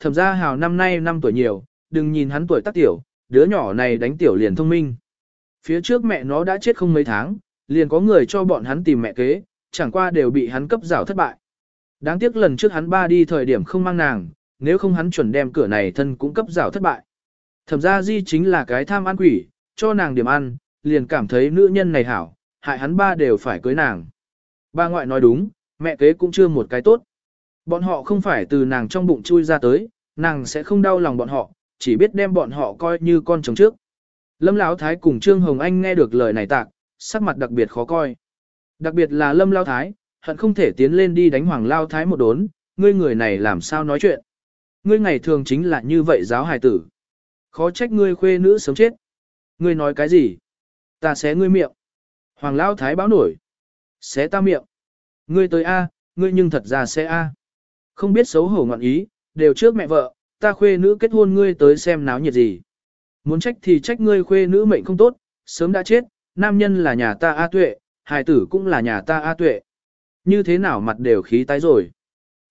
thẩm gia hào năm nay năm tuổi nhiều, đừng nhìn hắn tuổi tác tiểu, đứa nhỏ này đánh tiểu liền thông minh. Phía trước mẹ nó đã chết không mấy tháng, liền có người cho bọn hắn tìm mẹ kế, chẳng qua đều bị hắn cấp rào thất bại. Đáng tiếc lần trước hắn ba đi thời điểm không mang nàng, nếu không hắn chuẩn đem cửa này thân cũng cấp rào thất bại. Thẩm gia di chính là cái tham ăn quỷ, cho nàng điểm ăn, liền cảm thấy nữ nhân này hảo, hại hắn ba đều phải cưới nàng. Ba ngoại nói đúng, mẹ kế cũng chưa một cái tốt. Bọn họ không phải từ nàng trong bụng chui ra tới, nàng sẽ không đau lòng bọn họ, chỉ biết đem bọn họ coi như con chồng trước. Lâm Lão Thái cùng Trương Hồng Anh nghe được lời này tạc, sắc mặt đặc biệt khó coi. Đặc biệt là Lâm Lão Thái, hận không thể tiến lên đi đánh Hoàng Lão Thái một đốn, ngươi người này làm sao nói chuyện. Ngươi ngày thường chính là như vậy giáo hài tử. Khó trách ngươi khuê nữ sớm chết. Ngươi nói cái gì? Ta xé ngươi miệng. Hoàng Lão Thái báo nổi. Xé ta miệng. Ngươi tới A, ngươi nhưng thật ra sẽ A. Không biết xấu hổ ngọn ý, đều trước mẹ vợ, ta khuê nữ kết hôn ngươi tới xem náo nhiệt gì. Muốn trách thì trách ngươi khuê nữ mệnh không tốt, sớm đã chết, nam nhân là nhà ta A tuệ, hài tử cũng là nhà ta A tuệ. Như thế nào mặt đều khí tái rồi.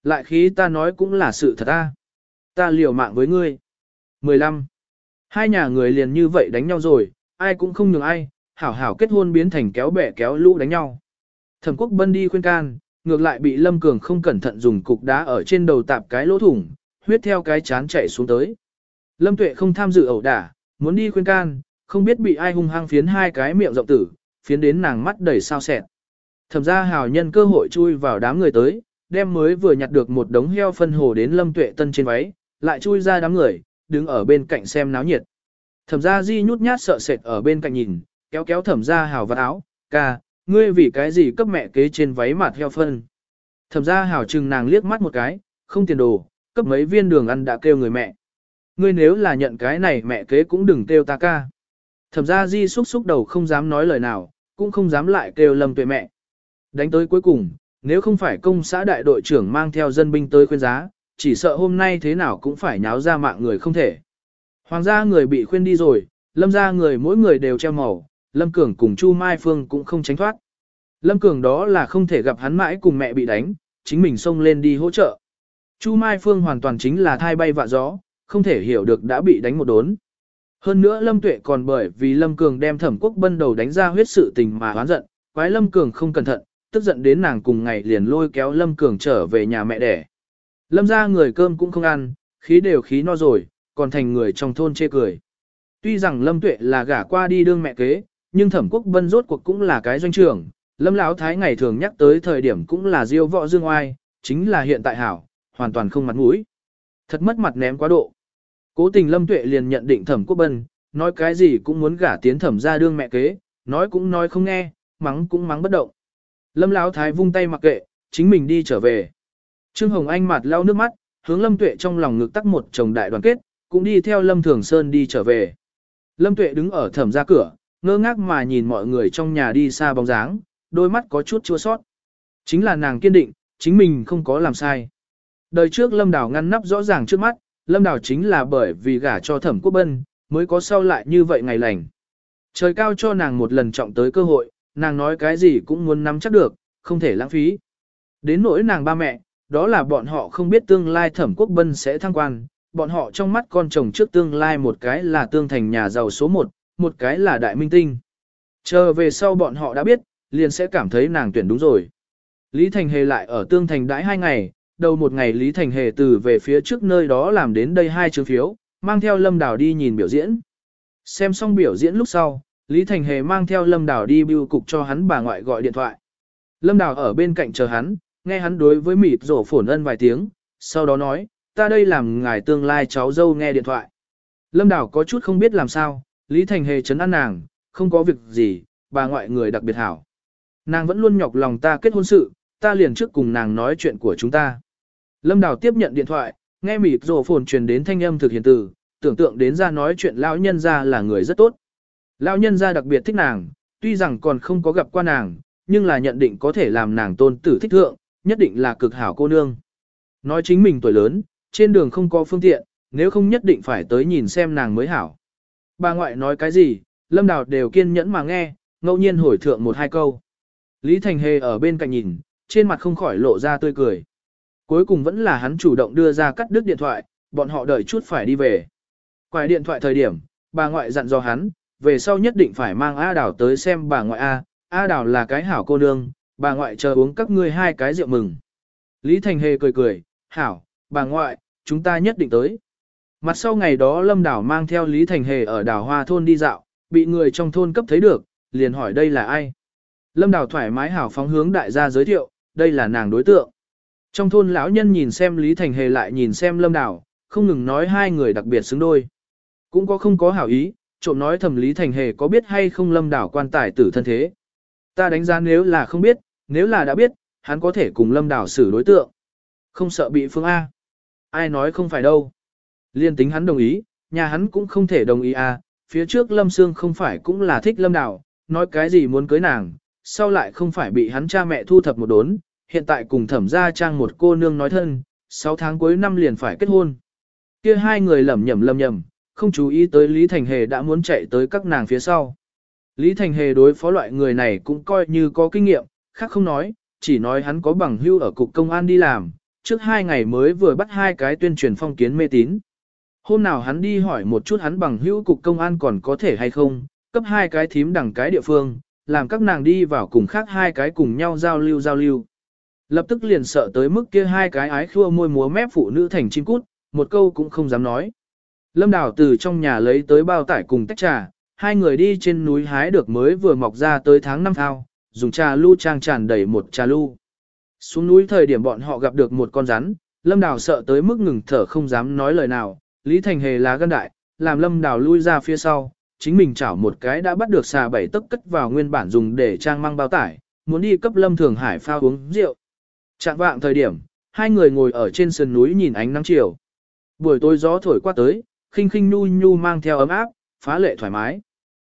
Lại khí ta nói cũng là sự thật ta Ta liều mạng với ngươi. 15. Hai nhà người liền như vậy đánh nhau rồi, ai cũng không nhường ai, hảo hảo kết hôn biến thành kéo bẻ kéo lũ đánh nhau. Thẩm quốc bân đi khuyên can, ngược lại bị Lâm Cường không cẩn thận dùng cục đá ở trên đầu tạp cái lỗ thủng, huyết theo cái chán chạy xuống tới. Lâm Tuệ không tham dự ẩu đả, muốn đi khuyên can, không biết bị ai hung hăng phiến hai cái miệng rộng tử, phiến đến nàng mắt đầy sao sẹn. Thẩm ra hào nhân cơ hội chui vào đám người tới, đem mới vừa nhặt được một đống heo phân hồ đến Lâm Tuệ Tân trên váy, lại chui ra đám người, đứng ở bên cạnh xem náo nhiệt. Thẩm ra di nhút nhát sợ sệt ở bên cạnh nhìn, kéo kéo thẩm ra hào vật áo, ca, ngươi vì cái gì cấp mẹ kế trên váy mặt heo phân. Thẩm ra hảo chừng nàng liếc mắt một cái, không tiền đồ, cấp mấy viên đường ăn đã kêu người mẹ. Ngươi nếu là nhận cái này mẹ kế cũng đừng kêu ta ca. Thẩm ra di xúc xúc đầu không dám nói lời nào, cũng không dám lại kêu lâm tuệ mẹ. Đánh tới cuối cùng, nếu không phải công xã đại đội trưởng mang theo dân binh tới khuyên giá, chỉ sợ hôm nay thế nào cũng phải nháo ra mạng người không thể. Hoàng gia người bị khuyên đi rồi, lâm gia người mỗi người đều treo màu, lâm cường cùng Chu Mai Phương cũng không tránh thoát. Lâm cường đó là không thể gặp hắn mãi cùng mẹ bị đánh, chính mình xông lên đi hỗ trợ. Chu Mai Phương hoàn toàn chính là thai bay vạ gió, không thể hiểu được đã bị đánh một đốn. Hơn nữa Lâm Tuệ còn bởi vì Lâm Cường đem thẩm quốc bân đầu đánh ra huyết sự tình mà oán giận, quái Lâm Cường không cẩn thận, tức giận đến nàng cùng ngày liền lôi kéo Lâm Cường trở về nhà mẹ đẻ. Lâm ra người cơm cũng không ăn, khí đều khí no rồi, còn thành người trong thôn chê cười. Tuy rằng Lâm Tuệ là gả qua đi đương mẹ kế, nhưng thẩm quốc bân rốt cuộc cũng là cái doanh trưởng. Lâm Lão Thái ngày thường nhắc tới thời điểm cũng là diêu võ dương oai, chính là hiện tại hảo, hoàn toàn không mặt mũi. Thật mất mặt ném quá độ. Cố tình Lâm Tuệ liền nhận định thẩm quốc bân, nói cái gì cũng muốn gả tiến thẩm ra đương mẹ kế, nói cũng nói không nghe, mắng cũng mắng bất động. Lâm Lão Thái vung tay mặc kệ, chính mình đi trở về. Trương Hồng Anh mặt lau nước mắt, hướng Lâm Tuệ trong lòng ngực tắc một chồng đại đoàn kết, cũng đi theo Lâm Thường Sơn đi trở về. Lâm Tuệ đứng ở thẩm ra cửa, ngơ ngác mà nhìn mọi người trong nhà đi xa bóng dáng, đôi mắt có chút chua sót. Chính là nàng kiên định, chính mình không có làm sai. Đời trước Lâm Đào ngăn nắp rõ ràng trước mắt, Lâm Đào chính là bởi vì gả cho thẩm quốc bân, mới có sau lại như vậy ngày lành. Trời cao cho nàng một lần trọng tới cơ hội, nàng nói cái gì cũng muốn nắm chắc được, không thể lãng phí. Đến nỗi nàng ba mẹ, đó là bọn họ không biết tương lai thẩm quốc bân sẽ thăng quan, bọn họ trong mắt con chồng trước tương lai một cái là tương thành nhà giàu số một, một cái là đại minh tinh. Chờ về sau bọn họ đã biết, liền sẽ cảm thấy nàng tuyển đúng rồi. Lý Thành Hề lại ở tương thành đãi hai ngày, đầu một ngày Lý Thành Hề từ về phía trước nơi đó làm đến đây hai chương phiếu, mang theo Lâm Đào đi nhìn biểu diễn. Xem xong biểu diễn lúc sau, Lý Thành Hề mang theo Lâm Đào đi bưu cục cho hắn bà ngoại gọi điện thoại. Lâm Đào ở bên cạnh chờ hắn, nghe hắn đối với mịt rổ phổn ân vài tiếng, sau đó nói, ta đây làm ngài tương lai cháu dâu nghe điện thoại. Lâm Đào có chút không biết làm sao, Lý Thành Hề chấn an nàng, không có việc gì, bà ngoại người đặc biệt hảo. Nàng vẫn luôn nhọc lòng ta kết hôn sự, ta liền trước cùng nàng nói chuyện của chúng ta. Lâm Đào tiếp nhận điện thoại, nghe mịt rồ phồn truyền đến thanh âm thực hiện từ, tưởng tượng đến ra nói chuyện lão nhân ra là người rất tốt. Lão nhân ra đặc biệt thích nàng, tuy rằng còn không có gặp qua nàng, nhưng là nhận định có thể làm nàng tôn tử thích thượng, nhất định là cực hảo cô nương. Nói chính mình tuổi lớn, trên đường không có phương tiện, nếu không nhất định phải tới nhìn xem nàng mới hảo. Bà ngoại nói cái gì, Lâm Đào đều kiên nhẫn mà nghe, ngẫu nhiên hồi thượng một hai câu. Lý Thành Hề ở bên cạnh nhìn, trên mặt không khỏi lộ ra tươi cười. Cuối cùng vẫn là hắn chủ động đưa ra cắt đứt điện thoại, bọn họ đợi chút phải đi về. Quài điện thoại thời điểm, bà ngoại dặn dò hắn, về sau nhất định phải mang A Đào tới xem bà ngoại A, A Đào là cái hảo cô nương, bà ngoại chờ uống các ngươi hai cái rượu mừng. Lý Thành Hề cười cười, hảo, bà ngoại, chúng ta nhất định tới. Mặt sau ngày đó Lâm Đảo mang theo Lý Thành Hề ở đảo Hoa Thôn đi dạo, bị người trong thôn cấp thấy được, liền hỏi đây là ai. Lâm Đảo thoải mái hảo phóng hướng đại gia giới thiệu, đây là nàng đối tượng. Trong thôn lão nhân nhìn xem Lý Thành Hề lại nhìn xem Lâm Đảo, không ngừng nói hai người đặc biệt xứng đôi. Cũng có không có hảo ý, trộm nói thầm Lý Thành Hề có biết hay không Lâm Đảo quan tài tử thân thế. Ta đánh giá nếu là không biết, nếu là đã biết, hắn có thể cùng Lâm Đảo xử đối tượng. Không sợ bị phương A. Ai nói không phải đâu. Liên tính hắn đồng ý, nhà hắn cũng không thể đồng ý à? Phía trước Lâm Sương không phải cũng là thích Lâm Đảo, nói cái gì muốn cưới nàng, sau lại không phải bị hắn cha mẹ thu thập một đốn, hiện tại cùng thẩm gia trang một cô nương nói thân, 6 tháng cuối năm liền phải kết hôn. Kia hai người lầm nhầm lầm nhầm, không chú ý tới Lý Thành Hề đã muốn chạy tới các nàng phía sau. Lý Thành Hề đối phó loại người này cũng coi như có kinh nghiệm, khác không nói, chỉ nói hắn có bằng hưu ở cục công an đi làm, trước hai ngày mới vừa bắt hai cái tuyên truyền phong kiến mê tín. Hôm nào hắn đi hỏi một chút hắn bằng hữu cục công an còn có thể hay không, cấp hai cái thím đẳng cái địa phương, làm các nàng đi vào cùng khác hai cái cùng nhau giao lưu giao lưu. Lập tức liền sợ tới mức kia hai cái ái khua môi múa mép phụ nữ thành chim cút, một câu cũng không dám nói. Lâm Đào từ trong nhà lấy tới bao tải cùng tách trà, hai người đi trên núi hái được mới vừa mọc ra tới tháng năm thao, dùng trà lu trang tràn đầy một trà lu. Xuống núi thời điểm bọn họ gặp được một con rắn, Lâm Đào sợ tới mức ngừng thở không dám nói lời nào, Lý Thành Hề lá gân đại, làm Lâm Đào lui ra phía sau, chính mình chảo một cái đã bắt được xà bảy tấc cất vào nguyên bản dùng để trang mang bao tải, muốn đi cấp Lâm Thường Hải pha uống rượu. Trạng vạng thời điểm, hai người ngồi ở trên sườn núi nhìn ánh nắng chiều. Buổi tối gió thổi qua tới, khinh khinh nu nhu mang theo ấm áp, phá lệ thoải mái.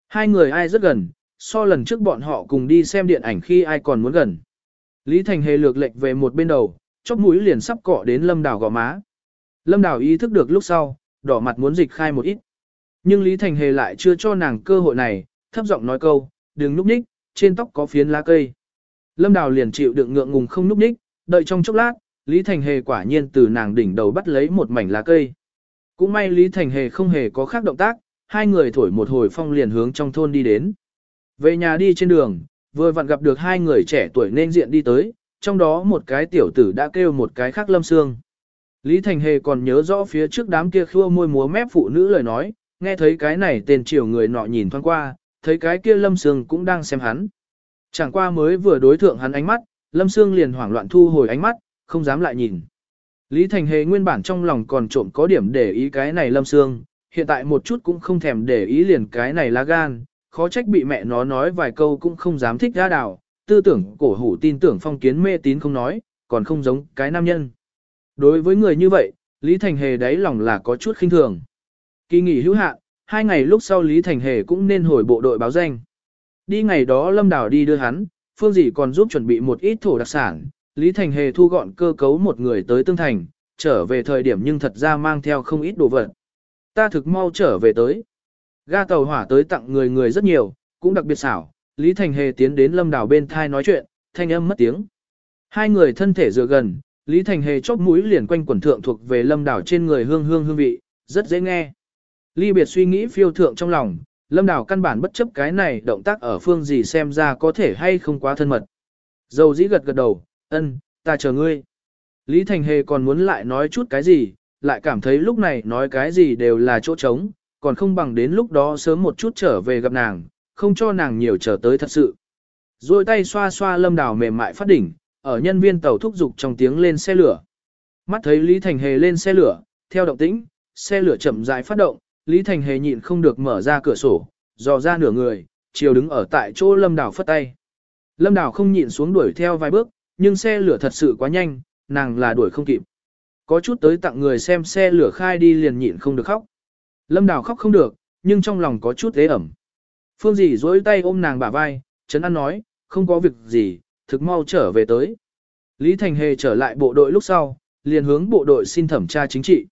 Hai người ai rất gần, so lần trước bọn họ cùng đi xem điện ảnh khi ai còn muốn gần. Lý Thành Hề lược lệch về một bên đầu, chóp mũi liền sắp cọ đến Lâm Đào gò má. Lâm Đào ý thức được lúc sau, đỏ mặt muốn dịch khai một ít. Nhưng Lý Thành Hề lại chưa cho nàng cơ hội này, thấp giọng nói câu, đừng núp ních, trên tóc có phiến lá cây. Lâm Đào liền chịu đựng ngượng ngùng không núp ních, đợi trong chốc lát, Lý Thành Hề quả nhiên từ nàng đỉnh đầu bắt lấy một mảnh lá cây. Cũng may Lý Thành Hề không hề có khác động tác, hai người thổi một hồi phong liền hướng trong thôn đi đến. Về nhà đi trên đường, vừa vặn gặp được hai người trẻ tuổi nên diện đi tới, trong đó một cái tiểu tử đã kêu một cái khác lâm xương. Lý Thành Hề còn nhớ rõ phía trước đám kia khua môi múa mép phụ nữ lời nói, nghe thấy cái này tên triều người nọ nhìn thoáng qua, thấy cái kia lâm Sương cũng đang xem hắn. Chẳng qua mới vừa đối thượng hắn ánh mắt, lâm Sương liền hoảng loạn thu hồi ánh mắt, không dám lại nhìn. Lý Thành Hề nguyên bản trong lòng còn trộm có điểm để ý cái này lâm Sương, hiện tại một chút cũng không thèm để ý liền cái này lá gan, khó trách bị mẹ nó nói vài câu cũng không dám thích ra đảo, tư tưởng cổ hủ tin tưởng phong kiến mê tín không nói, còn không giống cái nam nhân. Đối với người như vậy, Lý Thành Hề đáy lòng là có chút khinh thường. Kỳ nghỉ hữu hạn, hai ngày lúc sau Lý Thành Hề cũng nên hồi bộ đội báo danh. Đi ngày đó Lâm Đào đi đưa hắn, Phương Dĩ còn giúp chuẩn bị một ít thổ đặc sản, Lý Thành Hề thu gọn cơ cấu một người tới Tương Thành, trở về thời điểm nhưng thật ra mang theo không ít đồ vật. Ta thực mau trở về tới. Ga tàu hỏa tới tặng người người rất nhiều, cũng đặc biệt xảo, Lý Thành Hề tiến đến Lâm Đào bên thai nói chuyện, thanh âm mất tiếng. Hai người thân thể dựa gần, Lý Thành Hề chóp mũi liền quanh quần thượng thuộc về Lâm đảo trên người hương hương hương vị, rất dễ nghe. Ly biệt suy nghĩ phiêu thượng trong lòng, Lâm đảo căn bản bất chấp cái này động tác ở phương gì xem ra có thể hay không quá thân mật. Dầu dĩ gật gật đầu, ân, ta chờ ngươi. Lý Thành Hề còn muốn lại nói chút cái gì, lại cảm thấy lúc này nói cái gì đều là chỗ trống, còn không bằng đến lúc đó sớm một chút trở về gặp nàng, không cho nàng nhiều chờ tới thật sự. Rồi tay xoa xoa lâm đảo mềm mại phát đỉnh, ở nhân viên tàu thúc dục trong tiếng lên xe lửa. Mắt thấy Lý Thành Hề lên xe lửa, theo động tĩnh, xe lửa chậm rãi phát động, Lý Thành Hề nhịn không được mở ra cửa sổ, dò ra nửa người, chiều đứng ở tại chỗ lâm đào phất tay. Lâm đào không nhịn xuống đuổi theo vài bước, nhưng xe lửa thật sự quá nhanh, nàng là đuổi không kịp. Có chút tới tặng người xem xe lửa khai đi liền nhịn không được khóc. Lâm Đào khóc không được, nhưng trong lòng có chút ế ẩm. Phương dì dối tay ôm nàng bả vai, Trấn An nói, không có việc gì, thực mau trở về tới. Lý Thành Hề trở lại bộ đội lúc sau, liền hướng bộ đội xin thẩm tra chính trị.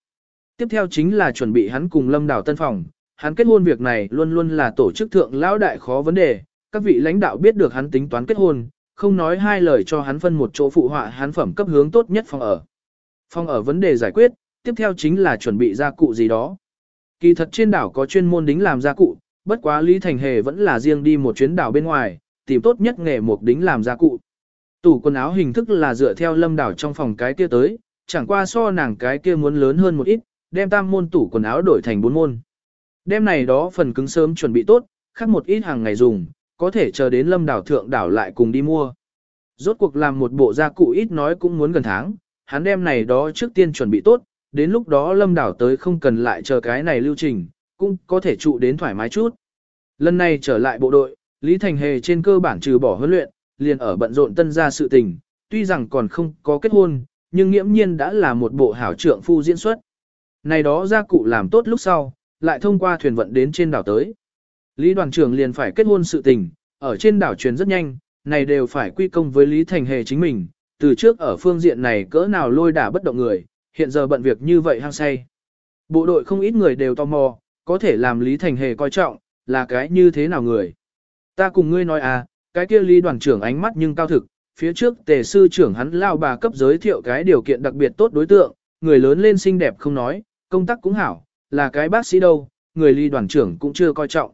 Tiếp theo chính là chuẩn bị hắn cùng Lâm Đào tân phòng, hắn kết hôn việc này luôn luôn là tổ chức thượng lão đại khó vấn đề, các vị lãnh đạo biết được hắn tính toán kết hôn, không nói hai lời cho hắn phân một chỗ phụ họa hắn phẩm cấp hướng tốt nhất phòng ở. Phòng ở vấn đề giải quyết, tiếp theo chính là chuẩn bị gia cụ gì đó. Kỳ thật trên đảo có chuyên môn đính làm gia cụ, bất quá Lý Thành Hề vẫn là riêng đi một chuyến đảo bên ngoài, tìm tốt nhất nghề một đính làm gia cụ. Tủ quần áo hình thức là dựa theo lâm đảo trong phòng cái kia tới, chẳng qua so nàng cái kia muốn lớn hơn một ít, đem tam môn tủ quần áo đổi thành bốn môn. Đêm này đó phần cứng sớm chuẩn bị tốt, khác một ít hàng ngày dùng, có thể chờ đến lâm đảo thượng đảo lại cùng đi mua. Rốt cuộc làm một bộ gia cụ ít nói cũng muốn gần tháng, hắn đem này đó trước tiên chuẩn bị tốt, đến lúc đó lâm đảo tới không cần lại chờ cái này lưu trình, cũng có thể trụ đến thoải mái chút. Lần này trở lại bộ đội, Lý Thành Hề trên cơ bản trừ bỏ huấn luyện, liền ở bận rộn tân gia sự tình, tuy rằng còn không có kết hôn, nhưng nghiễm nhiên đã là một bộ hảo trượng phu diễn xuất. Này đó gia cụ làm tốt lúc sau, lại thông qua thuyền vận đến trên đảo tới. Lý đoàn trưởng liền phải kết hôn sự tình, ở trên đảo truyền rất nhanh, này đều phải quy công với Lý Thành Hề chính mình, từ trước ở phương diện này cỡ nào lôi đả bất động người, hiện giờ bận việc như vậy hăng say. Bộ đội không ít người đều tò mò, có thể làm Lý Thành Hề coi trọng, là cái như thế nào người. Ta cùng ngươi nói à, cái kia Lý đoàn trưởng ánh mắt nhưng cao thực, phía trước tề sư trưởng hắn lao bà cấp giới thiệu cái điều kiện đặc biệt tốt đối tượng, người lớn lên xinh đẹp không nói, công tác cũng hảo, là cái bác sĩ đâu, người Lý đoàn trưởng cũng chưa coi trọng.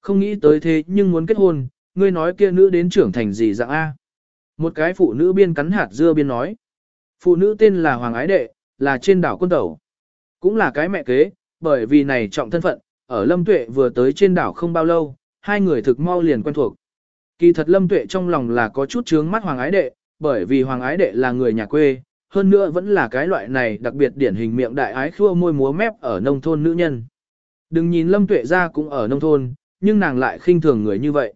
Không nghĩ tới thế nhưng muốn kết hôn, ngươi nói kia nữ đến trưởng thành gì dạng A. Một cái phụ nữ biên cắn hạt dưa biên nói. Phụ nữ tên là Hoàng Ái Đệ, là trên đảo quân tẩu. Cũng là cái mẹ kế, bởi vì này trọng thân phận, ở Lâm Tuệ vừa tới trên đảo không bao lâu, hai người thực mau liền quen thuộc. Kỳ thật Lâm Tuệ trong lòng là có chút chướng mắt Hoàng Ái Đệ, bởi vì Hoàng Ái Đệ là người nhà quê, hơn nữa vẫn là cái loại này đặc biệt điển hình miệng đại ái khua môi múa mép ở nông thôn nữ nhân. Đừng nhìn Lâm Tuệ ra cũng ở nông thôn, nhưng nàng lại khinh thường người như vậy.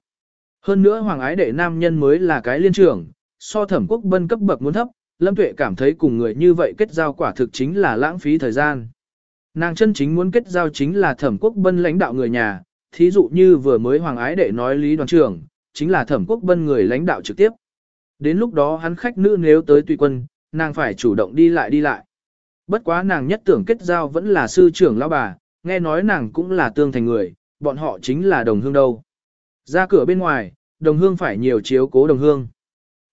Hơn nữa Hoàng Ái Đệ nam nhân mới là cái liên trưởng, so thẩm quốc bân cấp bậc muốn thấp, Lâm Tuệ cảm thấy cùng người như vậy kết giao quả thực chính là lãng phí thời gian. Nàng chân chính muốn kết giao chính là thẩm quốc bân lãnh đạo người nhà, thí dụ như vừa mới Hoàng Ái Đệ nói Lý Đoàn trưởng, chính là thẩm quốc bân người lãnh đạo trực tiếp. Đến lúc đó hắn khách nữ nếu tới tùy quân, nàng phải chủ động đi lại đi lại. Bất quá nàng nhất tưởng kết giao vẫn là sư trưởng lão bà, nghe nói nàng cũng là tương thành người, bọn họ chính là đồng hương đâu. Ra cửa bên ngoài, đồng hương phải nhiều chiếu cố đồng hương.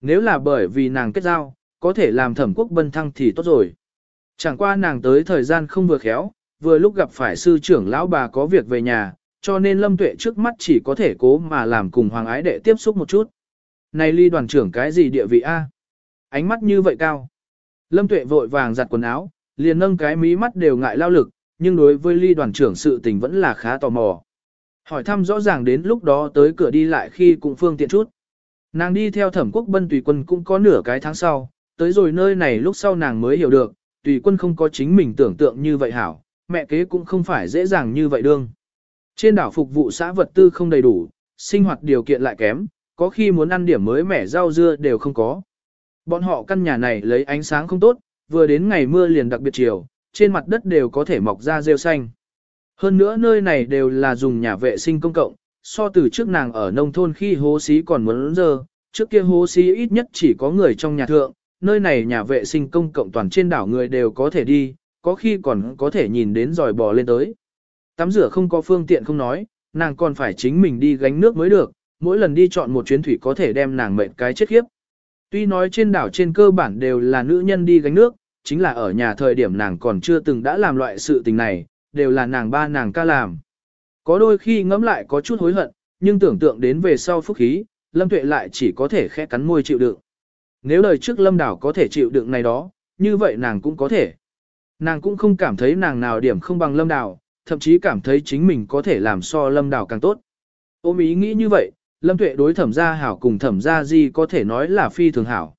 Nếu là bởi vì nàng kết giao, có thể làm thẩm quốc bân thăng thì tốt rồi. Chẳng qua nàng tới thời gian không vừa khéo, vừa lúc gặp phải sư trưởng lão bà có việc về nhà, cho nên lâm tuệ trước mắt chỉ có thể cố mà làm cùng hoàng ái đệ tiếp xúc một chút. Này ly đoàn trưởng cái gì địa vị A? Ánh mắt như vậy cao. Lâm tuệ vội vàng giặt quần áo, liền nâng cái mí mắt đều ngại lao lực, nhưng đối với ly đoàn trưởng sự tình vẫn là khá tò mò. Hỏi thăm rõ ràng đến lúc đó tới cửa đi lại khi cũng phương tiện chút. Nàng đi theo thẩm quốc bân tùy quân cũng có nửa cái tháng sau, tới rồi nơi này lúc sau nàng mới hiểu được, tùy quân không có chính mình tưởng tượng như vậy hảo, mẹ kế cũng không phải dễ dàng như vậy đương. Trên đảo phục vụ xã vật tư không đầy đủ, sinh hoạt điều kiện lại kém, có khi muốn ăn điểm mới mẻ rau dưa đều không có. Bọn họ căn nhà này lấy ánh sáng không tốt, vừa đến ngày mưa liền đặc biệt chiều, trên mặt đất đều có thể mọc ra rêu xanh. Hơn nữa nơi này đều là dùng nhà vệ sinh công cộng, so từ trước nàng ở nông thôn khi hố xí còn muốn dơ, trước kia hố xí ít nhất chỉ có người trong nhà thượng, nơi này nhà vệ sinh công cộng toàn trên đảo người đều có thể đi, có khi còn có thể nhìn đến dòi bò lên tới. Tắm rửa không có phương tiện không nói, nàng còn phải chính mình đi gánh nước mới được, mỗi lần đi chọn một chuyến thủy có thể đem nàng mệt cái chết khiếp. Tuy nói trên đảo trên cơ bản đều là nữ nhân đi gánh nước, chính là ở nhà thời điểm nàng còn chưa từng đã làm loại sự tình này, đều là nàng ba nàng ca làm. Có đôi khi ngẫm lại có chút hối hận, nhưng tưởng tượng đến về sau phúc khí, Lâm Tuệ lại chỉ có thể khẽ cắn môi chịu đựng. Nếu đời trước Lâm Đảo có thể chịu đựng này đó, như vậy nàng cũng có thể. Nàng cũng không cảm thấy nàng nào điểm không bằng Lâm Đảo, thậm chí cảm thấy chính mình có thể làm so Lâm Đảo càng tốt. Ôm ý nghĩ như vậy, Lâm Tuệ đối thẩm gia hảo cùng thẩm gia di có thể nói là phi thường hảo.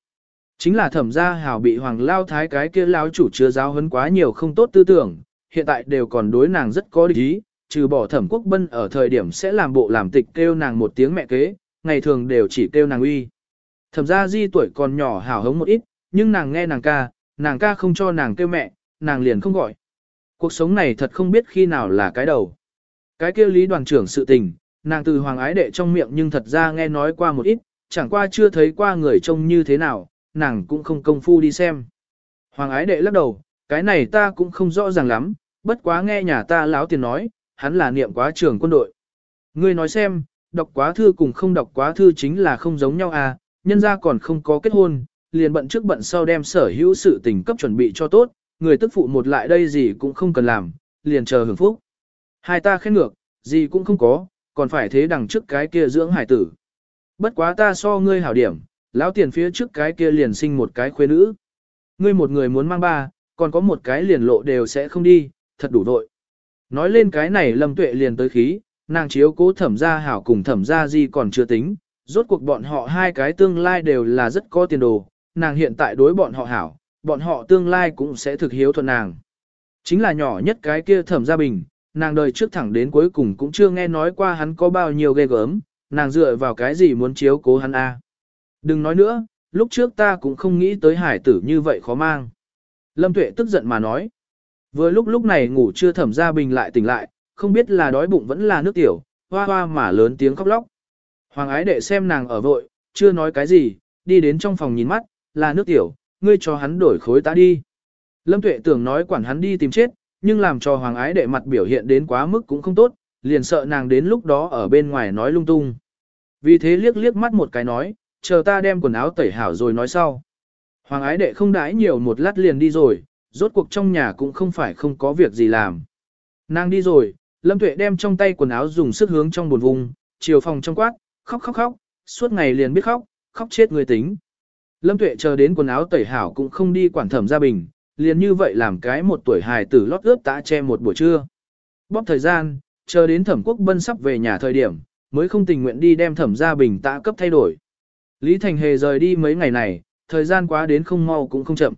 Chính là thẩm gia hảo bị hoàng lao thái cái kia lao chủ chứa giáo hấn quá nhiều không tốt tư tưởng, hiện tại đều còn đối nàng rất có địch ý, trừ bỏ thẩm quốc bân ở thời điểm sẽ làm bộ làm tịch kêu nàng một tiếng mẹ kế, ngày thường đều chỉ kêu nàng uy. Thẩm gia di tuổi còn nhỏ hảo hống một ít, nhưng nàng nghe nàng ca, nàng ca không cho nàng kêu mẹ, nàng liền không gọi. Cuộc sống này thật không biết khi nào là cái đầu. Cái kêu lý đoàn trưởng sự tình, nàng từ hoàng ái đệ trong miệng nhưng thật ra nghe nói qua một ít, chẳng qua chưa thấy qua người trông như thế nào, nàng cũng không công phu đi xem. Hoàng ái đệ lắc đầu, cái này ta cũng không rõ ràng lắm, bất quá nghe nhà ta láo tiền nói, hắn là niệm quá trường quân đội. Ngươi nói xem, đọc quá thư cùng không đọc quá thư chính là không giống nhau à, nhân ra còn không có kết hôn, liền bận trước bận sau đem sở hữu sự tình cấp chuẩn bị cho tốt, người tức phụ một lại đây gì cũng không cần làm, liền chờ hưởng phúc. Hai ta khen ngược, gì cũng không có, còn phải thế đằng trước cái kia dưỡng hải tử. Bất quá ta so ngươi hảo điểm, lão tiền phía trước cái kia liền sinh một cái khuê nữ. Ngươi một người muốn mang ba, còn có một cái liền lộ đều sẽ không đi, thật đủ đội. Nói lên cái này lâm tuệ liền tới khí, nàng chiếu cố thẩm gia hảo cùng thẩm gia gì còn chưa tính, rốt cuộc bọn họ hai cái tương lai đều là rất có tiền đồ, nàng hiện tại đối bọn họ hảo, bọn họ tương lai cũng sẽ thực hiếu thuận nàng. Chính là nhỏ nhất cái kia thẩm gia bình, nàng đời trước thẳng đến cuối cùng cũng chưa nghe nói qua hắn có bao nhiêu ghê gớm, nàng dựa vào cái gì muốn chiếu cố hắn a? Đừng nói nữa, lúc trước ta cũng không nghĩ tới hải tử như vậy khó mang. Lâm Tuệ tức giận mà nói. Vừa lúc lúc này ngủ chưa thẩm gia bình lại tỉnh lại, không biết là đói bụng vẫn là nước tiểu, hoa hoa mà lớn tiếng khóc lóc. Hoàng ái đệ xem nàng ở vội, chưa nói cái gì, đi đến trong phòng nhìn mắt, là nước tiểu, ngươi cho hắn đổi khối ta đi. Lâm Tuệ tưởng nói quản hắn đi tìm chết, nhưng làm cho hoàng ái đệ mặt biểu hiện đến quá mức cũng không tốt, liền sợ nàng đến lúc đó ở bên ngoài nói lung tung. Vì thế liếc liếc mắt một cái nói, chờ ta đem quần áo tẩy hảo rồi nói sau. Hoàng ái đệ không đãi nhiều một lát liền đi rồi, rốt cuộc trong nhà cũng không phải không có việc gì làm. Nàng đi rồi, Lâm Tuệ đem trong tay quần áo dùng sức hướng trong buồn vùng, chiều phòng trong quát, khóc khóc khóc, suốt ngày liền biết khóc, khóc chết người tính. Lâm Tuệ chờ đến quần áo tẩy hảo cũng không đi quản thẩm gia bình, liền như vậy làm cái một tuổi hài tử lót ướp tã che một buổi trưa. Bóp thời gian, chờ đến thẩm quốc bân sắp về nhà thời điểm, mới không tình nguyện đi đem thẩm gia bình tã cấp thay đổi. Lý Thành Hề rời đi mấy ngày này, thời gian quá đến không mau cũng không chậm.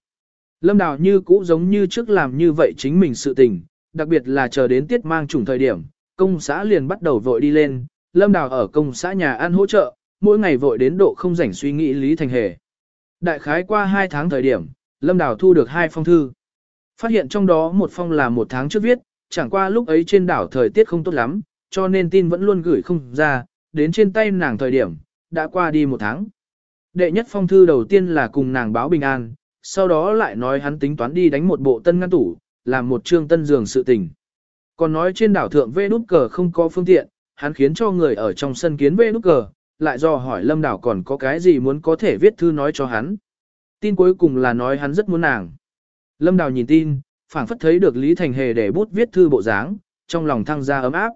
Lâm Đào như cũ giống như trước làm như vậy chính mình sự tình, đặc biệt là chờ đến tiết mang chủng thời điểm, công xã liền bắt đầu vội đi lên, Lâm Đào ở công xã nhà ăn hỗ trợ, mỗi ngày vội đến độ không rảnh suy nghĩ Lý Thành Hề. Đại khái qua 2 tháng thời điểm, Lâm Đào thu được hai phong thư. Phát hiện trong đó một phong là một tháng trước viết, chẳng qua lúc ấy trên đảo thời tiết không tốt lắm, cho nên tin vẫn luôn gửi không ra, đến trên tay nàng thời điểm, đã qua đi một tháng. Đệ nhất phong thư đầu tiên là cùng nàng báo bình an, sau đó lại nói hắn tính toán đi đánh một bộ tân ngăn tủ, làm một trương tân giường sự tình. Còn nói trên đảo thượng vê nút cờ không có phương tiện, hắn khiến cho người ở trong sân kiến vê nút cờ, lại do hỏi lâm đảo còn có cái gì muốn có thể viết thư nói cho hắn. Tin cuối cùng là nói hắn rất muốn nàng. Lâm đào nhìn tin, phảng phất thấy được Lý Thành Hề để bút viết thư bộ dáng, trong lòng thăng ra ấm áp.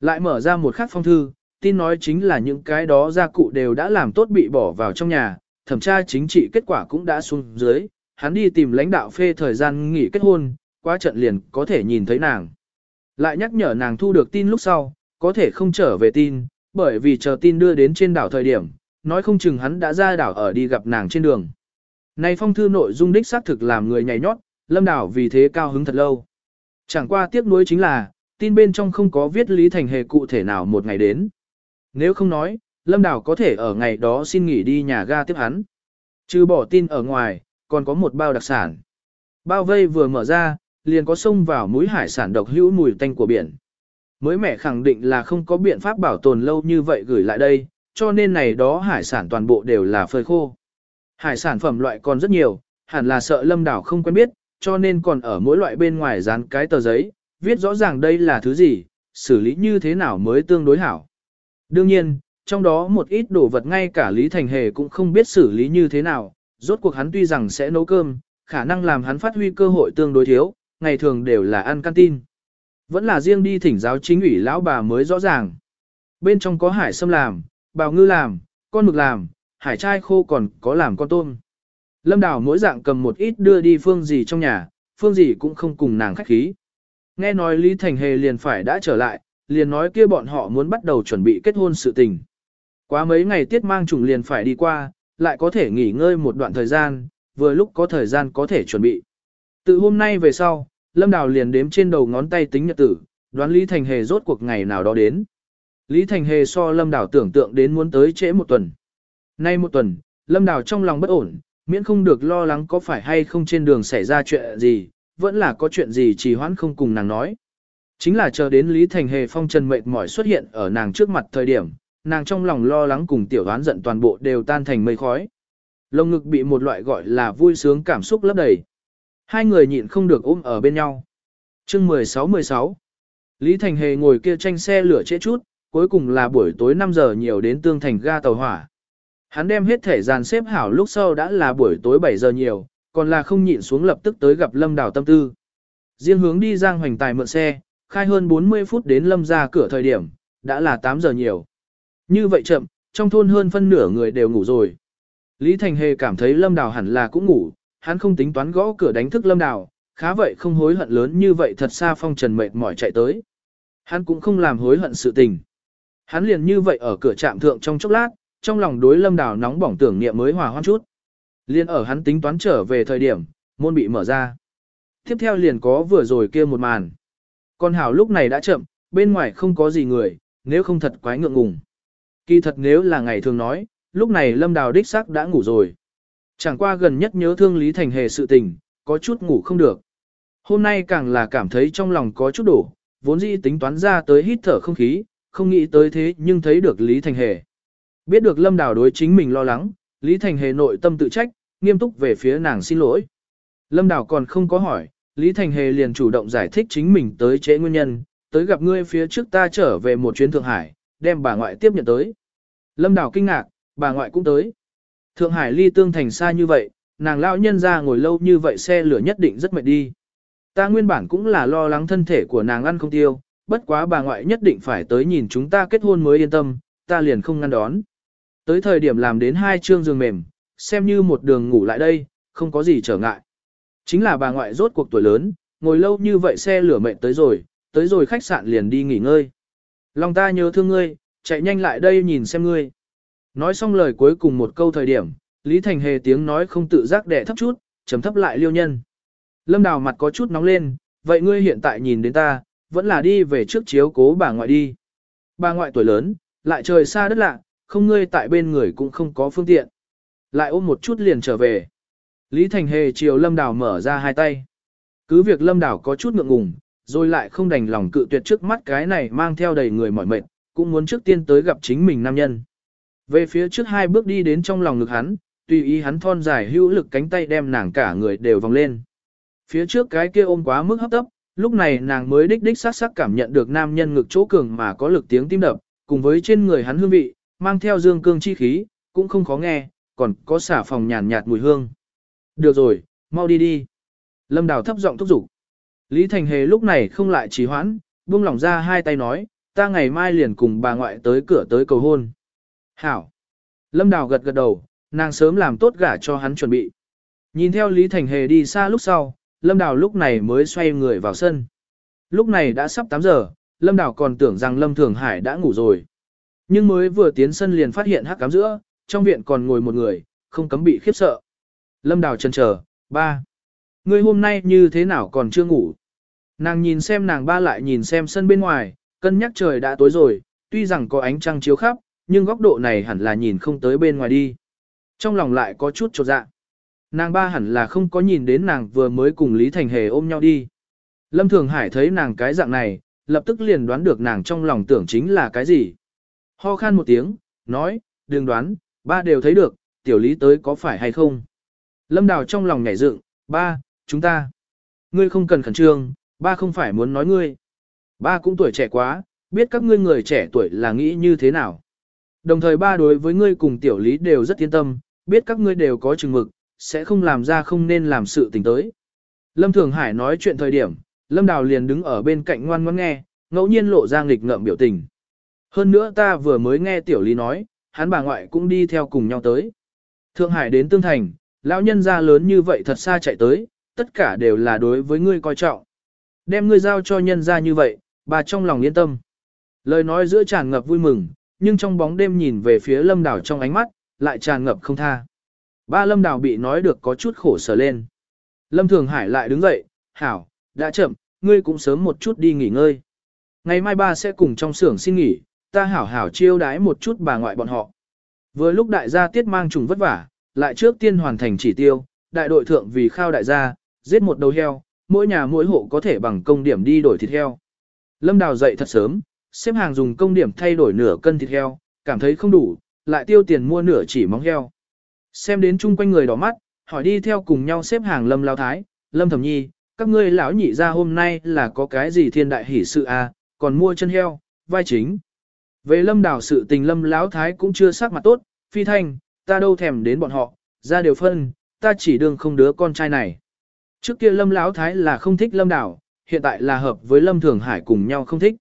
Lại mở ra một khắc phong thư, tin nói chính là những cái đó gia cụ đều đã làm tốt bị bỏ vào trong nhà, thẩm tra chính trị kết quả cũng đã xuống dưới, hắn đi tìm lãnh đạo phê thời gian nghỉ kết hôn, qua trận liền có thể nhìn thấy nàng. Lại nhắc nhở nàng thu được tin lúc sau, có thể không trở về tin, bởi vì chờ tin đưa đến trên đảo thời điểm, nói không chừng hắn đã ra đảo ở đi gặp nàng trên đường. Này phong thư nội dung đích xác thực làm người nhảy nhót, lâm đảo vì thế cao hứng thật lâu. Chẳng qua tiếc nuối chính là, tin bên trong không có viết Lý Thành Hề cụ thể nào một ngày đến. Nếu không nói, Lâm đảo có thể ở ngày đó xin nghỉ đi nhà ga tiếp hắn. Trừ bỏ tin ở ngoài, còn có một bao đặc sản. Bao vây vừa mở ra, liền có sông vào mũi hải sản độc hữu mùi tanh của biển. Mới mẹ khẳng định là không có biện pháp bảo tồn lâu như vậy gửi lại đây, cho nên này đó hải sản toàn bộ đều là phơi khô. Hải sản phẩm loại còn rất nhiều, hẳn là sợ lâm đảo không quen biết, cho nên còn ở mỗi loại bên ngoài dán cái tờ giấy, viết rõ ràng đây là thứ gì, xử lý như thế nào mới tương đối hảo. Đương nhiên, trong đó một ít đồ vật ngay cả Lý Thành Hề cũng không biết xử lý như thế nào, rốt cuộc hắn tuy rằng sẽ nấu cơm, khả năng làm hắn phát huy cơ hội tương đối thiếu, ngày thường đều là ăn canteen. Vẫn là riêng đi thỉnh giáo chính ủy lão bà mới rõ ràng. Bên trong có hải sâm làm, bào ngư làm, con mực làm, hải trai khô còn có làm con tôm. Lâm Đào mỗi dạng cầm một ít đưa đi phương gì trong nhà, phương gì cũng không cùng nàng khách khí. Nghe nói Lý Thành Hề liền phải đã trở lại, liền nói kia bọn họ muốn bắt đầu chuẩn bị kết hôn sự tình. Quá mấy ngày tiết mang trùng liền phải đi qua, lại có thể nghỉ ngơi một đoạn thời gian, vừa lúc có thời gian có thể chuẩn bị. Từ hôm nay về sau, Lâm Đào liền đếm trên đầu ngón tay tính nhật tử, đoán Lý Thành Hề rốt cuộc ngày nào đó đến. Lý Thành Hề so Lâm Đào tưởng tượng đến muốn tới trễ một tuần. Nay một tuần, Lâm Đào trong lòng bất ổn, miễn không được lo lắng có phải hay không trên đường xảy ra chuyện gì, vẫn là có chuyện gì trì hoãn không cùng nàng nói. Chính là chờ đến Lý Thành Hề phong trần mệt mỏi xuất hiện ở nàng trước mặt thời điểm, nàng trong lòng lo lắng cùng tiểu đoán giận toàn bộ đều tan thành mây khói. Lông ngực bị một loại gọi là vui sướng cảm xúc lấp đầy. Hai người nhịn không được ôm ở bên nhau. chương 16-16 Lý Thành Hề ngồi kia tranh xe lửa trễ chút, cuối cùng là buổi tối 5 giờ nhiều đến tương thành ga tàu hỏa. Hắn đem hết thể dàn xếp hảo lúc sau đã là buổi tối 7 giờ nhiều, còn là không nhịn xuống lập tức tới gặp Lâm Đào tâm tư. Riêng hướng đi Giang Hoành Tài mượn xe, khai hơn 40 phút đến Lâm ra cửa thời điểm, đã là 8 giờ nhiều. Như vậy chậm, trong thôn hơn phân nửa người đều ngủ rồi. Lý Thành Hề cảm thấy Lâm Đào hẳn là cũng ngủ, hắn không tính toán gõ cửa đánh thức Lâm Đào, khá vậy không hối hận lớn như vậy thật xa phong trần mệt mỏi chạy tới. Hắn cũng không làm hối hận sự tình. Hắn liền như vậy ở cửa trạm thượng trong chốc lát, trong lòng đối Lâm Đào nóng bỏng tưởng niệm mới hòa hoãn chút. Liên ở hắn tính toán trở về thời điểm, môn bị mở ra. Tiếp theo liền có vừa rồi kia một màn. Con Hảo lúc này đã chậm, bên ngoài không có gì người, nếu không thật quái ngượng ngùng. Kỳ thật nếu là ngày thường nói, lúc này Lâm Đào đích xác đã ngủ rồi. Chẳng qua gần nhất nhớ thương Lý Thành Hề sự tình, có chút ngủ không được. Hôm nay càng là cảm thấy trong lòng có chút đổ, vốn dĩ tính toán ra tới hít thở không khí, không nghĩ tới thế nhưng thấy được Lý Thành Hề. Biết được Lâm Đào đối chính mình lo lắng, Lý Thành Hề nội tâm tự trách, nghiêm túc về phía nàng xin lỗi. Lâm Đào còn không có hỏi, Lý Thành Hề liền chủ động giải thích chính mình tới trễ nguyên nhân, tới gặp ngươi phía trước ta trở về một chuyến Thượng Hải, đem bà ngoại tiếp nhận tới. Lâm Đào kinh ngạc, bà ngoại cũng tới. Thượng Hải ly tương thành xa như vậy, nàng lão nhân ra ngồi lâu như vậy xe lửa nhất định rất mệt đi. Ta nguyên bản cũng là lo lắng thân thể của nàng ăn không tiêu, bất quá bà ngoại nhất định phải tới nhìn chúng ta kết hôn mới yên tâm, ta liền không ngăn đón. Tới thời điểm làm đến hai chương giường mềm, xem như một đường ngủ lại đây, không có gì trở ngại. Chính là bà ngoại rốt cuộc tuổi lớn, ngồi lâu như vậy xe lửa mệt tới rồi, tới rồi khách sạn liền đi nghỉ ngơi. Lòng ta nhớ thương ngươi, chạy nhanh lại đây nhìn xem ngươi. Nói xong lời cuối cùng một câu thời điểm, Lý Thành Hề tiếng nói không tự giác đẻ thấp chút, chấm thấp lại liêu nhân. Lâm Đào mặt có chút nóng lên, vậy ngươi hiện tại nhìn đến ta, vẫn là đi về trước chiếu cố bà ngoại đi. Bà ngoại tuổi lớn, lại trời xa đất lạ, không ngươi tại bên người cũng không có phương tiện. Lại ôm một chút liền trở về. Lý Thành Hề chiều Lâm Đào mở ra hai tay. Cứ việc Lâm Đào có chút ngượng ngùng, rồi lại không đành lòng cự tuyệt trước mắt cái này mang theo đầy người mỏi mệt, cũng muốn trước tiên tới gặp chính mình nam nhân. Về phía trước hai bước đi đến trong lòng ngực hắn, tùy ý hắn thon dài hữu lực cánh tay đem nàng cả người đều vòng lên. Phía trước cái kia ôm quá mức hấp tấp, lúc này nàng mới đích đích sát sắc cảm nhận được nam nhân ngực chỗ cường mà có lực tiếng tim đập, cùng với trên người hắn hương vị, mang theo dương cương chi khí, cũng không khó nghe, còn có xả phòng nhàn nhạt mùi hương. Được rồi, mau đi đi. Lâm Đào thấp giọng thúc giục. Lý Thành Hề lúc này không lại trì hoãn, buông lỏng ra hai tay nói, ta ngày mai liền cùng bà ngoại tới cửa tới cầu hôn. Hảo. Lâm Đào gật gật đầu, nàng sớm làm tốt gả cho hắn chuẩn bị. Nhìn theo Lý Thành Hề đi xa lúc sau, Lâm Đào lúc này mới xoay người vào sân. Lúc này đã sắp 8 giờ, Lâm Đào còn tưởng rằng Lâm Thường Hải đã ngủ rồi. Nhưng mới vừa tiến sân liền phát hiện hắc cám giữa, trong viện còn ngồi một người, không cấm bị khiếp sợ. Lâm Đào chần chờ, ba. Ngươi hôm nay như thế nào còn chưa ngủ? Nàng nhìn xem nàng ba lại nhìn xem sân bên ngoài, cân nhắc trời đã tối rồi, tuy rằng có ánh trăng chiếu khắp, nhưng góc độ này hẳn là nhìn không tới bên ngoài đi. Trong lòng lại có chút trột dạ. Nàng ba hẳn là không có nhìn đến nàng vừa mới cùng Lý Thành Hề ôm nhau đi. Lâm Thường Hải thấy nàng cái dạng này, lập tức liền đoán được nàng trong lòng tưởng chính là cái gì. Ho khan một tiếng, nói, đừng đoán, ba đều thấy được, tiểu lý tới có phải hay không. Lâm Đào trong lòng nhảy dựng, ba, chúng ta. Ngươi không cần khẩn trương, ba không phải muốn nói ngươi. Ba cũng tuổi trẻ quá, biết các ngươi người trẻ tuổi là nghĩ như thế nào. Đồng thời ba đối với ngươi cùng tiểu lý đều rất yên tâm, biết các ngươi đều có chừng mực, sẽ không làm ra không nên làm sự tình tới. Lâm Thường Hải nói chuyện thời điểm, Lâm Đào liền đứng ở bên cạnh ngoan ngoãn nghe, ngẫu nhiên lộ ra nghịch ngợm biểu tình. Hơn nữa ta vừa mới nghe tiểu lý nói, hắn bà ngoại cũng đi theo cùng nhau tới. Thượng Hải đến Tương Thành, lão nhân gia lớn như vậy thật xa chạy tới, tất cả đều là đối với ngươi coi trọng. Đem ngươi giao cho nhân gia như vậy, bà trong lòng yên tâm. Lời nói giữa tràn ngập vui mừng, nhưng trong bóng đêm nhìn về phía lâm đảo trong ánh mắt, lại tràn ngập không tha. Ba lâm đảo bị nói được có chút khổ sở lên. Lâm Thường Hải lại đứng dậy, hảo, đã chậm, ngươi cũng sớm một chút đi nghỉ ngơi. Ngày mai ba sẽ cùng trong xưởng xin nghỉ, ta hảo hảo chiêu đái một chút bà ngoại bọn họ. Vừa lúc đại gia tiết mang trùng vất vả, lại trước tiên hoàn thành chỉ tiêu, đại đội thượng vì khao đại gia, giết một đầu heo, mỗi nhà mỗi hộ có thể bằng công điểm đi đổi thịt heo. Lâm Đào dậy thật sớm, xếp hàng dùng công điểm thay đổi nửa cân thịt heo, cảm thấy không đủ, lại tiêu tiền mua nửa chỉ móng heo. Xem đến chung quanh người đỏ mắt, hỏi đi theo cùng nhau xếp hàng Lâm Lao Thái, Lâm Thẩm Nhi, các ngươi lão nhị ra hôm nay là có cái gì thiên đại hỷ sự à, còn mua chân heo, vai chính. Về Lâm Đào sự tình Lâm Lão Thái cũng chưa sắc mặt tốt, phi thanh, ta đâu thèm đến bọn họ, ra đều phân, ta chỉ đương không đứa con trai này. Trước kia Lâm Lão Thái là không thích Lâm Đào, hiện tại là hợp với Lâm Thường Hải cùng nhau không thích.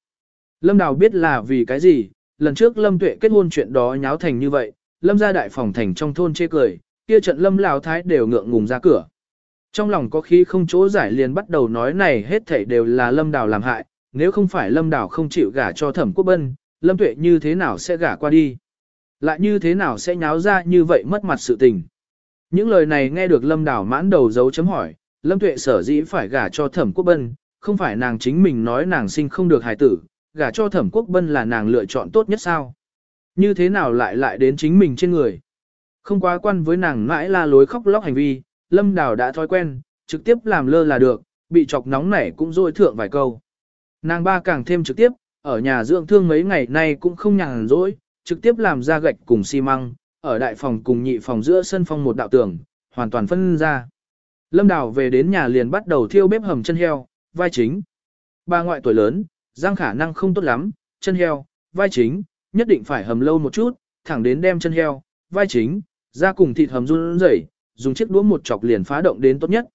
Lâm Đào biết là vì cái gì, lần trước Lâm Tuệ kết hôn chuyện đó nháo thành như vậy, Lâm gia đại phòng thành trong thôn chê cười, kia trận Lâm Lão Thái đều ngượng ngùng ra cửa. Trong lòng có khi không chỗ giải liền bắt đầu nói này hết thảy đều là Lâm Đào làm hại, nếu không phải Lâm Đào không chịu gả cho Thẩm Quốc Bân, Lâm Tuệ như thế nào sẽ gả qua đi? Lại như thế nào sẽ nháo ra như vậy mất mặt sự tình? Những lời này nghe được Lâm Đào mãn đầu dấu chấm hỏi, Lâm Tuệ sở dĩ phải gả cho Thẩm Quốc Bân, không phải nàng chính mình nói nàng sinh không được hài tử, gả cho Thẩm Quốc Bân là nàng lựa chọn tốt nhất sao? Như thế nào lại lại đến chính mình trên người? Không quá quan với nàng mãi la lối khóc lóc hành vi, Lâm Đào đã thói quen, trực tiếp làm lơ là được, bị chọc nóng nảy cũng dôi thượng vài câu. Nàng ba càng thêm trực tiếp, ở nhà dưỡng thương mấy ngày nay cũng không nhàn rỗi, trực tiếp làm ra gạch cùng xi măng, ở đại phòng cùng nhị phòng giữa sân phong một đạo tường, hoàn toàn phân ra. Lâm Đào về đến nhà liền bắt đầu thiêu bếp hầm chân heo, vai chính. Ba ngoại tuổi lớn, răng khả năng không tốt lắm, chân heo, vai chính, nhất định phải hầm lâu một chút, thẳng đến đem chân heo, vai chính, ra cùng thịt hầm run rẩy, dùng chiếc đũa một chọc liền phá động đến tốt nhất.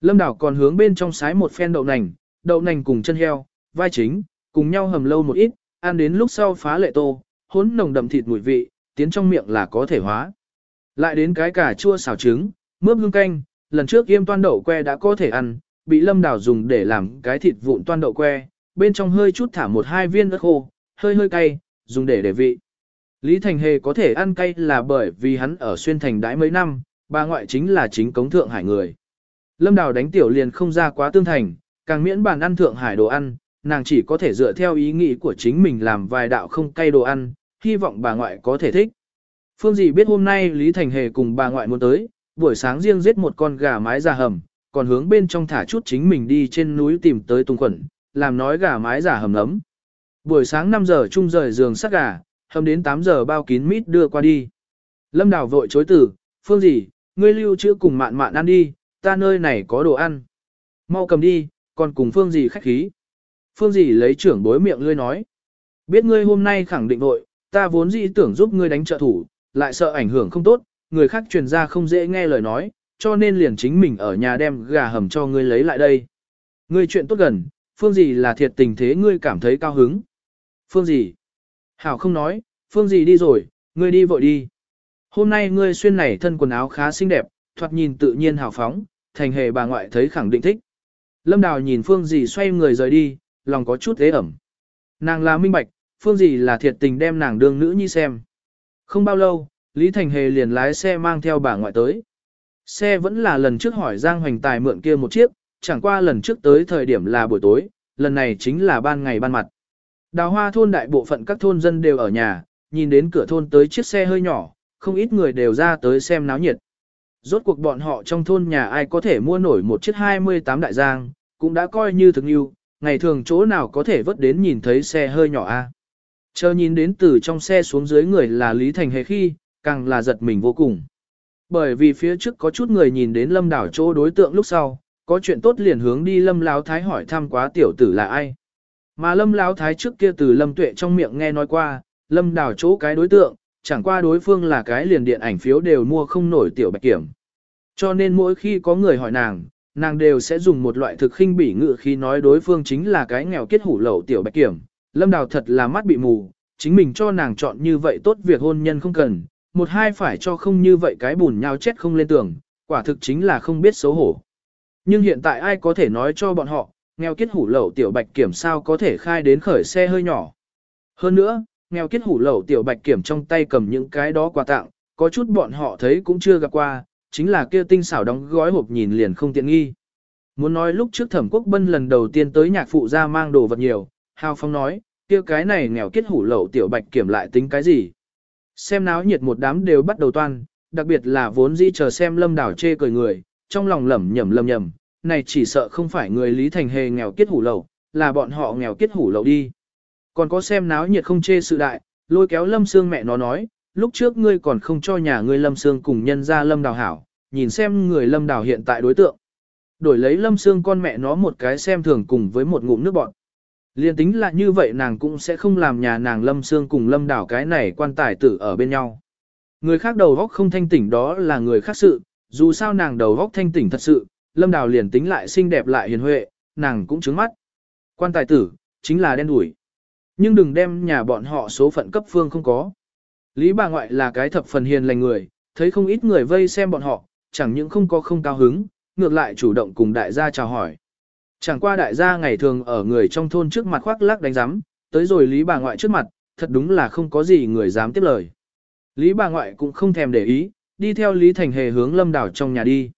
Lâm Đảo còn hướng bên trong sái một phen đậu nành, đậu nành cùng chân heo, vai chính, cùng nhau hầm lâu một ít, ăn đến lúc sau phá lệ tô, hỗn nồng đậm thịt mùi vị, tiến trong miệng là có thể hóa. Lại đến cái cà chua xào trứng, mướp hương canh, lần trước yêm toan đậu que đã có thể ăn, bị lâm đảo dùng để làm cái thịt vụn toan đậu que, bên trong hơi chút thả một hai viên ớt khô, hơi hơi cay, dùng để để vị. Lý Thành Hề có thể ăn cay là bởi vì hắn ở xuyên thành đãi mấy năm, bà ngoại chính là chính cống thượng hải người. Lâm Đào đánh tiểu liền không ra quá tương thành, càng miễn bàn ăn thượng hải đồ ăn, nàng chỉ có thể dựa theo ý nghĩ của chính mình làm vài đạo không cay đồ ăn, hy vọng bà ngoại có thể thích. Phương dĩ biết hôm nay Lý Thành Hề cùng bà ngoại muốn tới, buổi sáng riêng giết một con gà mái ra hầm, còn hướng bên trong thả chút chính mình đi trên núi tìm tới tung quẩn, làm nói gà mái giả hầm nấm. Buổi sáng 5 giờ chung rời giường sắt gà, hầm đến 8 giờ bao kín mít đưa qua đi. Lâm Đào vội chối từ, Phương dì, ngươi lưu trữ cùng mạn mạn ăn đi, ta nơi này có đồ ăn. Mau cầm đi, còn cùng Phương dì khách khí. Phương dì lấy trưởng bối miệng ngươi nói. Biết ngươi hôm nay khẳng định vội, ta vốn dĩ tưởng giúp ngươi đánh trợ thủ, lại sợ ảnh hưởng không tốt, người khác truyền ra không dễ nghe lời nói, cho nên liền chính mình ở nhà đem gà hầm cho ngươi lấy lại đây. Ngươi chuyện tốt gần, phương gì là thiệt tình thế ngươi cảm thấy cao hứng. Phương gì? Hảo không nói, phương gì đi rồi, ngươi đi vội đi. Hôm nay ngươi xuyên này thân quần áo khá xinh đẹp, thoạt nhìn tự nhiên hào phóng, thành hề bà ngoại thấy khẳng định thích. Lâm Đào nhìn phương gì xoay người rời đi, lòng có chút ế ẩm. Nàng là minh bạch, phương gì là thiệt tình đem nàng đương nữ nhi xem. Không bao lâu, Lý Thành Hề liền lái xe mang theo bà ngoại tới. Xe vẫn là lần trước hỏi Giang Hoành Tài mượn kia một chiếc, chẳng qua lần trước tới thời điểm là buổi tối, lần này chính là ban ngày ban mặt. Đào hoa thôn đại bộ phận các thôn dân đều ở nhà, nhìn đến cửa thôn tới chiếc xe hơi nhỏ, không ít người đều ra tới xem náo nhiệt. Rốt cuộc bọn họ trong thôn nhà ai có thể mua nổi một chiếc 28 đại giang, cũng đã coi như thực yêu, ngày thường chỗ nào có thể vớt đến nhìn thấy xe hơi nhỏ a. Chờ nhìn đến từ trong xe xuống dưới người là Lý Thành Hề khi, càng là giật mình vô cùng. Bởi vì phía trước có chút người nhìn đến lâm đảo chỗ đối tượng lúc sau, có chuyện tốt liền hướng đi lâm lão thái hỏi thăm quá tiểu tử là ai. Mà lâm lão thái trước kia từ lâm tuệ trong miệng nghe nói qua, lâm đào chỗ cái đối tượng, chẳng qua đối phương là cái liền điện ảnh phiếu đều mua không nổi tiểu bạch kiểm. Cho nên mỗi khi có người hỏi nàng, nàng đều sẽ dùng một loại thực khinh bỉ ngự khi nói đối phương chính là cái nghèo kết hủ lậu tiểu bạch kiểm, Lâm Đào thật là mắt bị mù, chính mình cho nàng chọn như vậy tốt việc hôn nhân không cần, một hai phải cho không như vậy cái bùn nhau chết không lên tường, quả thực chính là không biết xấu hổ. Nhưng hiện tại ai có thể nói cho bọn họ, nghèo kiết hủ lậu tiểu bạch kiểm sao có thể khai đến khởi xe hơi nhỏ. Hơn nữa, nghèo kiết hủ lậu tiểu bạch kiểm trong tay cầm những cái đó quà tặng, có chút bọn họ thấy cũng chưa gặp qua, chính là kia tinh xảo đóng gói hộp nhìn liền không tiện nghi. Muốn nói lúc trước thẩm quốc bân lần đầu tiên tới nhạc phụ ra mang đồ vật nhiều, Hào Phong nói, kia cái này nghèo kiết hủ lậu tiểu bạch kiểm lại tính cái gì. Xem náo nhiệt một đám đều bắt đầu toan, đặc biệt là vốn dĩ chờ xem lâm đảo chê cười người, trong lòng lẩm nhẩm lầm nhầm, này chỉ sợ không phải người Lý Thành Hề nghèo kiết hủ lậu, là bọn họ nghèo kiết hủ lậu đi. Còn có xem náo nhiệt không chê sự đại, lôi kéo lâm xương mẹ nó nói, lúc trước ngươi còn không cho nhà ngươi lâm xương cùng nhân ra lâm đào hảo, nhìn xem người lâm đào hiện tại đối tượng. Đổi lấy lâm xương con mẹ nó một cái xem thường cùng với một ngụm nước bọn. Liên tính là như vậy nàng cũng sẽ không làm nhà nàng lâm xương cùng lâm đào cái này quan tài tử ở bên nhau. Người khác đầu góc không thanh tỉnh đó là người khác sự, dù sao nàng đầu góc thanh tỉnh thật sự, lâm đào liền tính lại xinh đẹp lại hiền huệ, nàng cũng trướng mắt. Quan tài tử, chính là đen đủi. Nhưng đừng đem nhà bọn họ số phận cấp phương không có. Lý bà ngoại là cái thập phần hiền lành người, thấy không ít người vây xem bọn họ, chẳng những không có không cao hứng, ngược lại chủ động cùng đại gia chào hỏi. Chẳng qua đại gia ngày thường ở người trong thôn trước mặt khoác lác đánh giám, tới rồi Lý bà ngoại trước mặt, thật đúng là không có gì người dám tiếp lời. Lý bà ngoại cũng không thèm để ý, đi theo Lý Thành Hề hướng lâm đảo trong nhà đi.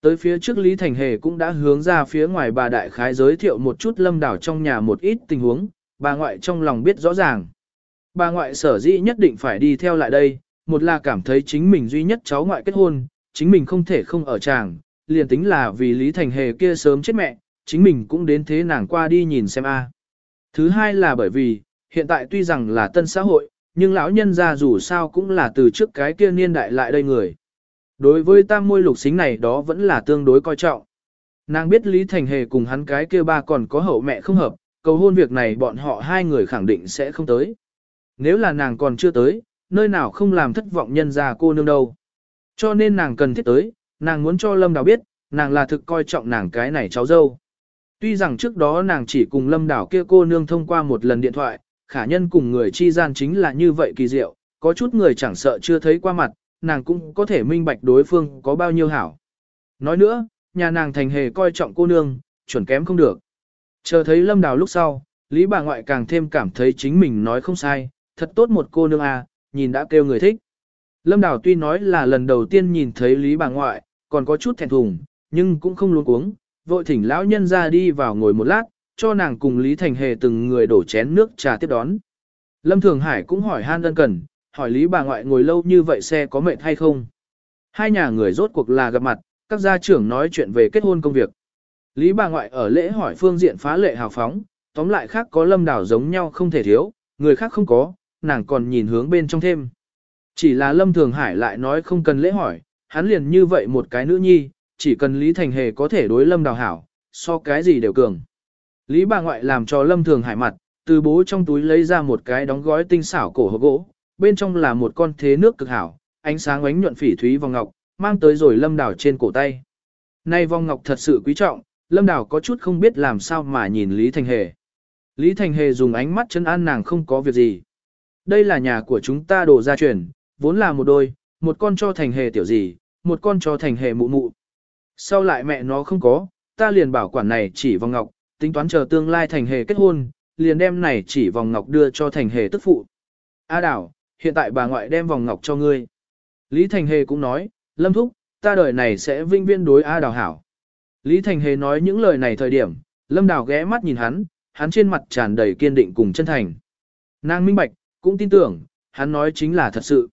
Tới phía trước Lý Thành Hề cũng đã hướng ra phía ngoài bà đại khái giới thiệu một chút lâm đảo trong nhà một ít tình huống, bà ngoại trong lòng biết rõ ràng. Bà ngoại sở dĩ nhất định phải đi theo lại đây, một là cảm thấy chính mình duy nhất cháu ngoại kết hôn, chính mình không thể không ở chàng, liền tính là vì Lý Thành Hề kia sớm chết mẹ, chính mình cũng đến thế nàng qua đi nhìn xem a. Thứ hai là bởi vì, hiện tại tuy rằng là tân xã hội, nhưng lão nhân gia dù sao cũng là từ trước cái kia niên đại lại đây người. Đối với tam môi lục xính này đó vẫn là tương đối coi trọng. Nàng biết Lý Thành Hề cùng hắn cái kia ba còn có hậu mẹ không hợp, cầu hôn việc này bọn họ hai người khẳng định sẽ không tới. Nếu là nàng còn chưa tới, nơi nào không làm thất vọng nhân gia cô nương đâu. Cho nên nàng cần thiết tới, nàng muốn cho Lâm Đào biết, nàng là thực coi trọng nàng cái này cháu dâu. Tuy rằng trước đó nàng chỉ cùng Lâm Đào kia cô nương thông qua một lần điện thoại, khả nhân cùng người chi gian chính là như vậy kỳ diệu, có chút người chẳng sợ chưa thấy qua mặt, nàng cũng có thể minh bạch đối phương có bao nhiêu hảo. Nói nữa, nhà nàng thành hề coi trọng cô nương, chuẩn kém không được. Chờ thấy Lâm Đào lúc sau, Lý bà ngoại càng thêm cảm thấy chính mình nói không sai, thật tốt một cô nương à, nhìn đã kêu người thích. Lâm Đào tuy nói là lần đầu tiên nhìn thấy Lý bà ngoại, còn có chút thẹn thùng, nhưng cũng không luôn cuống, vội thỉnh lão nhân ra đi vào ngồi một lát, cho nàng cùng Lý Thành Hề từng người đổ chén nước trà tiếp đón. Lâm Thường Hải cũng hỏi han đơn cần, hỏi Lý bà ngoại ngồi lâu như vậy xe có mệt hay không. Hai nhà người rốt cuộc là gặp mặt, các gia trưởng nói chuyện về kết hôn công việc. Lý bà ngoại ở lễ hỏi phương diện phá lệ hào phóng, tóm lại khác có lâm đảo giống nhau không thể thiếu, người khác không có, nàng còn nhìn hướng bên trong thêm. Chỉ là lâm thường hải lại nói không cần lễ hỏi, hắn liền như vậy một cái nữ nhi, chỉ cần Lý Thành Hề có thể đối lâm đào hảo, so cái gì đều cường. Lý bà ngoại làm cho lâm thường hải mặt, từ bố trong túi lấy ra một cái đóng gói tinh xảo cổ hộp gỗ, bên trong là một con thế nước cực hảo, ánh sáng ánh nhuận phỉ thúy vòng ngọc, mang tới rồi lâm đảo trên cổ tay. Nay vòng ngọc thật sự quý trọng, lâm đảo có chút không biết làm sao mà nhìn Lý Thành Hề. Lý Thành Hề dùng ánh mắt chân an nàng không có việc gì. Đây là nhà của chúng ta đồ gia truyền, vốn là một đôi, một con cho Thành Hề tiểu gì, một con cho Thành Hề mụ mụ. Sau lại mẹ nó không có, ta liền bảo quản này chỉ vòng ngọc, tính toán chờ tương lai Thành Hề kết hôn, liền đem này chỉ vòng ngọc đưa cho Thành Hề tức phụ. A đảo, hiện tại bà ngoại đem vòng ngọc cho ngươi. Lý Thành Hề cũng nói, Lâm Thúc, ta đời này sẽ vinh viên đối A Đào hảo. Lý Thành Hề nói những lời này thời điểm, Lâm Đào ghé mắt nhìn hắn, hắn trên mặt tràn đầy kiên định cùng chân thành. Nàng minh bạch, cũng tin tưởng, hắn nói chính là thật sự.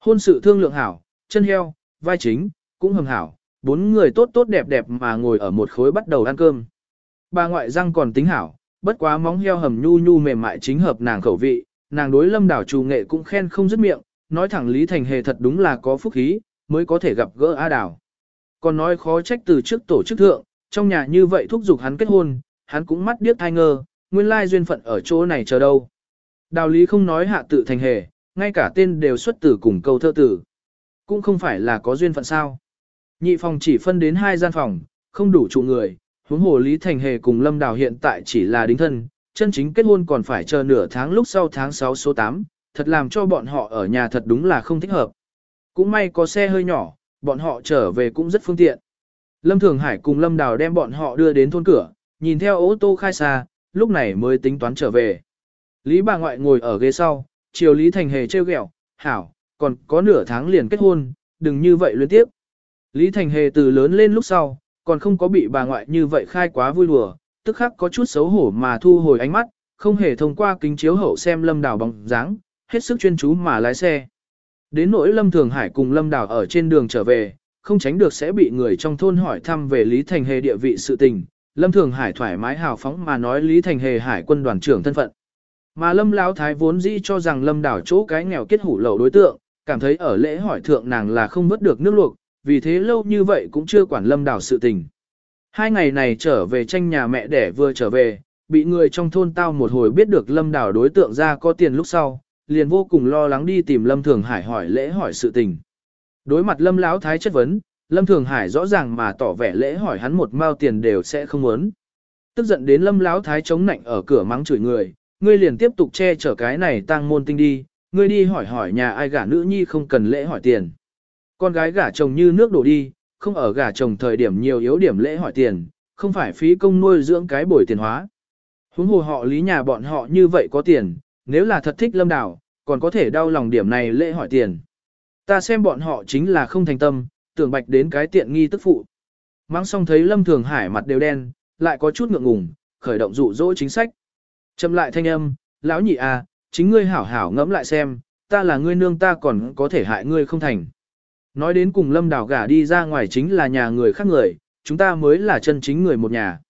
Hôn sự thương lượng hảo, chân heo, vai chính, cũng hầm hảo, bốn người tốt tốt đẹp đẹp mà ngồi ở một khối bắt đầu ăn cơm. Bà ngoại răng còn tính hảo, bất quá móng heo hầm nhu nhu mềm mại chính hợp nàng khẩu vị, nàng đối lâm đảo trù nghệ cũng khen không dứt miệng, nói thẳng Lý Thành Hề thật đúng là có phúc khí, mới có thể gặp gỡ A Đảo. Còn nói khó trách từ trước tổ chức thượng, trong nhà như vậy thúc giục hắn kết hôn, hắn cũng mắt điếc thai ngơ, nguyên lai duyên phận ở chỗ này chờ đâu. Đào Lý không nói hạ tự thành hề, ngay cả tên đều xuất tử cùng câu thơ tử. Cũng không phải là có duyên phận sao. Nhị phòng chỉ phân đến hai gian phòng, không đủ trụ người, huống hồ Lý Thành Hề cùng Lâm Đào hiện tại chỉ là đính thân, chân chính kết hôn còn phải chờ nửa tháng lúc sau tháng 6 số 8, thật làm cho bọn họ ở nhà thật đúng là không thích hợp. Cũng may có xe hơi nhỏ, bọn họ trở về cũng rất phương tiện. Lâm Thường Hải cùng Lâm Đào đem bọn họ đưa đến thôn cửa, nhìn theo ô tô khai xa, lúc này mới tính toán trở về. Lý bà ngoại ngồi ở ghế sau, chiều Lý Thành Hề trêu ghẹo, hảo, còn có nửa tháng liền kết hôn, đừng như vậy liên tiếp. Lý Thành Hề từ lớn lên lúc sau, còn không có bị bà ngoại như vậy khai quá vui đùa, tức khắc có chút xấu hổ mà thu hồi ánh mắt, không hề thông qua kính chiếu hậu xem Lâm Đào bóng dáng, hết sức chuyên chú mà lái xe. Đến nỗi Lâm Thường Hải cùng Lâm Đào ở trên đường trở về, không tránh được sẽ bị người trong thôn hỏi thăm về Lý Thành Hề địa vị sự tình. Lâm Thường Hải thoải mái hào phóng mà nói Lý Thành Hề hải quân đoàn trưởng thân phận. Mà Lâm Lão Thái vốn dĩ cho rằng Lâm Đảo chỗ cái nghèo kết hủ lậu đối tượng, cảm thấy ở lễ hỏi thượng nàng là không vớt được nước luộc, vì thế lâu như vậy cũng chưa quản Lâm Đảo sự tình. Hai ngày này trở về tranh nhà mẹ đẻ vừa trở về, bị người trong thôn tao một hồi biết được Lâm Đảo đối tượng ra có tiền lúc sau, liền vô cùng lo lắng đi tìm Lâm Thường Hải hỏi lễ hỏi sự tình. Đối mặt Lâm Lão Thái chất vấn, Lâm Thường Hải rõ ràng mà tỏ vẻ lễ hỏi hắn một mao tiền đều sẽ không muốn. Tức giận đến Lâm Lão Thái chống nạnh ở cửa mắng chửi người, ngươi liền tiếp tục che chở cái này tang môn tinh đi, ngươi đi hỏi hỏi nhà ai gả nữ nhi không cần lễ hỏi tiền. Con gái gả chồng như nước đổ đi, không ở gả chồng thời điểm nhiều yếu điểm lễ hỏi tiền, không phải phí công nuôi dưỡng cái bồi tiền hóa. Huống hồ họ lý nhà bọn họ như vậy có tiền, nếu là thật thích lâm đảo, còn có thể đau lòng điểm này lễ hỏi tiền. Ta xem bọn họ chính là không thành tâm, tưởng bạch đến cái tiện nghi tức phụ. Mang xong thấy lâm thường hải mặt đều đen, lại có chút ngượng ngùng, khởi động dụ dỗ chính sách. Chậm lại thanh âm, lão nhị à, chính ngươi hảo hảo ngẫm lại xem, ta là ngươi nương ta còn có thể hại ngươi không thành. Nói đến cùng lâm đảo gả đi ra ngoài chính là nhà người khác người, chúng ta mới là chân chính người một nhà.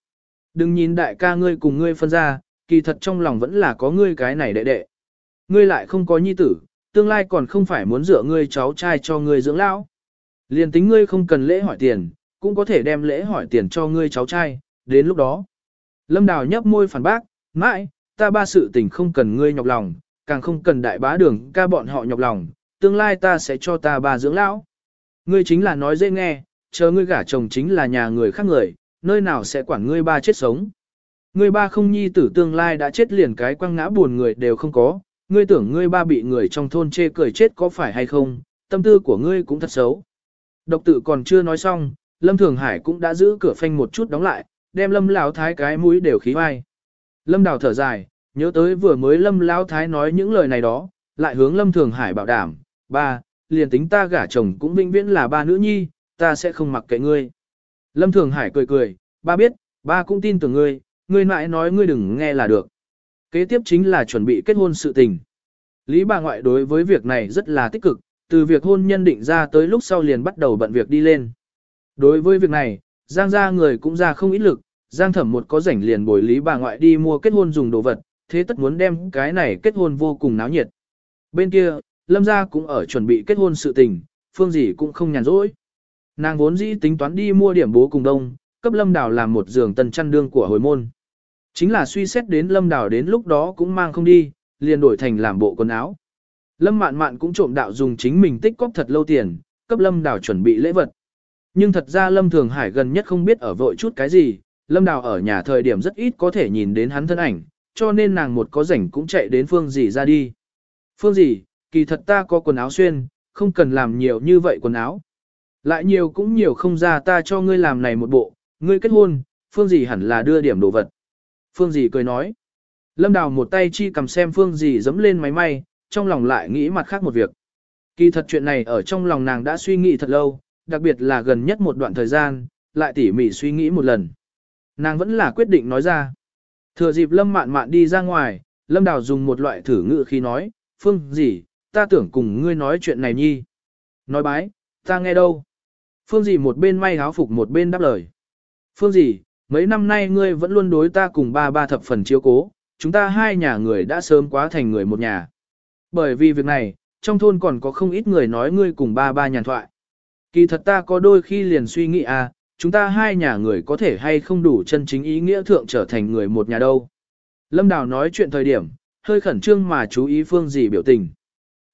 Đừng nhìn đại ca ngươi cùng ngươi phân ra, kỳ thật trong lòng vẫn là có ngươi cái này đệ đệ. Ngươi lại không có nhi tử, tương lai còn không phải muốn dựa ngươi cháu trai cho ngươi dưỡng lão. Liền tính ngươi không cần lễ hỏi tiền, cũng có thể đem lễ hỏi tiền cho ngươi cháu trai, đến lúc đó. Lâm Đào nhấp môi phản bác, mãi, ta ba sự tình không cần ngươi nhọc lòng, càng không cần đại bá đường ca bọn họ nhọc lòng, tương lai ta sẽ cho ta ba dưỡng lão. Ngươi chính là nói dễ nghe, chờ ngươi gả chồng chính là nhà người khác người, nơi nào sẽ quản ngươi ba chết sống. Ngươi ba không nhi tử tương lai đã chết liền cái quăng ngã buồn người đều không có, ngươi tưởng ngươi ba bị người trong thôn chê cười chết có phải hay không, tâm tư của ngươi cũng thật xấu. Độc tự còn chưa nói xong, Lâm Thường Hải cũng đã giữ cửa phanh một chút đóng lại, đem Lâm Lão Thái cái mũi đều khí vai. Lâm Đào thở dài, nhớ tới vừa mới Lâm Lão Thái nói những lời này đó, lại hướng Lâm Thường Hải bảo đảm, ba, liền tính ta gả chồng cũng vĩnh viễn là ba nữ nhi, ta sẽ không mặc kệ ngươi. Lâm Thường Hải cười cười, ba biết, ba cũng tin tưởng ngươi, ngươi mãi nói ngươi đừng nghe là được. Kế tiếp chính là chuẩn bị kết hôn sự tình. Lý bà ngoại đối với việc này rất là tích cực, từ việc hôn nhân định ra tới lúc sau liền bắt đầu bận việc đi lên. Đối với việc này, Giang gia người cũng ra không ít lực, Giang thẩm một có rảnh liền bồi Lý bà ngoại đi mua kết hôn dùng đồ vật, thế tất muốn đem cái này kết hôn vô cùng náo nhiệt. Bên kia, Lâm gia cũng ở chuẩn bị kết hôn sự tình, phương gì cũng không nhàn rỗi. Nàng vốn dĩ tính toán đi mua điểm bố cùng đông, cấp Lâm Đào làm một giường tần chăn đương của hồi môn. Chính là suy xét đến Lâm Đào đến lúc đó cũng mang không đi, liền đổi thành làm bộ quần áo. Lâm Mạn Mạn cũng trộm đạo dùng chính mình tích cóp thật lâu tiền, cấp Lâm Đào chuẩn bị lễ vật. Nhưng thật ra Lâm Thường Hải gần nhất không biết ở vội chút cái gì, Lâm Đào ở nhà thời điểm rất ít có thể nhìn đến hắn thân ảnh, cho nên nàng một có rảnh cũng chạy đến Phương Dì ra đi. Phương Dì, kỳ thật ta có quần áo xuyên, không cần làm nhiều như vậy quần áo. Lại nhiều cũng nhiều không ra ta cho ngươi làm này một bộ, ngươi kết hôn, Phương gì hẳn là đưa điểm đồ vật. Phương gì cười nói. Lâm Đào một tay chi cầm xem Phương gì dấm lên máy may, trong lòng lại nghĩ mặt khác một việc. Kỳ thật chuyện này ở trong lòng nàng đã suy nghĩ thật lâu, đặc biệt là gần nhất một đoạn thời gian, lại tỉ mỉ suy nghĩ một lần. Nàng vẫn là quyết định nói ra. Thừa dịp Lâm mạn mạn đi ra ngoài, Lâm Đào dùng một loại thử ngữ khi nói, Phương gì ta tưởng cùng ngươi nói chuyện này nhi. Nói bái, ta nghe đâu. Phương Dì một bên may áo phục một bên đáp lời. Phương Dì, mấy năm nay ngươi vẫn luôn đối ta cùng ba ba thập phần chiếu cố, chúng ta hai nhà người đã sớm quá thành người một nhà. Bởi vì việc này, trong thôn còn có không ít người nói ngươi cùng ba ba nhàn thoại. Kỳ thật ta có đôi khi liền suy nghĩ à, chúng ta hai nhà người có thể hay không đủ chân chính ý nghĩa thượng trở thành người một nhà đâu. Lâm Đào nói chuyện thời điểm, hơi khẩn trương mà chú ý Phương Dì biểu tình.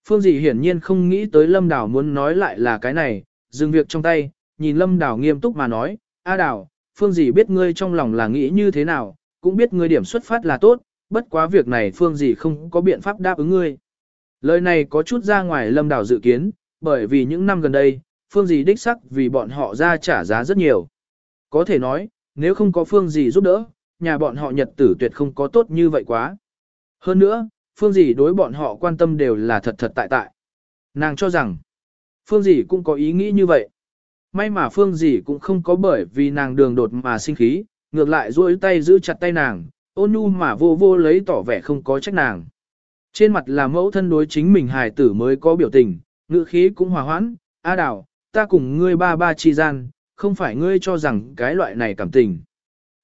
Phương Dị hiển nhiên không nghĩ tới Lâm Đào muốn nói lại là cái này, dừng việc trong tay, nhìn Lâm Đào nghiêm túc mà nói, A Đào, Phương Dị biết ngươi trong lòng là nghĩ như thế nào, cũng biết ngươi điểm xuất phát là tốt, bất quá việc này Phương Dị không có biện pháp đáp ứng ngươi. Lời này có chút ra ngoài Lâm Đào dự kiến, bởi vì những năm gần đây, Phương Dị đích sắc vì bọn họ ra trả giá rất nhiều. Có thể nói, nếu không có Phương Dị giúp đỡ, nhà bọn họ nhật tử tuyệt không có tốt như vậy quá. Hơn nữa, Phương Dì đối bọn họ quan tâm đều là thật thật tại tại. Nàng cho rằng, Phương Dì cũng có ý nghĩ như vậy. May mà Phương Dì cũng không có bởi vì nàng đường đột mà sinh khí, ngược lại duỗi tay giữ chặt tay nàng, ôn nhu mà vô vô lấy tỏ vẻ không có trách nàng. Trên mặt là mẫu thân đối chính mình hài tử mới có biểu tình, ngữ khí cũng hòa hoãn, A đào, ta cùng ngươi ba ba chi gian, không phải ngươi cho rằng cái loại này cảm tình.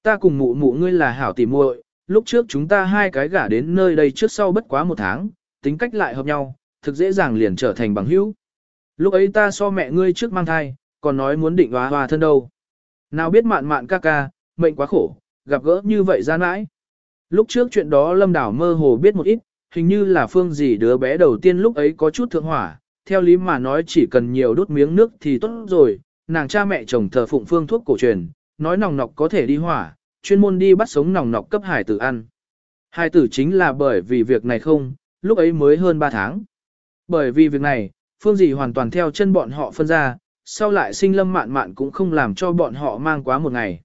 Ta cùng mụ mụ ngươi là hảo tỉ muội, lúc trước chúng ta hai cái gả đến nơi đây trước sau bất quá một tháng, tính cách lại hợp nhau, thực dễ dàng liền trở thành bằng hữu. Lúc ấy ta so mẹ ngươi trước mang thai, còn nói muốn định hóa hòa thân đâu. Nào biết mạn mạn ca ca, mệnh quá khổ, gặp gỡ như vậy gian mãi. Lúc trước chuyện đó Lâm Đảo mơ hồ biết một ít, hình như là phương gì đứa bé đầu tiên lúc ấy có chút thượng hỏa, theo lý mà nói chỉ cần nhiều đốt miếng nước thì tốt rồi, nàng cha mẹ chồng thờ phụng phương thuốc cổ truyền, nói nòng nọc có thể đi hỏa, chuyên môn đi bắt sống nòng nọc cấp hải tử ăn. Hải tử chính là bởi vì việc này không, lúc ấy mới hơn 3 tháng. Bởi vì việc này, phương dì hoàn toàn theo chân bọn họ phân ra, sau lại sinh lâm mạn mạn cũng không làm cho bọn họ mang quá một ngày.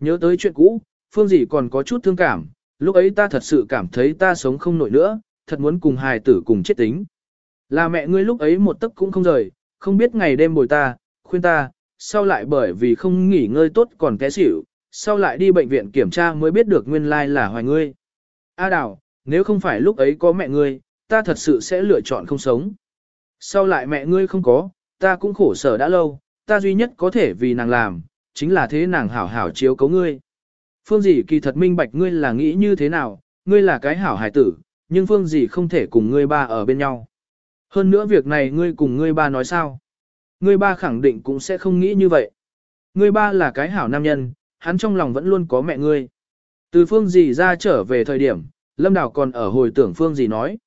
Nhớ tới chuyện cũ, phương dì còn có chút thương cảm, lúc ấy ta thật sự cảm thấy ta sống không nổi nữa, thật muốn cùng hài tử cùng chết tính. Là mẹ ngươi lúc ấy một tấc cũng không rời, không biết ngày đêm bồi ta, khuyên ta, sau lại bởi vì không nghỉ ngơi tốt còn té xỉu, sau lại đi bệnh viện kiểm tra mới biết được nguyên lai là hoài ngươi. A đào, nếu không phải lúc ấy có mẹ ngươi, ta thật sự sẽ lựa chọn không sống. Sau lại mẹ ngươi không có, ta cũng khổ sở đã lâu, ta duy nhất có thể vì nàng làm, chính là thế nàng hảo hảo chiếu cấu ngươi. Phương dì kỳ thật minh bạch ngươi là nghĩ như thế nào, ngươi là cái hảo hải tử, nhưng phương dì không thể cùng ngươi ba ở bên nhau. Hơn nữa việc này ngươi cùng ngươi ba nói sao? Ngươi ba khẳng định cũng sẽ không nghĩ như vậy. Ngươi ba là cái hảo nam nhân, hắn trong lòng vẫn luôn có mẹ ngươi. Từ phương gì ra trở về thời điểm, Lâm Đào còn ở hồi tưởng phương gì nói.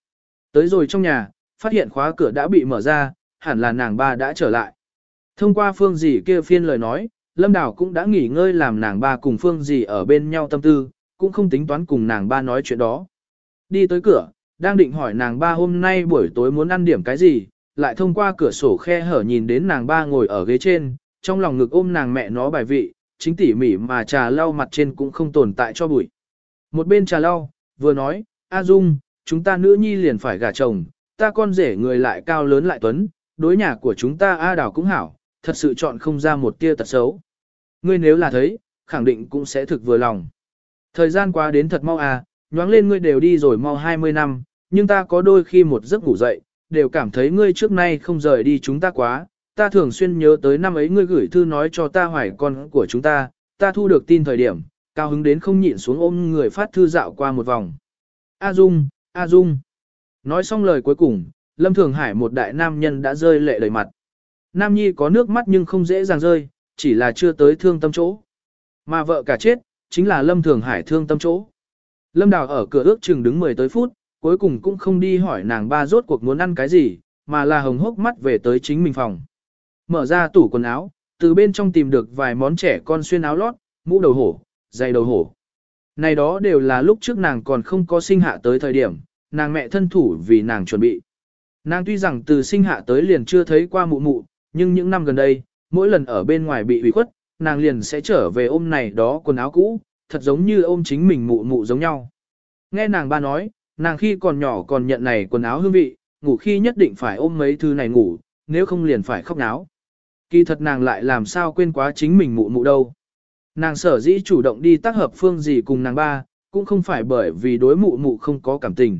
Tới rồi trong nhà, phát hiện khóa cửa đã bị mở ra, hẳn là nàng ba đã trở lại. Thông qua phương gì kia phiên lời nói, Lâm Đào cũng đã nghỉ ngơi làm nàng ba cùng phương gì ở bên nhau tâm tư, cũng không tính toán cùng nàng ba nói chuyện đó. Đi tới cửa, đang định hỏi nàng ba hôm nay buổi tối muốn ăn điểm cái gì, lại thông qua cửa sổ khe hở nhìn đến nàng ba ngồi ở ghế trên, trong lòng ngực ôm nàng mẹ nó bài vị, chính tỉ mỉ mà trà lau mặt trên cũng không tồn tại cho bụi. Một bên trà lau, vừa nói, A Dung, chúng ta nữ nhi liền phải gả chồng, ta con rể người lại cao lớn lại tuấn, đối nhà của chúng ta A Đào cũng hảo, thật sự chọn không ra một tia tật xấu. Ngươi nếu là thấy, khẳng định cũng sẽ thực vừa lòng. Thời gian qua đến thật mau à, nhoáng lên ngươi đều đi rồi mau 20 năm, nhưng ta có đôi khi một giấc ngủ dậy, đều cảm thấy ngươi trước nay không rời đi chúng ta quá. Ta thường xuyên nhớ tới năm ấy ngươi gửi thư nói cho ta hoài con của chúng ta, ta thu được tin thời điểm, cao hứng đến không nhịn xuống ôm người phát thư dạo qua một vòng. A Dung, A Dung. Nói xong lời cuối cùng, Lâm Thường Hải một đại nam nhân đã rơi lệ đầy mặt. Nam Nhi có nước mắt nhưng không dễ dàng rơi, chỉ là chưa tới thương tâm chỗ. Mà vợ cả chết, chính là Lâm Thường Hải thương tâm chỗ. Lâm Đào ở cửa ước chừng đứng 10 tới phút, cuối cùng cũng không đi hỏi nàng ba rốt cuộc muốn ăn cái gì, mà là hồng hốc mắt về tới chính mình phòng. Mở ra tủ quần áo, từ bên trong tìm được vài món trẻ con xuyên áo lót, mũ đầu hổ, giày đầu hổ. Này đó đều là lúc trước nàng còn không có sinh hạ tới thời điểm, nàng mẹ thân thủ vì nàng chuẩn bị. Nàng tuy rằng từ sinh hạ tới liền chưa thấy qua mụ mụ, nhưng những năm gần đây, mỗi lần ở bên ngoài bị hủy khuất, nàng liền sẽ trở về ôm này đó quần áo cũ, thật giống như ôm chính mình mụ mụ giống nhau. Nghe nàng ba nói, nàng khi còn nhỏ còn nhận này quần áo hương vị, ngủ khi nhất định phải ôm mấy thứ này ngủ, nếu không liền phải khóc náo. Kỳ thật nàng lại làm sao quên quá chính mình mụ mụ đâu. Nàng sở dĩ chủ động đi tác hợp phương gì cùng nàng ba, cũng không phải bởi vì đối mụ mụ không có cảm tình.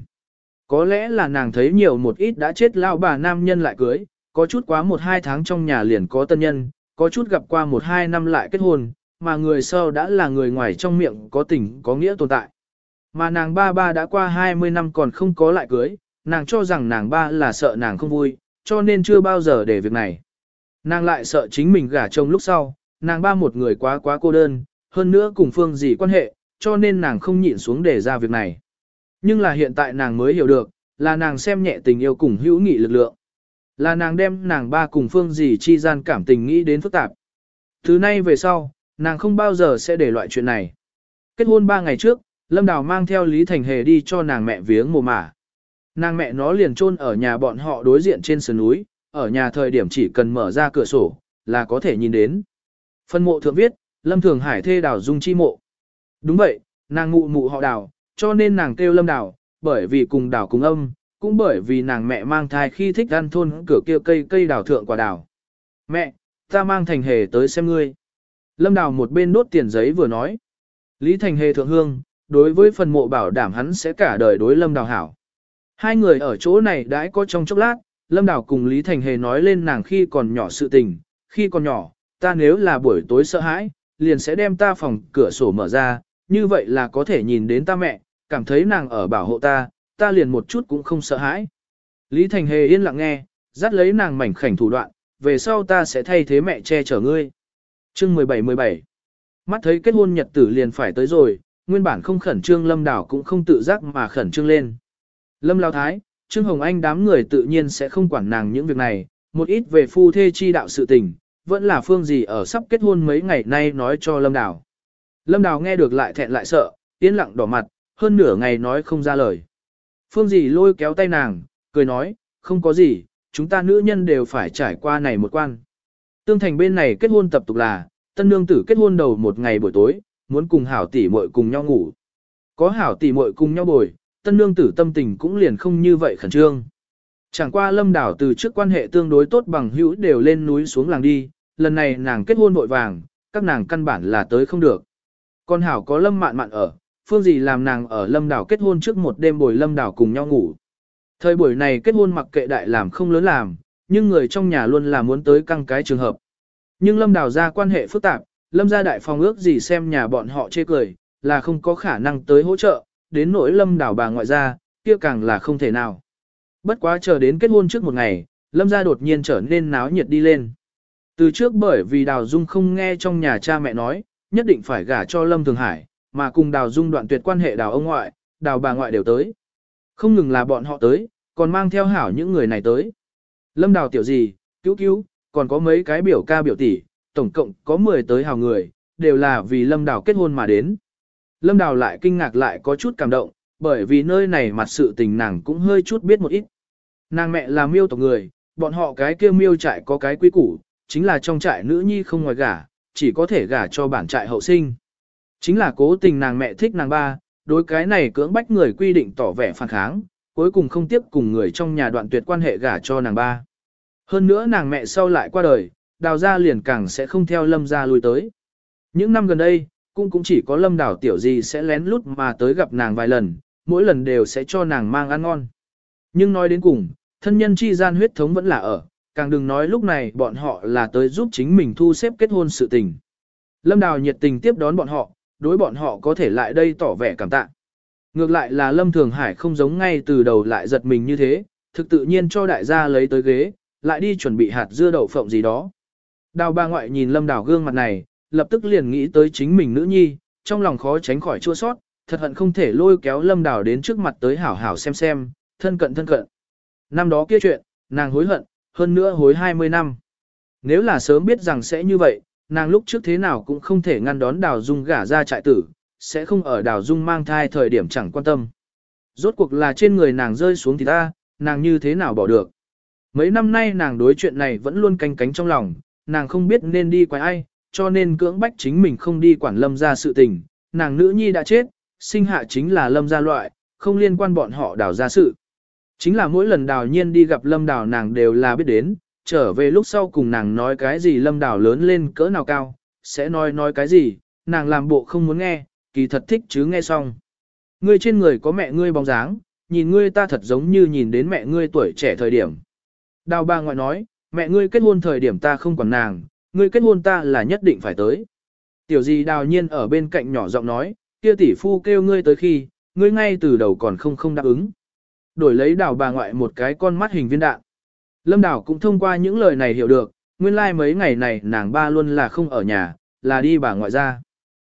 Có lẽ là nàng thấy nhiều một ít đã chết lao bà nam nhân lại cưới, có chút quá một hai tháng trong nhà liền có tân nhân, có chút gặp qua một hai năm lại kết hôn, mà người sau đã là người ngoài trong miệng có tình có nghĩa tồn tại. Mà nàng ba ba đã qua 20 năm còn không có lại cưới, nàng cho rằng nàng ba là sợ nàng không vui, cho nên chưa bao giờ để việc này. Nàng lại sợ chính mình gả chồng lúc sau, nàng ba một người quá quá cô đơn, hơn nữa cùng phương gì quan hệ, cho nên nàng không nhịn xuống để ra việc này. Nhưng là hiện tại nàng mới hiểu được, là nàng xem nhẹ tình yêu cùng hữu nghị lực lượng. Là nàng đem nàng ba cùng phương gì chi gian cảm tình nghĩ đến phức tạp. Thứ nay về sau, nàng không bao giờ sẽ để loại chuyện này. Kết hôn ba ngày trước, Lâm Đào mang theo Lý Thành Hề đi cho nàng mẹ viếng mồ mả. Nàng mẹ nó liền chôn ở nhà bọn họ đối diện trên sườn núi, ở nhà thời điểm chỉ cần mở ra cửa sổ, là có thể nhìn đến. Phân mộ thượng viết, Lâm Thường Hải thê đào dung chi mộ. Đúng vậy, nàng ngụ mụ họ đào, cho nên nàng kêu Lâm Đào, bởi vì cùng đào cùng âm, cũng bởi vì nàng mẹ mang thai khi thích ăn thôn cửa kia cây cây đào thượng quả đào. Mẹ, ta mang thành hề tới xem ngươi. Lâm Đào một bên đốt tiền giấy vừa nói. Lý Thành Hề thượng hương, đối với phần mộ bảo đảm hắn sẽ cả đời đối Lâm Đào hảo. Hai người ở chỗ này đãi có trong chốc lát, Lâm Đào cùng Lý Thành Hề nói lên nàng khi còn nhỏ sự tình, khi còn nhỏ, ta nếu là buổi tối sợ hãi, liền sẽ đem ta phòng cửa sổ mở ra, như vậy là có thể nhìn đến ta mẹ, cảm thấy nàng ở bảo hộ ta, ta liền một chút cũng không sợ hãi. Lý Thành Hề yên lặng nghe, dắt lấy nàng mảnh khảnh thủ đoạn, về sau ta sẽ thay thế mẹ che chở ngươi. Chương 17-17 Mắt thấy kết hôn nhật tử liền phải tới rồi, nguyên bản không khẩn trương Lâm Đảo cũng không tự giác mà khẩn trương lên. Lâm Lao Thái, Trương Hồng Anh đám người tự nhiên sẽ không quản nàng những việc này, một ít về phu thê chi đạo sự tình, vẫn là phương gì ở sắp kết hôn mấy ngày nay nói cho Lâm Đào. Lâm Đào nghe được lại thẹn lại sợ, yên lặng đỏ mặt, hơn nửa ngày nói không ra lời. Phương gì lôi kéo tay nàng, cười nói, không có gì, chúng ta nữ nhân đều phải trải qua này một quan. Tương thành bên này kết hôn tập tục là, tân nương tử kết hôn đầu một ngày buổi tối, muốn cùng hảo tỷ muội cùng nhau ngủ. Có hảo tỷ muội cùng nhau bồi, tân nương tử tâm tình cũng liền không như vậy khẩn trương. Chẳng qua lâm đảo từ trước quan hệ tương đối tốt bằng hữu đều lên núi xuống làng đi, lần này nàng kết hôn vội vàng, các nàng căn bản là tới không được. Con hảo có lâm mạn mạn ở, phương gì làm nàng ở lâm đảo kết hôn trước một đêm bồi lâm đảo cùng nhau ngủ. Thời buổi này kết hôn mặc kệ đại làm không lớn làm, nhưng người trong nhà luôn là muốn tới căng cái trường hợp. Nhưng lâm đảo ra quan hệ phức tạp, lâm gia đại phòng ước gì xem nhà bọn họ chê cười, là không có khả năng tới hỗ trợ, đến nỗi lâm đảo bà ngoại gia, kia càng là không thể nào. Bất quá chờ đến kết hôn trước một ngày, lâm gia đột nhiên trở nên náo nhiệt đi lên. Từ trước bởi vì Đào Dung không nghe trong nhà cha mẹ nói, nhất định phải gả cho Lâm Thường Hải, mà cùng Đào Dung đoạn tuyệt quan hệ Đào ông ngoại, Đào bà ngoại đều tới. Không ngừng là bọn họ tới, còn mang theo hảo những người này tới. Lâm Đào tiểu gì, cứu cứu, còn có mấy cái biểu ca biểu tỷ, tổng cộng có 10 tới hào người, đều là vì Lâm Đào kết hôn mà đến. Lâm Đào lại kinh ngạc lại có chút cảm động, bởi vì nơi này mặt sự tình nàng cũng hơi chút biết một ít. Nàng mẹ là miêu tộc người, bọn họ cái kia miêu trại có cái quy củ, chính là trong trại nữ nhi không ngoài gả, chỉ có thể gả cho bản trại hậu sinh. Chính là cố tình nàng mẹ thích nàng ba, đối cái này cưỡng bách người quy định tỏ vẻ phản kháng, cuối cùng không tiếp cùng người trong nhà đoạn tuyệt quan hệ gả cho nàng ba. Hơn nữa nàng mẹ sau lại qua đời, đào ra liền càng sẽ không theo lâm ra lui tới. Những năm gần đây, cũng cũng chỉ có lâm đảo tiểu gì sẽ lén lút mà tới gặp nàng vài lần, mỗi lần đều sẽ cho nàng mang ăn ngon. Nhưng nói đến cùng, thân nhân chi gian huyết thống vẫn là ở, càng đừng nói lúc này bọn họ là tới giúp chính mình thu xếp kết hôn sự tình. Lâm Đào nhiệt tình tiếp đón bọn họ, đối bọn họ có thể lại đây tỏ vẻ cảm tạ. Ngược lại là Lâm Thường Hải không giống ngay từ đầu lại giật mình như thế, thực tự nhiên cho đại gia lấy tới ghế, lại đi chuẩn bị hạt dưa đậu phộng gì đó. Đào ba ngoại nhìn Lâm Đào gương mặt này, lập tức liền nghĩ tới chính mình nữ nhi, trong lòng khó tránh khỏi chua sót, thật hận không thể lôi kéo Lâm Đào đến trước mặt tới hảo hảo xem xem, thân cận thân cận. Năm đó kia chuyện, nàng hối hận, hơn nữa hối 20 năm. Nếu là sớm biết rằng sẽ như vậy, nàng lúc trước thế nào cũng không thể ngăn đón Đào Dung gả ra trại tử, sẽ không ở Đào Dung mang thai thời điểm chẳng quan tâm. Rốt cuộc là trên người nàng rơi xuống thì ta, nàng như thế nào bỏ được. Mấy năm nay nàng đối chuyện này vẫn luôn canh cánh trong lòng, nàng không biết nên đi quay ai, cho nên cưỡng bách chính mình không đi quản lâm ra sự tình. Nàng nữ nhi đã chết, sinh hạ chính là lâm gia loại, không liên quan bọn họ đào ra sự. Chính là mỗi lần đào nhiên đi gặp lâm đào nàng đều là biết đến, trở về lúc sau cùng nàng nói cái gì lâm đào lớn lên cỡ nào cao, sẽ nói nói cái gì, nàng làm bộ không muốn nghe, kỳ thật thích chứ nghe xong. Ngươi trên người có mẹ ngươi bóng dáng, nhìn ngươi ta thật giống như nhìn đến mẹ ngươi tuổi trẻ thời điểm. Đào ba ngoại nói, mẹ ngươi kết hôn thời điểm ta không còn nàng, ngươi kết hôn ta là nhất định phải tới. Tiểu gì đào nhiên ở bên cạnh nhỏ giọng nói, kia tỷ phu kêu ngươi tới khi, ngươi ngay từ đầu còn không không đáp ứng đổi lấy đào bà ngoại một cái con mắt hình viên đạn. Lâm đào cũng thông qua những lời này hiểu được, nguyên lai like mấy ngày này nàng ba luôn là không ở nhà, là đi bà ngoại ra.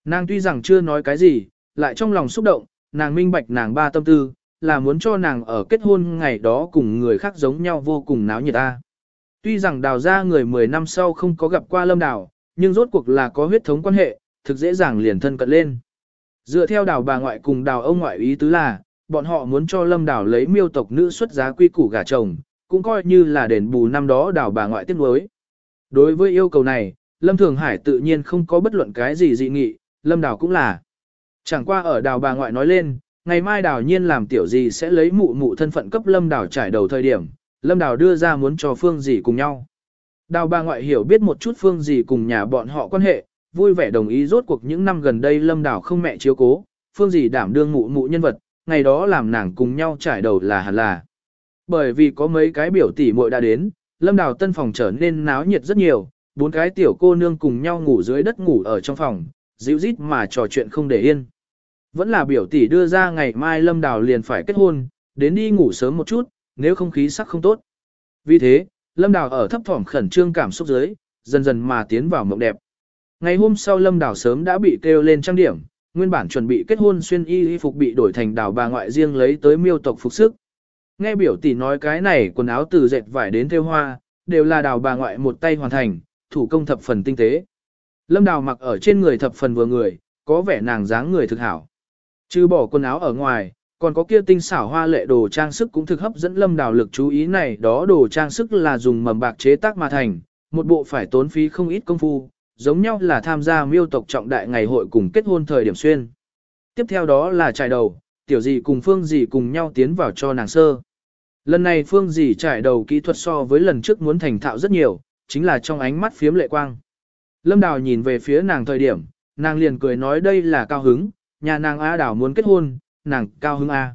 Nàng tuy rằng chưa nói cái gì, lại trong lòng xúc động, nàng minh bạch nàng ba tâm tư, là muốn cho nàng ở kết hôn ngày đó cùng người khác giống nhau vô cùng náo nhiệt ta. Tuy rằng đào ra người 10 năm sau không có gặp qua lâm đào, nhưng rốt cuộc là có huyết thống quan hệ, thực dễ dàng liền thân cận lên. Dựa theo đào bà ngoại cùng đào ông ngoại ý tứ là, bọn họ muốn cho lâm đào lấy miêu tộc nữ xuất giá quy củ gả chồng, cũng coi như là đền bù năm đó đào bà ngoại tiếc nuối. Đối với yêu cầu này, Lâm Thường Hải tự nhiên không có bất luận cái gì dị nghị, Lâm Đào cũng là. Chẳng qua ở đào bà ngoại nói lên, ngày mai đào nhiên làm tiểu gì sẽ lấy mụ mụ thân phận cấp Lâm Đào trải đầu thời điểm, Lâm Đào đưa ra muốn cho Phương Dĩ cùng nhau. Đào bà ngoại hiểu biết một chút Phương Dĩ cùng nhà bọn họ quan hệ, vui vẻ đồng ý rốt cuộc những năm gần đây Lâm Đào không mẹ chiếu cố, Phương Dĩ đảm đương mụ mụ nhân vật, ngày đó làm nàng cùng nhau trải đầu là hẳn là. Bởi vì có mấy cái biểu tỷ muội đã đến, lâm đào tân phòng trở nên náo nhiệt rất nhiều, bốn cái tiểu cô nương cùng nhau ngủ dưới đất ngủ ở trong phòng, dịu rít mà trò chuyện không để yên. Vẫn là biểu tỷ đưa ra ngày mai lâm đào liền phải kết hôn, đến đi ngủ sớm một chút, nếu không khí sắc không tốt. Vì thế, lâm đào ở thấp thỏm khẩn trương cảm xúc dưới, dần dần mà tiến vào mộng đẹp. Ngày hôm sau lâm đào sớm đã bị kêu lên trang điểm, nguyên bản chuẩn bị kết hôn xuyên y y phục bị đổi thành đào bà ngoại riêng lấy tới miêu tộc phục sức. Nghe biểu tỷ nói cái này quần áo từ dệt vải đến thêu hoa, đều là đào bà ngoại một tay hoàn thành, thủ công thập phần tinh tế. Lâm Đào mặc ở trên người thập phần vừa người, có vẻ nàng dáng người thực hảo. Trừ bỏ quần áo ở ngoài, còn có kia tinh xảo hoa lệ đồ trang sức cũng thực hấp dẫn Lâm Đào lực chú ý này đó đồ trang sức là dùng mầm bạc chế tác mà thành, một bộ phải tốn phí không ít công phu, giống nhau là tham gia miêu tộc trọng đại ngày hội cùng kết hôn thời điểm xuyên. Tiếp theo đó là trải đầu, tiểu dì cùng phương dì cùng nhau tiến vào cho nàng sơ. Lần này phương dì trải đầu kỹ thuật so với lần trước muốn thành thạo rất nhiều, chính là trong ánh mắt phiếm lệ quang. Lâm Đào nhìn về phía nàng thời điểm, nàng liền cười nói đây là cao hứng, nhà nàng A Đào muốn kết hôn, nàng cao hứng A.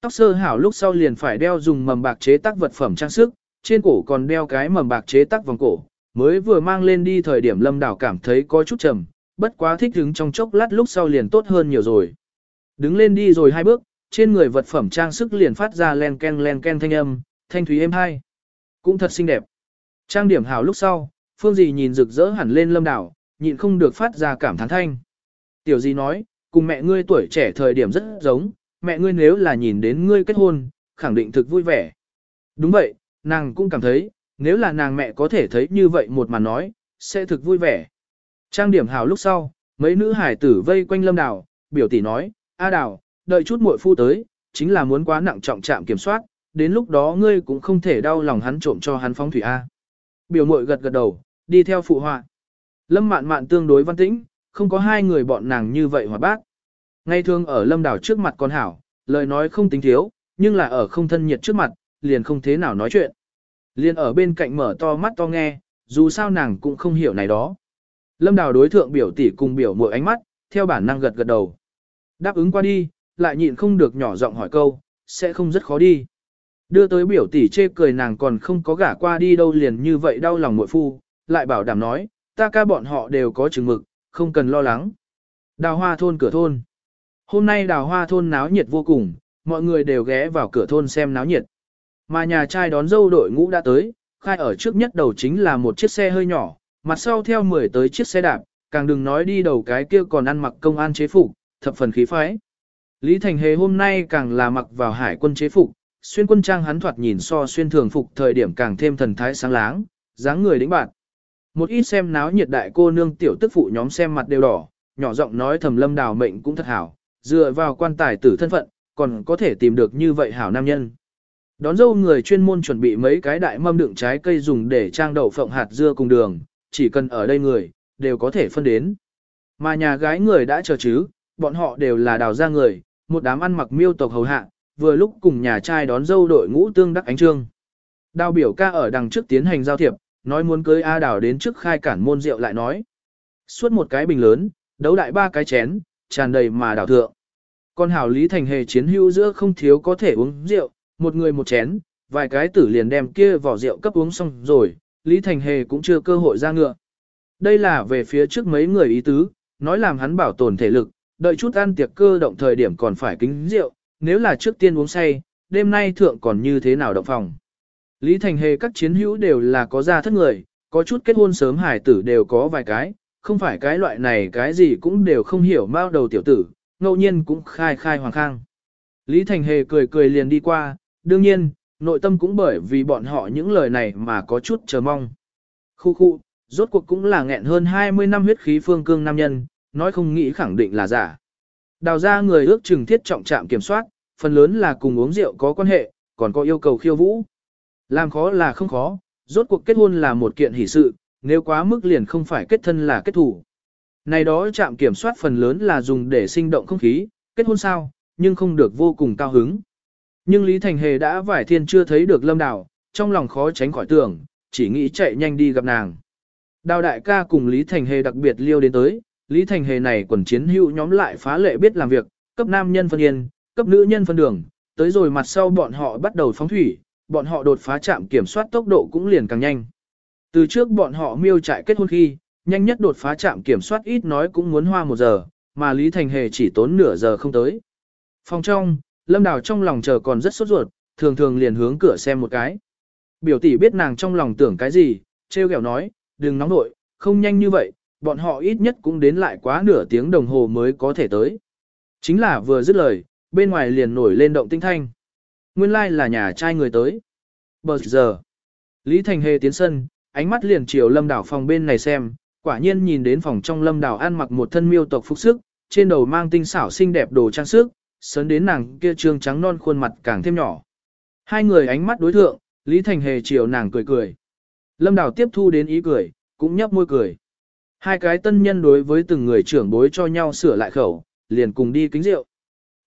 Tóc sơ hảo lúc sau liền phải đeo dùng mầm bạc chế tác vật phẩm trang sức, trên cổ còn đeo cái mầm bạc chế tác vòng cổ, mới vừa mang lên đi thời điểm Lâm đảo cảm thấy có chút trầm, bất quá thích hứng trong chốc lát lúc sau liền tốt hơn nhiều rồi. Đứng lên đi rồi hai bước, trên người vật phẩm trang sức liền phát ra len ken len ken thanh âm, thanh thúy êm hai. Cũng thật xinh đẹp. Trang điểm hảo lúc sau, Phương Dì nhìn rực rỡ hẳn lên lâm đảo, nhịn không được phát ra cảm thán thanh. Tiểu Dì nói, cùng mẹ ngươi tuổi trẻ thời điểm rất giống, mẹ ngươi nếu là nhìn đến ngươi kết hôn, khẳng định thực vui vẻ. Đúng vậy, nàng cũng cảm thấy, nếu là nàng mẹ có thể thấy như vậy một màn nói, sẽ thực vui vẻ. Trang điểm hào lúc sau, mấy nữ hải tử vây quanh lâm đào biểu tỷ nói, A đào đợi chút muội phu tới, chính là muốn quá nặng trọng trạm kiểm soát, đến lúc đó ngươi cũng không thể đau lòng hắn trộm cho hắn phóng thủy A. Biểu muội gật gật đầu, đi theo phụ họa. Lâm mạn mạn tương đối văn tĩnh, không có hai người bọn nàng như vậy hòa bác. Ngay thường ở lâm đảo trước mặt con hảo, lời nói không tính thiếu, nhưng là ở không thân nhiệt trước mặt, liền không thế nào nói chuyện. Liền ở bên cạnh mở to mắt to nghe, dù sao nàng cũng không hiểu này đó. Lâm đào đối thượng biểu tỷ cùng biểu mỗi ánh mắt, theo bản năng gật gật đầu. Đáp ứng qua đi, lại nhịn không được nhỏ giọng hỏi câu, sẽ không rất khó đi. Đưa tới biểu tỷ chê cười nàng còn không có gả qua đi đâu liền như vậy đau lòng muội phu, lại bảo đảm nói, ta ca bọn họ đều có chừng mực, không cần lo lắng. Đào hoa thôn cửa thôn. Hôm nay đào hoa thôn náo nhiệt vô cùng, mọi người đều ghé vào cửa thôn xem náo nhiệt. Mà nhà trai đón dâu đội ngũ đã tới, khai ở trước nhất đầu chính là một chiếc xe hơi nhỏ, mặt sau theo 10 tới chiếc xe đạp, càng đừng nói đi đầu cái kia còn ăn mặc công an chế phục, thập phần khí phái. Lý Thành Hề hôm nay càng là mặc vào hải quân chế phục, xuyên quân trang hắn thoạt nhìn so xuyên thường phục thời điểm càng thêm thần thái sáng láng, dáng người đĩnh bạn. Một ít xem náo nhiệt đại cô nương tiểu tức phụ nhóm xem mặt đều đỏ, nhỏ giọng nói thầm lâm đào mệnh cũng thật hảo, dựa vào quan tài tử thân phận, còn có thể tìm được như vậy hảo nam nhân. Đón dâu người chuyên môn chuẩn bị mấy cái đại mâm đựng trái cây dùng để trang đậu phộng hạt dưa cùng đường, chỉ cần ở đây người, đều có thể phân đến. Mà nhà gái người đã chờ chứ, bọn họ đều là đào gia người, một đám ăn mặc miêu tộc hầu hạ, vừa lúc cùng nhà trai đón dâu đội ngũ tương đắc ánh trương. Đào biểu ca ở đằng trước tiến hành giao thiệp, nói muốn cưới A đào đến trước khai cản môn rượu lại nói. Suốt một cái bình lớn, đấu đại ba cái chén, tràn đầy mà đào thượng. Con hảo Lý Thành Hề chiến hữu giữa không thiếu có thể uống rượu, một người một chén, vài cái tử liền đem kia vỏ rượu cấp uống xong rồi, Lý Thành Hề cũng chưa cơ hội ra ngựa. Đây là về phía trước mấy người ý tứ, nói làm hắn bảo tồn thể lực, đợi chút ăn tiệc cơ động thời điểm còn phải kính rượu, nếu là trước tiên uống say, đêm nay thượng còn như thế nào động phòng. Lý Thành Hề các chiến hữu đều là có gia thất người, có chút kết hôn sớm hải tử đều có vài cái, không phải cái loại này cái gì cũng đều không hiểu mao đầu tiểu tử, ngẫu nhiên cũng khai khai hoàng khang. Lý Thành Hề cười cười liền đi qua, đương nhiên, nội tâm cũng bởi vì bọn họ những lời này mà có chút chờ mong. Khu khu, rốt cuộc cũng là nghẹn hơn 20 năm huyết khí phương cương nam nhân, nói không nghĩ khẳng định là giả. Đào ra người ước chừng thiết trọng trạm kiểm soát, phần lớn là cùng uống rượu có quan hệ, còn có yêu cầu khiêu vũ. Làm khó là không khó, rốt cuộc kết hôn là một kiện hỷ sự, nếu quá mức liền không phải kết thân là kết thủ. Này đó trạm kiểm soát phần lớn là dùng để sinh động không khí, kết hôn sao, nhưng không được vô cùng cao hứng. Nhưng Lý Thành Hề đã vải thiên chưa thấy được Lâm Đào, trong lòng khó tránh khỏi tưởng, chỉ nghĩ chạy nhanh đi gặp nàng. Đào đại ca cùng Lý Thành Hề đặc biệt liêu đến tới, Lý Thành Hề này quần chiến hữu nhóm lại phá lệ biết làm việc, cấp nam nhân phân yên, cấp nữ nhân phân đường, tới rồi mặt sau bọn họ bắt đầu phóng thủy, bọn họ đột phá chạm kiểm soát tốc độ cũng liền càng nhanh. Từ trước bọn họ miêu trại kết hôn khi, nhanh nhất đột phá chạm kiểm soát ít nói cũng muốn hoa một giờ, mà Lý Thành Hề chỉ tốn nửa giờ không tới. Phòng trong, Lâm Đào trong lòng chờ còn rất sốt ruột, thường thường liền hướng cửa xem một cái. Biểu tỷ biết nàng trong lòng tưởng cái gì, treo kẹo nói, đừng nóng nội, không nhanh như vậy, bọn họ ít nhất cũng đến lại quá nửa tiếng đồng hồ mới có thể tới. Chính là vừa dứt lời, bên ngoài liền nổi lên động tinh thanh. Nguyên lai like là nhà trai người tới. Bờ giờ, Lý Thành Hề tiến sân, ánh mắt liền chiều lâm đảo phòng bên này xem, quả nhiên nhìn đến phòng trong lâm đảo ăn mặc một thân miêu tộc phục sức, trên đầu mang tinh xảo xinh đẹp đồ trang sức, sớn đến nàng kia trương trắng non khuôn mặt càng thêm nhỏ. Hai người ánh mắt đối thượng, Lý Thành Hề chiều nàng cười cười. Lâm Đào tiếp thu đến ý cười, cũng nhấp môi cười. Hai cái tân nhân đối với từng người trưởng bối cho nhau sửa lại khẩu, liền cùng đi kính rượu.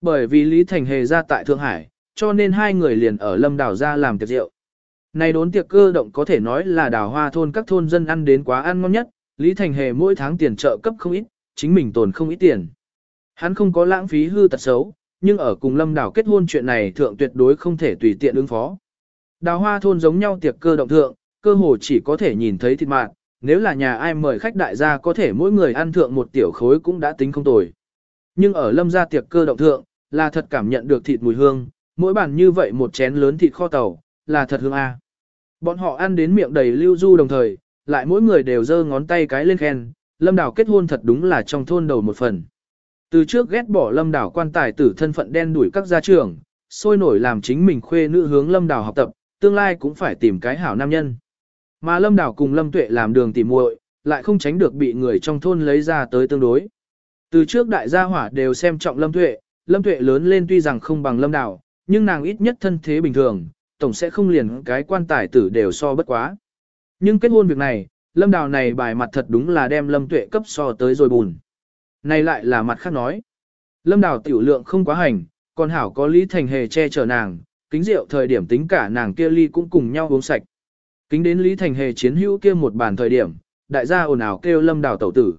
Bởi vì Lý Thành Hề ra tại Thượng Hải, cho nên hai người liền ở Lâm Đảo ra làm tiệc rượu. Này đốn tiệc cơ động có thể nói là đào hoa thôn các thôn dân ăn đến quá ăn ngon nhất, Lý Thành Hề mỗi tháng tiền trợ cấp không ít, chính mình tồn không ít tiền. Hắn không có lãng phí hư tật xấu, nhưng ở cùng Lâm Đảo kết hôn chuyện này thượng tuyệt đối không thể tùy tiện ứng phó. Đào hoa thôn giống nhau tiệc cơ động thượng, cơ hồ chỉ có thể nhìn thấy thịt mạng, nếu là nhà ai mời khách đại gia có thể mỗi người ăn thượng một tiểu khối cũng đã tính không tồi. Nhưng ở lâm gia tiệc cơ động thượng, là thật cảm nhận được thịt mùi hương, mỗi bàn như vậy một chén lớn thịt kho tàu, là thật hương a. Bọn họ ăn đến miệng đầy lưu du đồng thời, lại mỗi người đều giơ ngón tay cái lên khen, lâm đảo kết hôn thật đúng là trong thôn đầu một phần. Từ trước ghét bỏ lâm đảo quan tài tử thân phận đen đuổi các gia trưởng, sôi nổi làm chính mình khuê nữ hướng lâm đảo học tập, tương lai cũng phải tìm cái hảo nam nhân. Mà lâm đảo cùng lâm tuệ làm đường tỉ muội, lại không tránh được bị người trong thôn lấy ra tới tương đối. Từ trước đại gia hỏa đều xem trọng lâm tuệ, lâm tuệ lớn lên tuy rằng không bằng lâm đảo, nhưng nàng ít nhất thân thế bình thường, tổng sẽ không liền cái quan tài tử đều so bất quá. Nhưng kết hôn việc này, lâm đào này bài mặt thật đúng là đem lâm tuệ cấp so tới rồi bùn. Này lại là mặt khác nói. Lâm đào tiểu lượng không quá hành, còn hảo có lý thành hề che chở nàng, kính rượu thời điểm tính cả nàng kia ly cũng cùng nhau uống sạch. Kính đến lý thành hề chiến hữu kia một bàn thời điểm, đại gia ồn ào kêu lâm đào tẩu tử.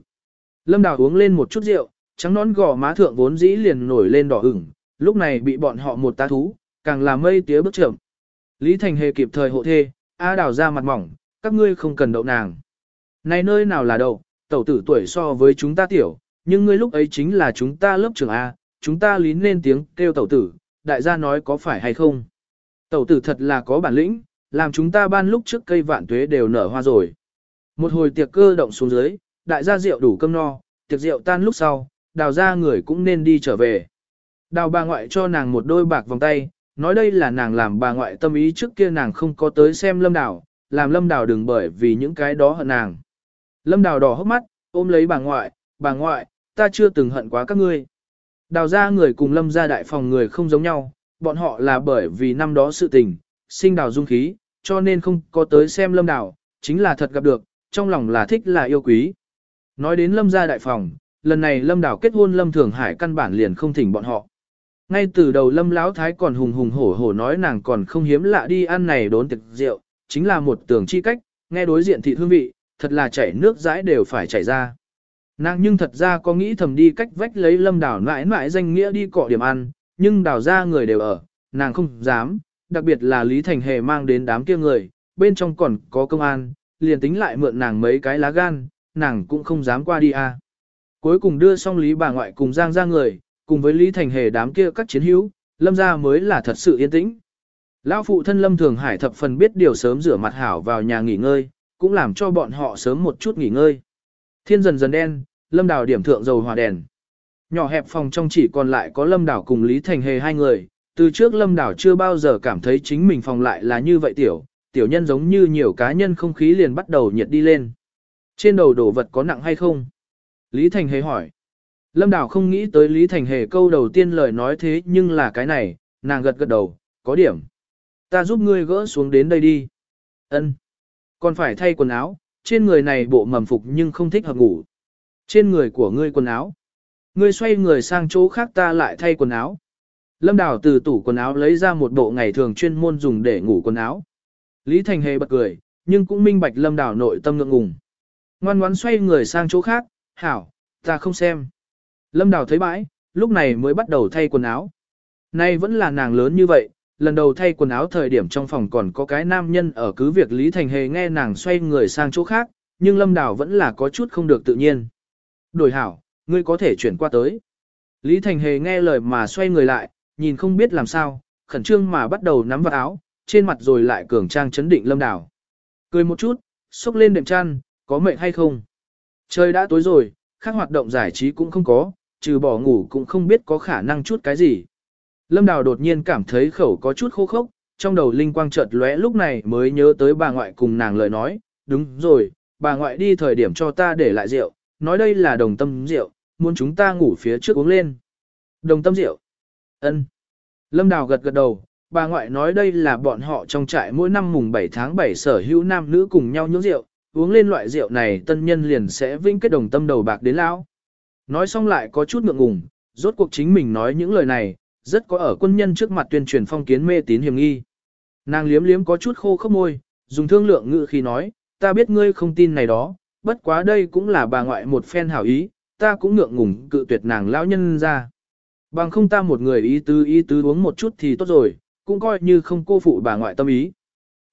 Lâm đào uống lên một chút rượu, trắng nón gò má thượng vốn dĩ liền nổi lên đỏ ửng, lúc này bị bọn họ một tá thú, càng là mây tía bước trưởng Lý Thành Hề kịp thời hộ thê, A đào ra mặt mỏng, các ngươi không cần đậu nàng. Này nơi nào là đậu, tẩu tử tuổi so với chúng ta tiểu, nhưng ngươi lúc ấy chính là chúng ta lớp trưởng A, chúng ta lín lên tiếng kêu tẩu tử, đại gia nói có phải hay không. Tẩu tử thật là có bản lĩnh, làm chúng ta ban lúc trước cây vạn tuế đều nở hoa rồi. Một hồi tiệc cơ động xuống dưới, đại gia rượu đủ cơm no, tiệc rượu tan lúc sau, đào ra người cũng nên đi trở về. Đào bà ngoại cho nàng một đôi bạc vòng tay, nói đây là nàng làm bà ngoại tâm ý trước kia nàng không có tới xem lâm đào, làm lâm đào đừng bởi vì những cái đó hận nàng. Lâm đào đỏ hốc mắt, ôm lấy bà ngoại, bà ngoại, ta chưa từng hận quá các ngươi. Đào ra người cùng lâm ra đại phòng người không giống nhau, bọn họ là bởi vì năm đó sự tình, sinh đào dung khí, cho nên không có tới xem lâm đào, chính là thật gặp được, trong lòng là thích là yêu quý. Nói đến lâm gia đại phòng, lần này lâm đào kết hôn lâm thường hải căn bản liền không thỉnh bọn họ. Ngay từ đầu lâm lão thái còn hùng hùng hổ hổ nói nàng còn không hiếm lạ đi ăn này đốn tiệc rượu, chính là một tường chi cách, nghe đối diện thị hương vị, thật là chảy nước dãi đều phải chảy ra. Nàng nhưng thật ra có nghĩ thầm đi cách vách lấy lâm đảo mãi mãi danh nghĩa đi cọ điểm ăn, nhưng đảo ra người đều ở, nàng không dám, đặc biệt là Lý Thành Hề mang đến đám kia người, bên trong còn có công an, liền tính lại mượn nàng mấy cái lá gan, nàng cũng không dám qua đi à. Cuối cùng đưa xong Lý bà ngoại cùng Giang ra người, cùng với Lý Thành Hề đám kia các chiến hữu, lâm Gia mới là thật sự yên tĩnh. Lão phụ thân lâm thường hải thập phần biết điều sớm rửa mặt hảo vào nhà nghỉ ngơi, cũng làm cho bọn họ sớm một chút nghỉ ngơi. Thiên dần dần đen, lâm đào điểm thượng dầu hòa đèn. Nhỏ hẹp phòng trong chỉ còn lại có lâm Đào cùng Lý Thành Hề hai người, từ trước lâm đảo chưa bao giờ cảm thấy chính mình phòng lại là như vậy tiểu, tiểu nhân giống như nhiều cá nhân không khí liền bắt đầu nhiệt đi lên. Trên đầu đổ vật có nặng hay không? Lý Thành Hề hỏi. Lâm Đào không nghĩ tới Lý Thành Hề câu đầu tiên lời nói thế nhưng là cái này, nàng gật gật đầu, có điểm. Ta giúp ngươi gỡ xuống đến đây đi. Ân. Còn phải thay quần áo, trên người này bộ mầm phục nhưng không thích hợp ngủ. Trên người của ngươi quần áo. Ngươi xoay người sang chỗ khác ta lại thay quần áo. Lâm Đào từ tủ quần áo lấy ra một bộ ngày thường chuyên môn dùng để ngủ quần áo. Lý Thành Hề bật cười, nhưng cũng minh bạch Lâm Đào nội tâm ngượng ngùng. Ngoan ngoãn xoay người sang chỗ khác, hảo, ta không xem. Lâm Đào thấy bãi, lúc này mới bắt đầu thay quần áo. Nay vẫn là nàng lớn như vậy, lần đầu thay quần áo thời điểm trong phòng còn có cái nam nhân ở cứ việc Lý Thành Hề nghe nàng xoay người sang chỗ khác, nhưng Lâm Đào vẫn là có chút không được tự nhiên. Đổi hảo, ngươi có thể chuyển qua tới. Lý Thành Hề nghe lời mà xoay người lại, nhìn không biết làm sao, khẩn trương mà bắt đầu nắm vào áo, trên mặt rồi lại cường trang chấn định Lâm Đào. Cười một chút, xúc lên đệm chăn, có mệt hay không? Trời đã tối rồi, khác hoạt động giải trí cũng không có, trừ bỏ ngủ cũng không biết có khả năng chút cái gì. Lâm Đào đột nhiên cảm thấy khẩu có chút khô khốc, trong đầu linh quang chợt lóe lúc này mới nhớ tới bà ngoại cùng nàng lời nói, đúng rồi, bà ngoại đi thời điểm cho ta để lại rượu, nói đây là đồng tâm rượu, muốn chúng ta ngủ phía trước uống lên. Đồng tâm rượu. ân Lâm Đào gật gật đầu, bà ngoại nói đây là bọn họ trong trại mỗi năm mùng 7 tháng 7 sở hữu nam nữ cùng nhau nhúng rượu, uống lên loại rượu này tân nhân liền sẽ vinh kết đồng tâm đầu bạc đến lão. Nói xong lại có chút ngượng ngùng, rốt cuộc chính mình nói những lời này, rất có ở quân nhân trước mặt tuyên truyền phong kiến mê tín hiểm nghi. Nàng liếm liếm có chút khô khốc môi, dùng thương lượng ngữ khi nói, ta biết ngươi không tin này đó, bất quá đây cũng là bà ngoại một phen hảo ý, ta cũng ngượng ngùng cự tuyệt nàng lão nhân ra. Bằng không ta một người ý tứ ý tứ uống một chút thì tốt rồi, cũng coi như không cô phụ bà ngoại tâm ý.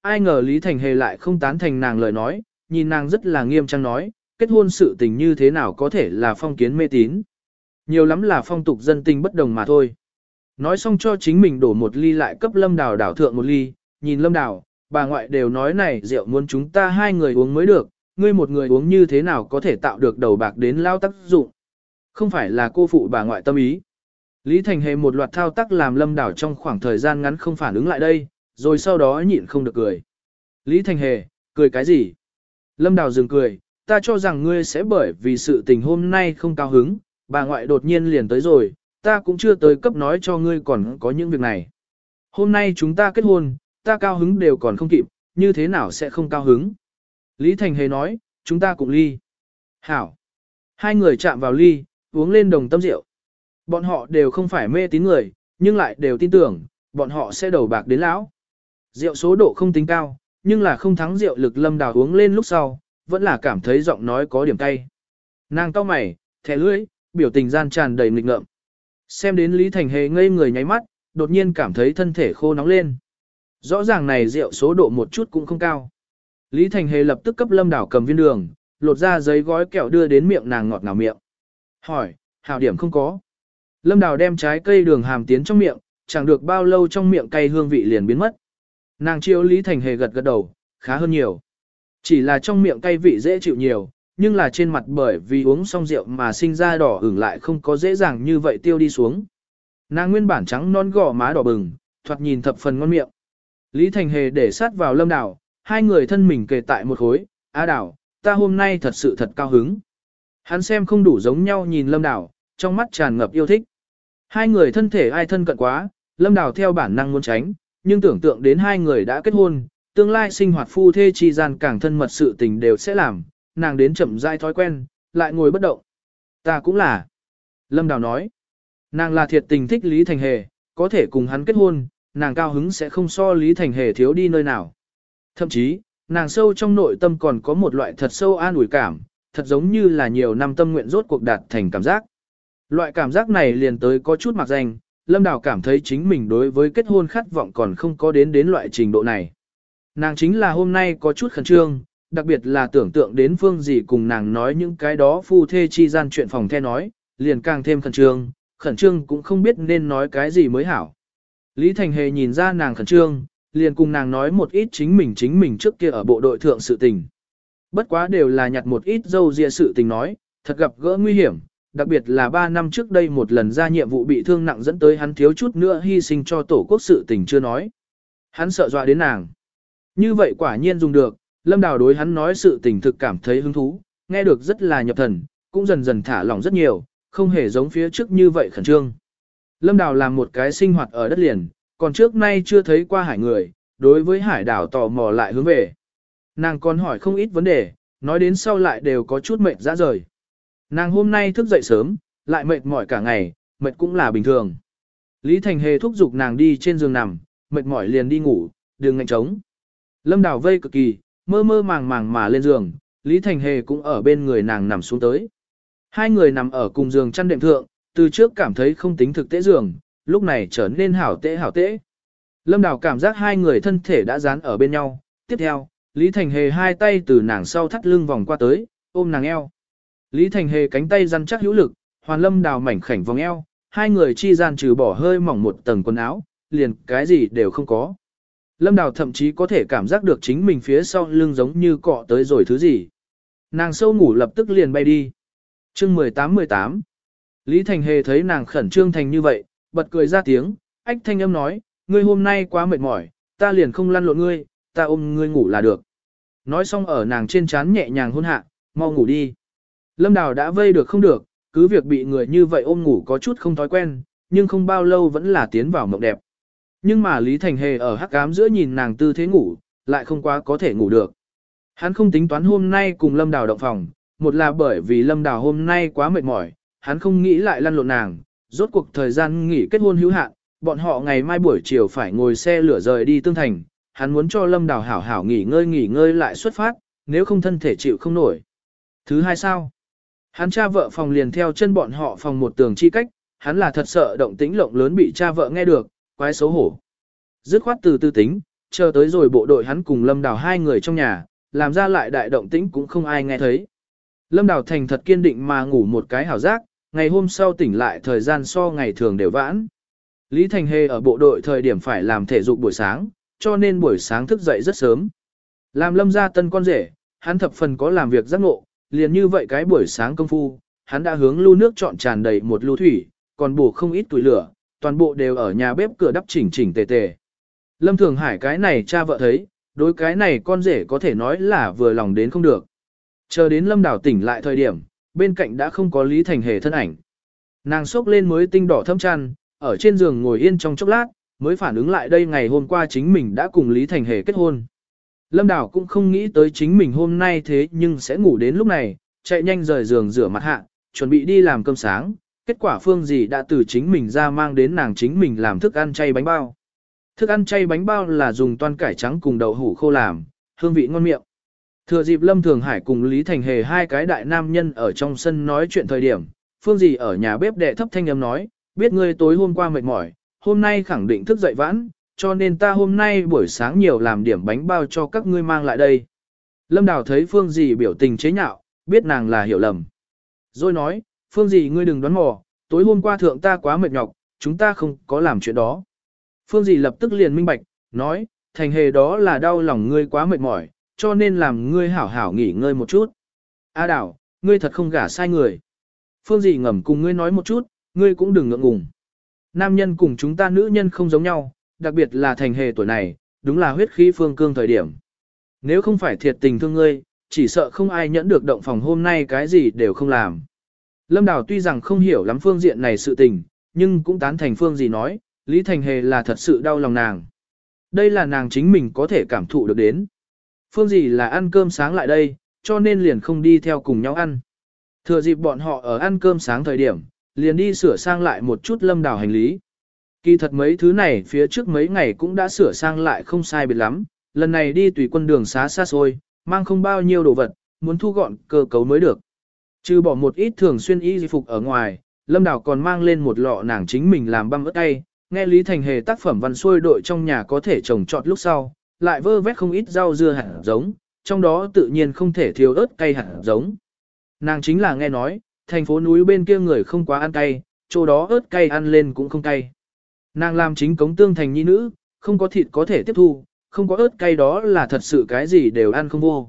Ai ngờ Lý Thành Hề lại không tán thành nàng lời nói, nhìn nàng rất là nghiêm trang nói, kết hôn sự tình như thế nào có thể là phong kiến mê tín. Nhiều lắm là phong tục dân tình bất đồng mà thôi. Nói xong cho chính mình đổ một ly lại cấp lâm đào đảo thượng một ly, nhìn lâm đào, bà ngoại đều nói này rượu muốn chúng ta hai người uống mới được, ngươi một người uống như thế nào có thể tạo được đầu bạc đến lao tác dụng. Không phải là cô phụ bà ngoại tâm ý. Lý Thành Hề một loạt thao tác làm lâm đảo trong khoảng thời gian ngắn không phản ứng lại đây, rồi sau đó nhịn không được cười. Lý Thành Hề, cười cái gì? Lâm Đào dừng cười, ta cho rằng ngươi sẽ bởi vì sự tình hôm nay không cao hứng, bà ngoại đột nhiên liền tới rồi, ta cũng chưa tới cấp nói cho ngươi còn có những việc này. Hôm nay chúng ta kết hôn, ta cao hứng đều còn không kịp, như thế nào sẽ không cao hứng? Lý Thành Hề nói, chúng ta cùng ly. Hảo. Hai người chạm vào ly, uống lên đồng tâm rượu. Bọn họ đều không phải mê tín người, nhưng lại đều tin tưởng, bọn họ sẽ đầu bạc đến lão. Rượu số độ không tính cao, nhưng là không thắng rượu lực lâm đào uống lên lúc sau, vẫn là cảm thấy giọng nói có điểm cay. Nàng cau mày, thẻ lưỡi, biểu tình gian tràn đầy nghịch ngợm. Xem đến Lý Thành Hề ngây người nháy mắt, đột nhiên cảm thấy thân thể khô nóng lên. Rõ ràng này rượu số độ một chút cũng không cao. Lý Thành Hề lập tức cấp lâm đảo cầm viên đường, lột ra giấy gói kẹo đưa đến miệng nàng ngọt ngào miệng. Hỏi, hảo điểm không có. Lâm đào đem trái cây đường hàm tiến trong miệng, chẳng được bao lâu trong miệng cay hương vị liền biến mất. Nàng chiếu Lý Thành Hề gật gật đầu, khá hơn nhiều. Chỉ là trong miệng cay vị dễ chịu nhiều, nhưng là trên mặt bởi vì uống xong rượu mà sinh ra đỏ ửng lại không có dễ dàng như vậy tiêu đi xuống. Nàng nguyên bản trắng non gò má đỏ bừng, thoạt nhìn thập phần ngon miệng. Lý Thành Hề để sát vào lâm đảo, hai người thân mình kề tại một khối, á đảo, ta hôm nay thật sự thật cao hứng. Hắn xem không đủ giống nhau nhìn lâm đảo, trong mắt tràn ngập yêu thích. Hai người thân thể ai thân cận quá, lâm đảo theo bản năng muốn tránh, nhưng tưởng tượng đến hai người đã kết hôn, tương lai sinh hoạt phu thê chi gian càng thân mật sự tình đều sẽ làm, nàng đến chậm rãi thói quen, lại ngồi bất động. Ta cũng là. Lâm Đào nói, nàng là thiệt tình thích Lý Thành Hề, có thể cùng hắn kết hôn, nàng cao hứng sẽ không so Lý Thành Hề thiếu đi nơi nào. Thậm chí, nàng sâu trong nội tâm còn có một loại thật sâu an ủi cảm, thật giống như là nhiều năm tâm nguyện rốt cuộc đạt thành cảm giác. Loại cảm giác này liền tới có chút mặc danh, Lâm Đào cảm thấy chính mình đối với kết hôn khát vọng còn không có đến đến loại trình độ này. Nàng chính là hôm nay có chút khẩn trương, đặc biệt là tưởng tượng đến phương gì cùng nàng nói những cái đó phu thê chi gian chuyện phòng the nói, liền càng thêm khẩn trương, khẩn trương cũng không biết nên nói cái gì mới hảo. Lý Thành Hề nhìn ra nàng khẩn trương, liền cùng nàng nói một ít chính mình chính mình trước kia ở bộ đội thượng sự tình. Bất quá đều là nhặt một ít dâu dịa sự tình nói, thật gặp gỡ nguy hiểm, đặc biệt là 3 năm trước đây một lần ra nhiệm vụ bị thương nặng dẫn tới hắn thiếu chút nữa hy sinh cho tổ quốc sự tình chưa nói. Hắn sợ dọa đến nàng. Như vậy quả nhiên dùng được, Lâm Đào đối hắn nói sự tình thực cảm thấy hứng thú, nghe được rất là nhập thần, cũng dần dần thả lỏng rất nhiều, không hề giống phía trước như vậy khẩn trương. Lâm Đào làm một cái sinh hoạt ở đất liền, còn trước nay chưa thấy qua hải người, đối với hải đảo tò mò lại hướng về. Nàng còn hỏi không ít vấn đề, nói đến sau lại đều có chút mệt ra rời. Nàng hôm nay thức dậy sớm, lại mệt mỏi cả ngày, mệt cũng là bình thường. Lý Thành Hề thúc giục nàng đi trên giường nằm, mệt mỏi liền đi ngủ, đường ngạnh trống. Lâm Đào vây cực kỳ, mơ mơ màng màng mà lên giường, Lý Thành Hề cũng ở bên người nàng nằm xuống tới. Hai người nằm ở cùng giường chăn đệm thượng, từ trước cảm thấy không tính thực tế giường, lúc này trở nên hảo tễ hảo tễ. Lâm Đào cảm giác hai người thân thể đã dán ở bên nhau, tiếp theo, Lý Thành Hề hai tay từ nàng sau thắt lưng vòng qua tới, ôm nàng eo. Lý Thành Hề cánh tay rắn chắc hữu lực, Hoàn Lâm Đào mảnh khảnh vòng eo, hai người chi gian trừ bỏ hơi mỏng một tầng quần áo, liền cái gì đều không có. Lâm Đào thậm chí có thể cảm giác được chính mình phía sau lưng giống như cọ tới rồi thứ gì. Nàng sâu ngủ lập tức liền bay đi. chương 18-18 Lý Thành Hề thấy nàng khẩn trương thành như vậy, bật cười ra tiếng, ách thanh âm nói, ngươi hôm nay quá mệt mỏi, ta liền không lăn lộn ngươi, ta ôm ngươi ngủ là được. nói xong ở nàng trên trán nhẹ nhàng hôn hạ, mau ngủ đi. Lâm Đào đã vây được không được, cứ việc bị người như vậy ôm ngủ có chút không thói quen, nhưng không bao lâu vẫn là tiến vào mộng đẹp. Nhưng mà Lý Thành Hề ở hắc ám giữa nhìn nàng tư thế ngủ, lại không quá có thể ngủ được. Hắn không tính toán hôm nay cùng Lâm Đào động phòng, một là bởi vì Lâm Đào hôm nay quá mệt mỏi, hắn không nghĩ lại lăn lộn nàng, rốt cuộc thời gian nghỉ kết hôn hữu hạn, bọn họ ngày mai buổi chiều phải ngồi xe lửa rời đi tương thành, hắn muốn cho Lâm Đào hảo hảo nghỉ ngơi nghỉ ngơi lại xuất phát, nếu không thân thể chịu không nổi. Thứ hai sao? Hắn cha vợ phòng liền theo chân bọn họ phòng một tường chi cách, hắn là thật sợ động tĩnh lộng lớn bị cha vợ nghe được, quái xấu hổ. Dứt khoát từ tư tính, chờ tới rồi bộ đội hắn cùng Lâm Đào hai người trong nhà, làm ra lại đại động tĩnh cũng không ai nghe thấy. Lâm Đào Thành thật kiên định mà ngủ một cái hảo giác, ngày hôm sau tỉnh lại thời gian so ngày thường đều vãn. Lý Thành Hề ở bộ đội thời điểm phải làm thể dục buổi sáng, cho nên buổi sáng thức dậy rất sớm. Làm lâm gia tân con rể, hắn thập phần có làm việc giác ngộ, liền như vậy cái buổi sáng công phu, hắn đã hướng lưu nước chọn tràn đầy một lưu thủy, còn bổ không ít tuổi lửa, toàn bộ đều ở nhà bếp cửa đắp chỉnh chỉnh tề tề. Lâm Thường Hải cái này cha vợ thấy, đối cái này con rể có thể nói là vừa lòng đến không được. Chờ đến Lâm Đảo tỉnh lại thời điểm, bên cạnh đã không có Lý Thành Hề thân ảnh. Nàng sốc lên mới tinh đỏ thâm chăn, ở trên giường ngồi yên trong chốc lát, mới phản ứng lại đây ngày hôm qua chính mình đã cùng Lý Thành Hề kết hôn. Lâm Đảo cũng không nghĩ tới chính mình hôm nay thế nhưng sẽ ngủ đến lúc này, chạy nhanh rời giường rửa mặt hạ, chuẩn bị đi làm cơm sáng, kết quả phương gì đã từ chính mình ra mang đến nàng chính mình làm thức ăn chay bánh bao. Thức ăn chay bánh bao là dùng toan cải trắng cùng đậu hủ khô làm, hương vị ngon miệng. Thừa dịp Lâm Thường Hải cùng Lý Thành Hề hai cái đại nam nhân ở trong sân nói chuyện thời điểm, phương gì ở nhà bếp đệ thấp thanh âm nói, biết ngươi tối hôm qua mệt mỏi, hôm nay khẳng định thức dậy vãn, cho nên ta hôm nay buổi sáng nhiều làm điểm bánh bao cho các ngươi mang lại đây. Lâm Đào thấy Phương Dì biểu tình chế nhạo, biết nàng là hiểu lầm. Rồi nói, Phương Dì ngươi đừng đoán mò, tối hôm qua thượng ta quá mệt nhọc, chúng ta không có làm chuyện đó. Phương Dì lập tức liền minh bạch, nói, thành hề đó là đau lòng ngươi quá mệt mỏi, cho nên làm ngươi hảo hảo nghỉ ngơi một chút. A Đào, ngươi thật không gả sai người. Phương Dì ngầm cùng ngươi nói một chút, ngươi cũng đừng ngượng ngùng. Nam nhân cùng chúng ta nữ nhân không giống nhau, đặc biệt là thành hề tuổi này, đúng là huyết khí phương cương thời điểm. Nếu không phải thiệt tình thương ngươi, chỉ sợ không ai nhẫn được động phòng hôm nay cái gì đều không làm. Lâm Đào tuy rằng không hiểu lắm phương diện này sự tình, nhưng cũng tán thành phương gì nói, Lý Thành Hề là thật sự đau lòng nàng. Đây là nàng chính mình có thể cảm thụ được đến. Phương gì là ăn cơm sáng lại đây, cho nên liền không đi theo cùng nhau ăn. Thừa dịp bọn họ ở ăn cơm sáng thời điểm, liền đi sửa sang lại một chút lâm đào hành lý. Kỳ thật mấy thứ này phía trước mấy ngày cũng đã sửa sang lại không sai biệt lắm, lần này đi tùy quân đường xá xa xôi, mang không bao nhiêu đồ vật, muốn thu gọn cơ cấu mới được. Trừ bỏ một ít thường xuyên y phục ở ngoài, Lâm Đào còn mang lên một lọ nàng chính mình làm băm ớt tay, nghe Lý Thành Hề tác phẩm văn xuôi đội trong nhà có thể trồng trọt lúc sau, lại vơ vét không ít rau dưa hạt giống, trong đó tự nhiên không thể thiếu ớt cay hạt giống. Nàng chính là nghe nói, thành phố núi bên kia người không quá ăn cay, chỗ đó ớt cay ăn lên cũng không cay. Nàng làm chính cống tương thành nhi nữ, không có thịt có thể tiếp thu, không có ớt cay đó là thật sự cái gì đều ăn không vô.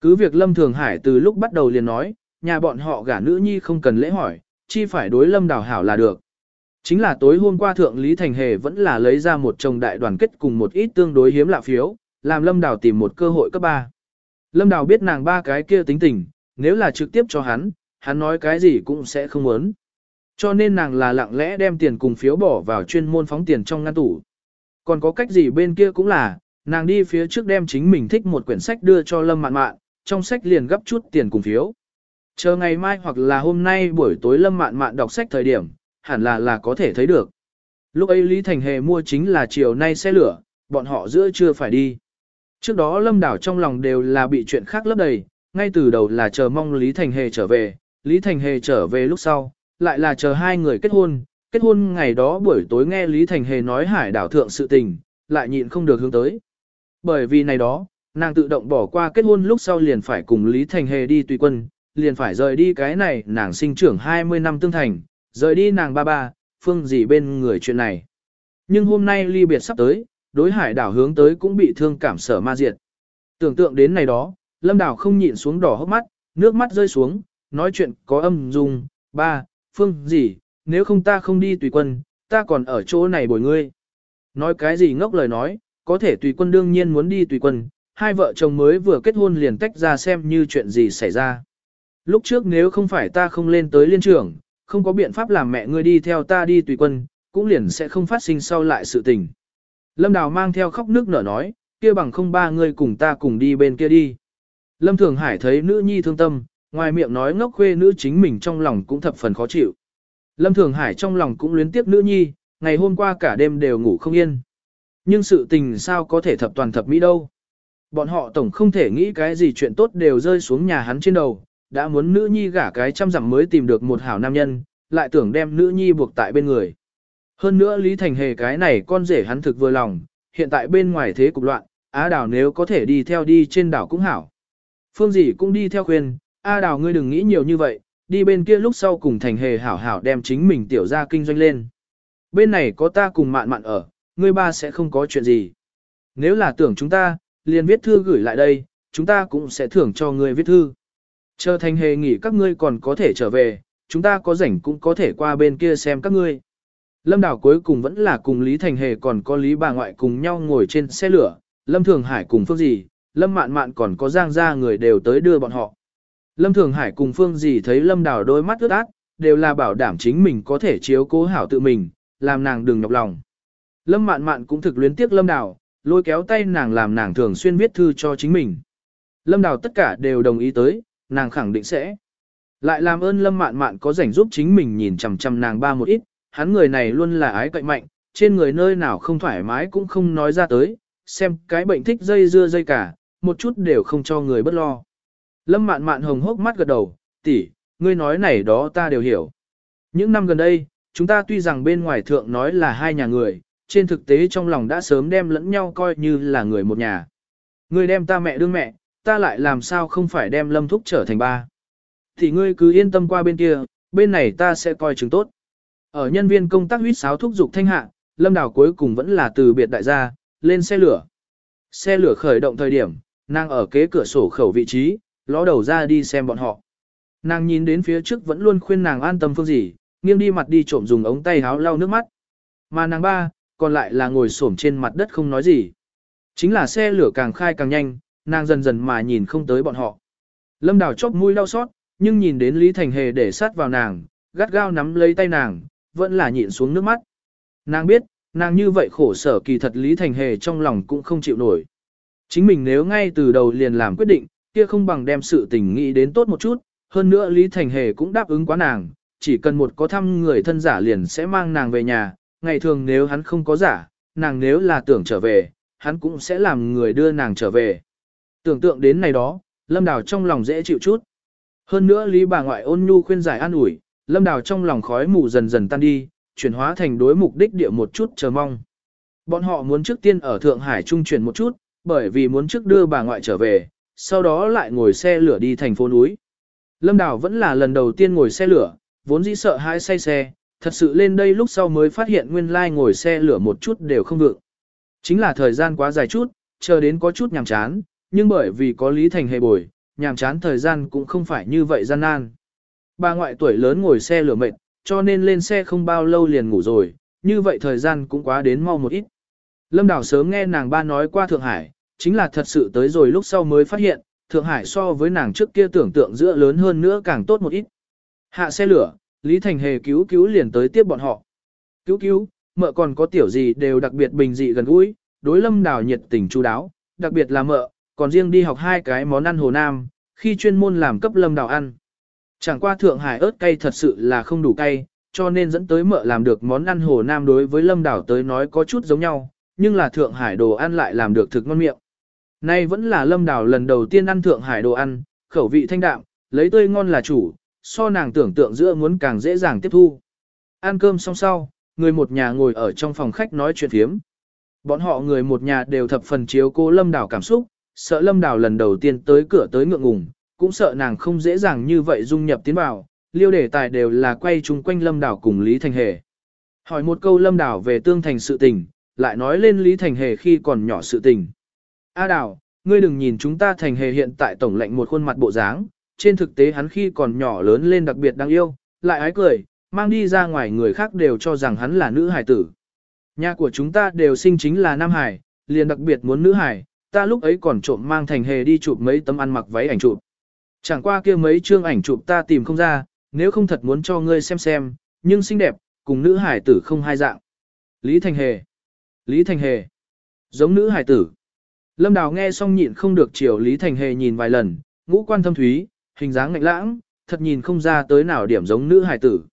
Cứ việc Lâm Thường Hải từ lúc bắt đầu liền nói, nhà bọn họ gả nữ nhi không cần lễ hỏi, chi phải đối Lâm Đào Hảo là được. Chính là tối hôm qua Thượng Lý Thành Hề vẫn là lấy ra một chồng đại đoàn kết cùng một ít tương đối hiếm lạ phiếu, làm Lâm Đào tìm một cơ hội cấp ba. Lâm Đào biết nàng ba cái kia tính tình, nếu là trực tiếp cho hắn, hắn nói cái gì cũng sẽ không muốn. Cho nên nàng là lặng lẽ đem tiền cùng phiếu bỏ vào chuyên môn phóng tiền trong ngăn tủ. Còn có cách gì bên kia cũng là, nàng đi phía trước đem chính mình thích một quyển sách đưa cho Lâm Mạn Mạn, trong sách liền gấp chút tiền cùng phiếu. Chờ ngày mai hoặc là hôm nay buổi tối Lâm Mạn Mạn đọc sách thời điểm, hẳn là là có thể thấy được. Lúc ấy Lý Thành Hề mua chính là chiều nay xe lửa, bọn họ giữa chưa phải đi. Trước đó Lâm Đảo trong lòng đều là bị chuyện khác lấp đầy, ngay từ đầu là chờ mong Lý Thành Hề trở về, Lý Thành Hề trở về lúc sau, lại là chờ hai người kết hôn, kết hôn ngày đó buổi tối nghe Lý Thành Hề nói hải đảo thượng sự tình, lại nhịn không được hướng tới. Bởi vì này đó, nàng tự động bỏ qua kết hôn lúc sau liền phải cùng Lý Thành Hề đi tùy quân, liền phải rời đi cái này nàng sinh trưởng 20 năm tương thành, rời đi nàng ba ba, phương gì bên người chuyện này. Nhưng hôm nay ly biệt sắp tới, đối hải đảo hướng tới cũng bị thương cảm sở ma diệt. Tưởng tượng đến này đó, lâm đảo không nhịn xuống đỏ hốc mắt, nước mắt rơi xuống, nói chuyện có âm dung, ba, phương gì, nếu không ta không đi tùy quân, ta còn ở chỗ này bồi ngươi. Nói cái gì ngốc lời nói, có thể tùy quân đương nhiên muốn đi tùy quân, hai vợ chồng mới vừa kết hôn liền tách ra xem như chuyện gì xảy ra. Lúc trước nếu không phải ta không lên tới liên trưởng, không có biện pháp làm mẹ ngươi đi theo ta đi tùy quân, cũng liền sẽ không phát sinh sau lại sự tình. Lâm Đào mang theo khóc nước nở nói, kia bằng không ba ngươi cùng ta cùng đi bên kia đi. Lâm Thường Hải thấy nữ nhi thương tâm, ngoài miệng nói ngốc khuê nữ chính mình trong lòng cũng thập phần khó chịu. Lâm Thường Hải trong lòng cũng luyến tiếc nữ nhi, ngày hôm qua cả đêm đều ngủ không yên. Nhưng sự tình sao có thể thập toàn thập mỹ đâu. Bọn họ tổng không thể nghĩ cái gì chuyện tốt đều rơi xuống nhà hắn trên đầu, đã muốn nữ nhi gả cái trăm dặm mới tìm được một hảo nam nhân, lại tưởng đem nữ nhi buộc tại bên người. Hơn nữa Lý Thành Hề cái này con rể hắn thực vừa lòng, hiện tại bên ngoài thế cục loạn, Á Đào nếu có thể đi theo đi trên đảo cũng hảo. Phương dĩ cũng đi theo khuyên, A Đào ngươi đừng nghĩ nhiều như vậy, đi bên kia lúc sau cùng Thành Hề hảo hảo đem chính mình tiểu ra kinh doanh lên. Bên này có ta cùng mạn mạn ở, ngươi ba sẽ không có chuyện gì. Nếu là tưởng chúng ta, liền viết thư gửi lại đây, chúng ta cũng sẽ thưởng cho ngươi viết thư. Chờ Thành Hề nghỉ các ngươi còn có thể trở về, chúng ta có rảnh cũng có thể qua bên kia xem các ngươi. Lâm Đào cuối cùng vẫn là cùng Lý Thành Hề còn có Lý bà ngoại cùng nhau ngồi trên xe lửa, Lâm Thường Hải cùng Phương Dì, Lâm Mạn Mạn còn có Giang gia người đều tới đưa bọn họ. Lâm Thường Hải cùng Phương Dì thấy Lâm Đào đôi mắt ướt át, đều là bảo đảm chính mình có thể chiếu cố hảo tự mình, làm nàng đừng nhọc lòng. Lâm Mạn Mạn cũng thực luyến tiếc Lâm Đào, lôi kéo tay nàng làm nàng thường xuyên viết thư cho chính mình. Lâm Đào tất cả đều đồng ý tới, nàng khẳng định sẽ. Lại làm ơn Lâm Mạn Mạn có rảnh giúp chính mình nhìn chằm chằm nàng ba một ít, hắn người này luôn là ái cậy mạnh, trên người nơi nào không thoải mái cũng không nói ra tới, xem cái bệnh thích dây dưa dây cả, một chút đều không cho người bất lo. Lâm mạn mạn hồng hốc mắt gật đầu, tỷ, ngươi nói này đó ta đều hiểu. Những năm gần đây, chúng ta tuy rằng bên ngoài thượng nói là hai nhà người, trên thực tế trong lòng đã sớm đem lẫn nhau coi như là người một nhà. Ngươi đem ta mẹ đương mẹ, ta lại làm sao không phải đem lâm thúc trở thành ba. Thì ngươi cứ yên tâm qua bên kia, bên này ta sẽ coi chừng tốt. Ở nhân viên công tác huyết sáo thúc dục thanh hạ, lâm đảo cuối cùng vẫn là từ biệt đại gia, lên xe lửa. Xe lửa khởi động thời điểm, nàng ở kế cửa sổ khẩu vị trí, ló đầu ra đi xem bọn họ. Nàng nhìn đến phía trước vẫn luôn khuyên nàng an tâm phương gì, nghiêng đi mặt đi trộm dùng ống tay háo lau nước mắt. Mà nàng ba, còn lại là ngồi xổm trên mặt đất không nói gì. Chính là xe lửa càng khai càng nhanh, nàng dần dần mà nhìn không tới bọn họ. Lâm Đào chóp mũi đau xót, nhưng nhìn đến Lý Thành Hề để sát vào nàng, gắt gao nắm lấy tay nàng, vẫn là nhịn xuống nước mắt. Nàng biết, nàng như vậy khổ sở kỳ thật Lý Thành Hề trong lòng cũng không chịu nổi. Chính mình nếu ngay từ đầu liền làm quyết định, kia không bằng đem sự tình nghĩ đến tốt một chút, hơn nữa Lý Thành Hề cũng đáp ứng quá nàng, chỉ cần một có thăm người thân giả liền sẽ mang nàng về nhà, ngày thường nếu hắn không có giả, nàng nếu là tưởng trở về, hắn cũng sẽ làm người đưa nàng trở về. Tưởng tượng đến này đó, Lâm Đào trong lòng dễ chịu chút. Hơn nữa Lý bà ngoại ôn nhu khuyên giải an ủi, Lâm Đào trong lòng khói mù dần dần tan đi, chuyển hóa thành đối mục đích địa một chút chờ mong. Bọn họ muốn trước tiên ở Thượng Hải trung chuyển một chút, bởi vì muốn trước đưa bà ngoại trở về, sau đó lại ngồi xe lửa đi thành phố núi. Lâm Đào vẫn là lần đầu tiên ngồi xe lửa, vốn dĩ sợ hãi say xe, thật sự lên đây lúc sau mới phát hiện nguyên lai like ngồi xe lửa một chút đều không vượng. Chính là thời gian quá dài chút, chờ đến có chút nhàm chán, nhưng bởi vì có Lý Thành hề bồi, nhàm chán thời gian cũng không phải như vậy gian nan. Bà ngoại tuổi lớn ngồi xe lửa mệt, cho nên lên xe không bao lâu liền ngủ rồi, như vậy thời gian cũng quá đến mau một ít. Lâm Đào sớm nghe nàng ba nói qua Thượng Hải, chính là thật sự tới rồi lúc sau mới phát hiện, Thượng Hải so với nàng trước kia tưởng tượng giữa lớn hơn nữa càng tốt một ít. Hạ xe lửa, Lý Thành Hề cứu cứu liền tới tiếp bọn họ. Cứu cứu, mợ còn có tiểu gì đều đặc biệt bình dị gần gũi, đối Lâm Đào nhiệt tình chu đáo, đặc biệt là mợ, còn riêng đi học hai cái món ăn Hồ Nam, khi chuyên môn làm cấp Lâm Đào ăn. Chẳng qua Thượng Hải ớt cay thật sự là không đủ cay, cho nên dẫn tới mợ làm được món ăn Hồ Nam đối với Lâm Đảo tới nói có chút giống nhau, nhưng là Thượng Hải đồ ăn lại làm được thực ngon miệng. Nay vẫn là Lâm Đảo lần đầu tiên ăn Thượng Hải đồ ăn, khẩu vị thanh đạm, lấy tươi ngon là chủ, so nàng tưởng tượng giữa muốn càng dễ dàng tiếp thu. Ăn cơm xong sau, người một nhà ngồi ở trong phòng khách nói chuyện thiếm. Bọn họ người một nhà đều thập phần chiếu cô Lâm Đảo cảm xúc, sợ Lâm Đảo lần đầu tiên tới cửa tới ngượng ngùng, cũng sợ nàng không dễ dàng như vậy dung nhập tiến vào, liêu đề tài đều là quay chung quanh Lâm Đảo cùng Lý Thành Hề. Hỏi một câu Lâm Đảo về tương thành sự tình, lại nói lên Lý Thành Hề khi còn nhỏ sự tình. A đào, ngươi đừng nhìn chúng ta Thành Hề hiện tại tổng lệnh một khuôn mặt bộ dáng, trên thực tế hắn khi còn nhỏ lớn lên đặc biệt đáng yêu, lại ái cười, mang đi ra ngoài người khác đều cho rằng hắn là nữ hải tử. Nhà của chúng ta đều sinh chính là nam hải, liền đặc biệt muốn nữ hải, ta lúc ấy còn trộm mang thành hề đi chụp mấy tấm ăn mặc váy ảnh chụp. Chẳng qua kia mấy chương ảnh chụp ta tìm không ra, nếu không thật muốn cho ngươi xem xem, nhưng xinh đẹp, cùng nữ hải tử không hai dạng. Lý Thành Hề. Lý Thành Hề. Giống nữ hải tử. Lâm Đào nghe xong nhịn không được chiều Lý Thành Hề nhìn vài lần, ngũ quan thâm thúy, hình dáng ngạnh lãng, thật nhìn không ra tới nào điểm giống nữ hài tử.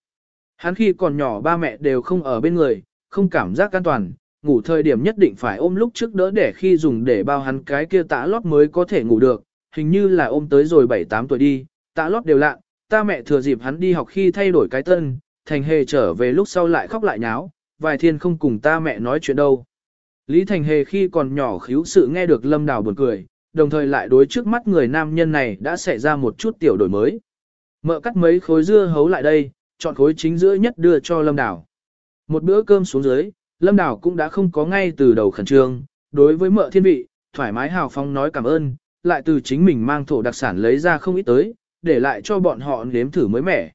Hắn khi còn nhỏ ba mẹ đều không ở bên người, không cảm giác an toàn, ngủ thời điểm nhất định phải ôm lúc trước đỡ để khi dùng để bao hắn cái kia tã lót mới có thể ngủ được, hình như là ôm tới rồi 7-8 tuổi đi, tã lót đều lạ, ta mẹ thừa dịp hắn đi học khi thay đổi cái tân, thành hề trở về lúc sau lại khóc lại nháo, vài thiên không cùng ta mẹ nói chuyện đâu. Lý Thành Hề khi còn nhỏ khíu sự nghe được Lâm Đào buồn cười, đồng thời lại đối trước mắt người nam nhân này đã xảy ra một chút tiểu đổi mới. Mợ cắt mấy khối dưa hấu lại đây, chọn khối chính giữa nhất đưa cho Lâm Đào. Một bữa cơm xuống dưới, Lâm Đào cũng đã không có ngay từ đầu khẩn trương, đối với mợ thiên vị, thoải mái hào phong nói cảm ơn, lại từ chính mình mang thổ đặc sản lấy ra không ít tới, để lại cho bọn họ nếm thử mới mẻ.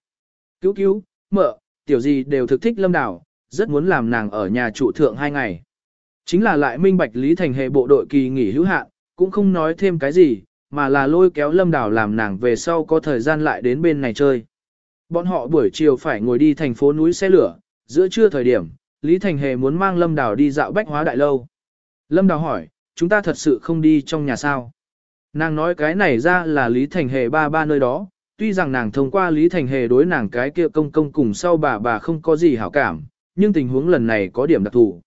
Cứu cứu, mợ, tiểu gì đều thực thích Lâm Đào, rất muốn làm nàng ở nhà trụ thượng hai ngày. Chính là lại minh bạch Lý Thành hệ bộ đội kỳ nghỉ hữu hạn, cũng không nói thêm cái gì, mà là lôi kéo Lâm Đào làm nàng về sau có thời gian lại đến bên này chơi. Bọn họ buổi chiều phải ngồi đi thành phố núi xe lửa, giữa trưa thời điểm, Lý Thành Hề muốn mang Lâm Đào đi dạo bách hóa đại lâu. Lâm Đào hỏi, chúng ta thật sự không đi trong nhà sao? Nàng nói cái này ra là Lý Thành Hề ba ba nơi đó, tuy rằng nàng thông qua Lý Thành Hề đối nàng cái kia công công cùng sau bà bà không có gì hảo cảm, nhưng tình huống lần này có điểm đặc thù.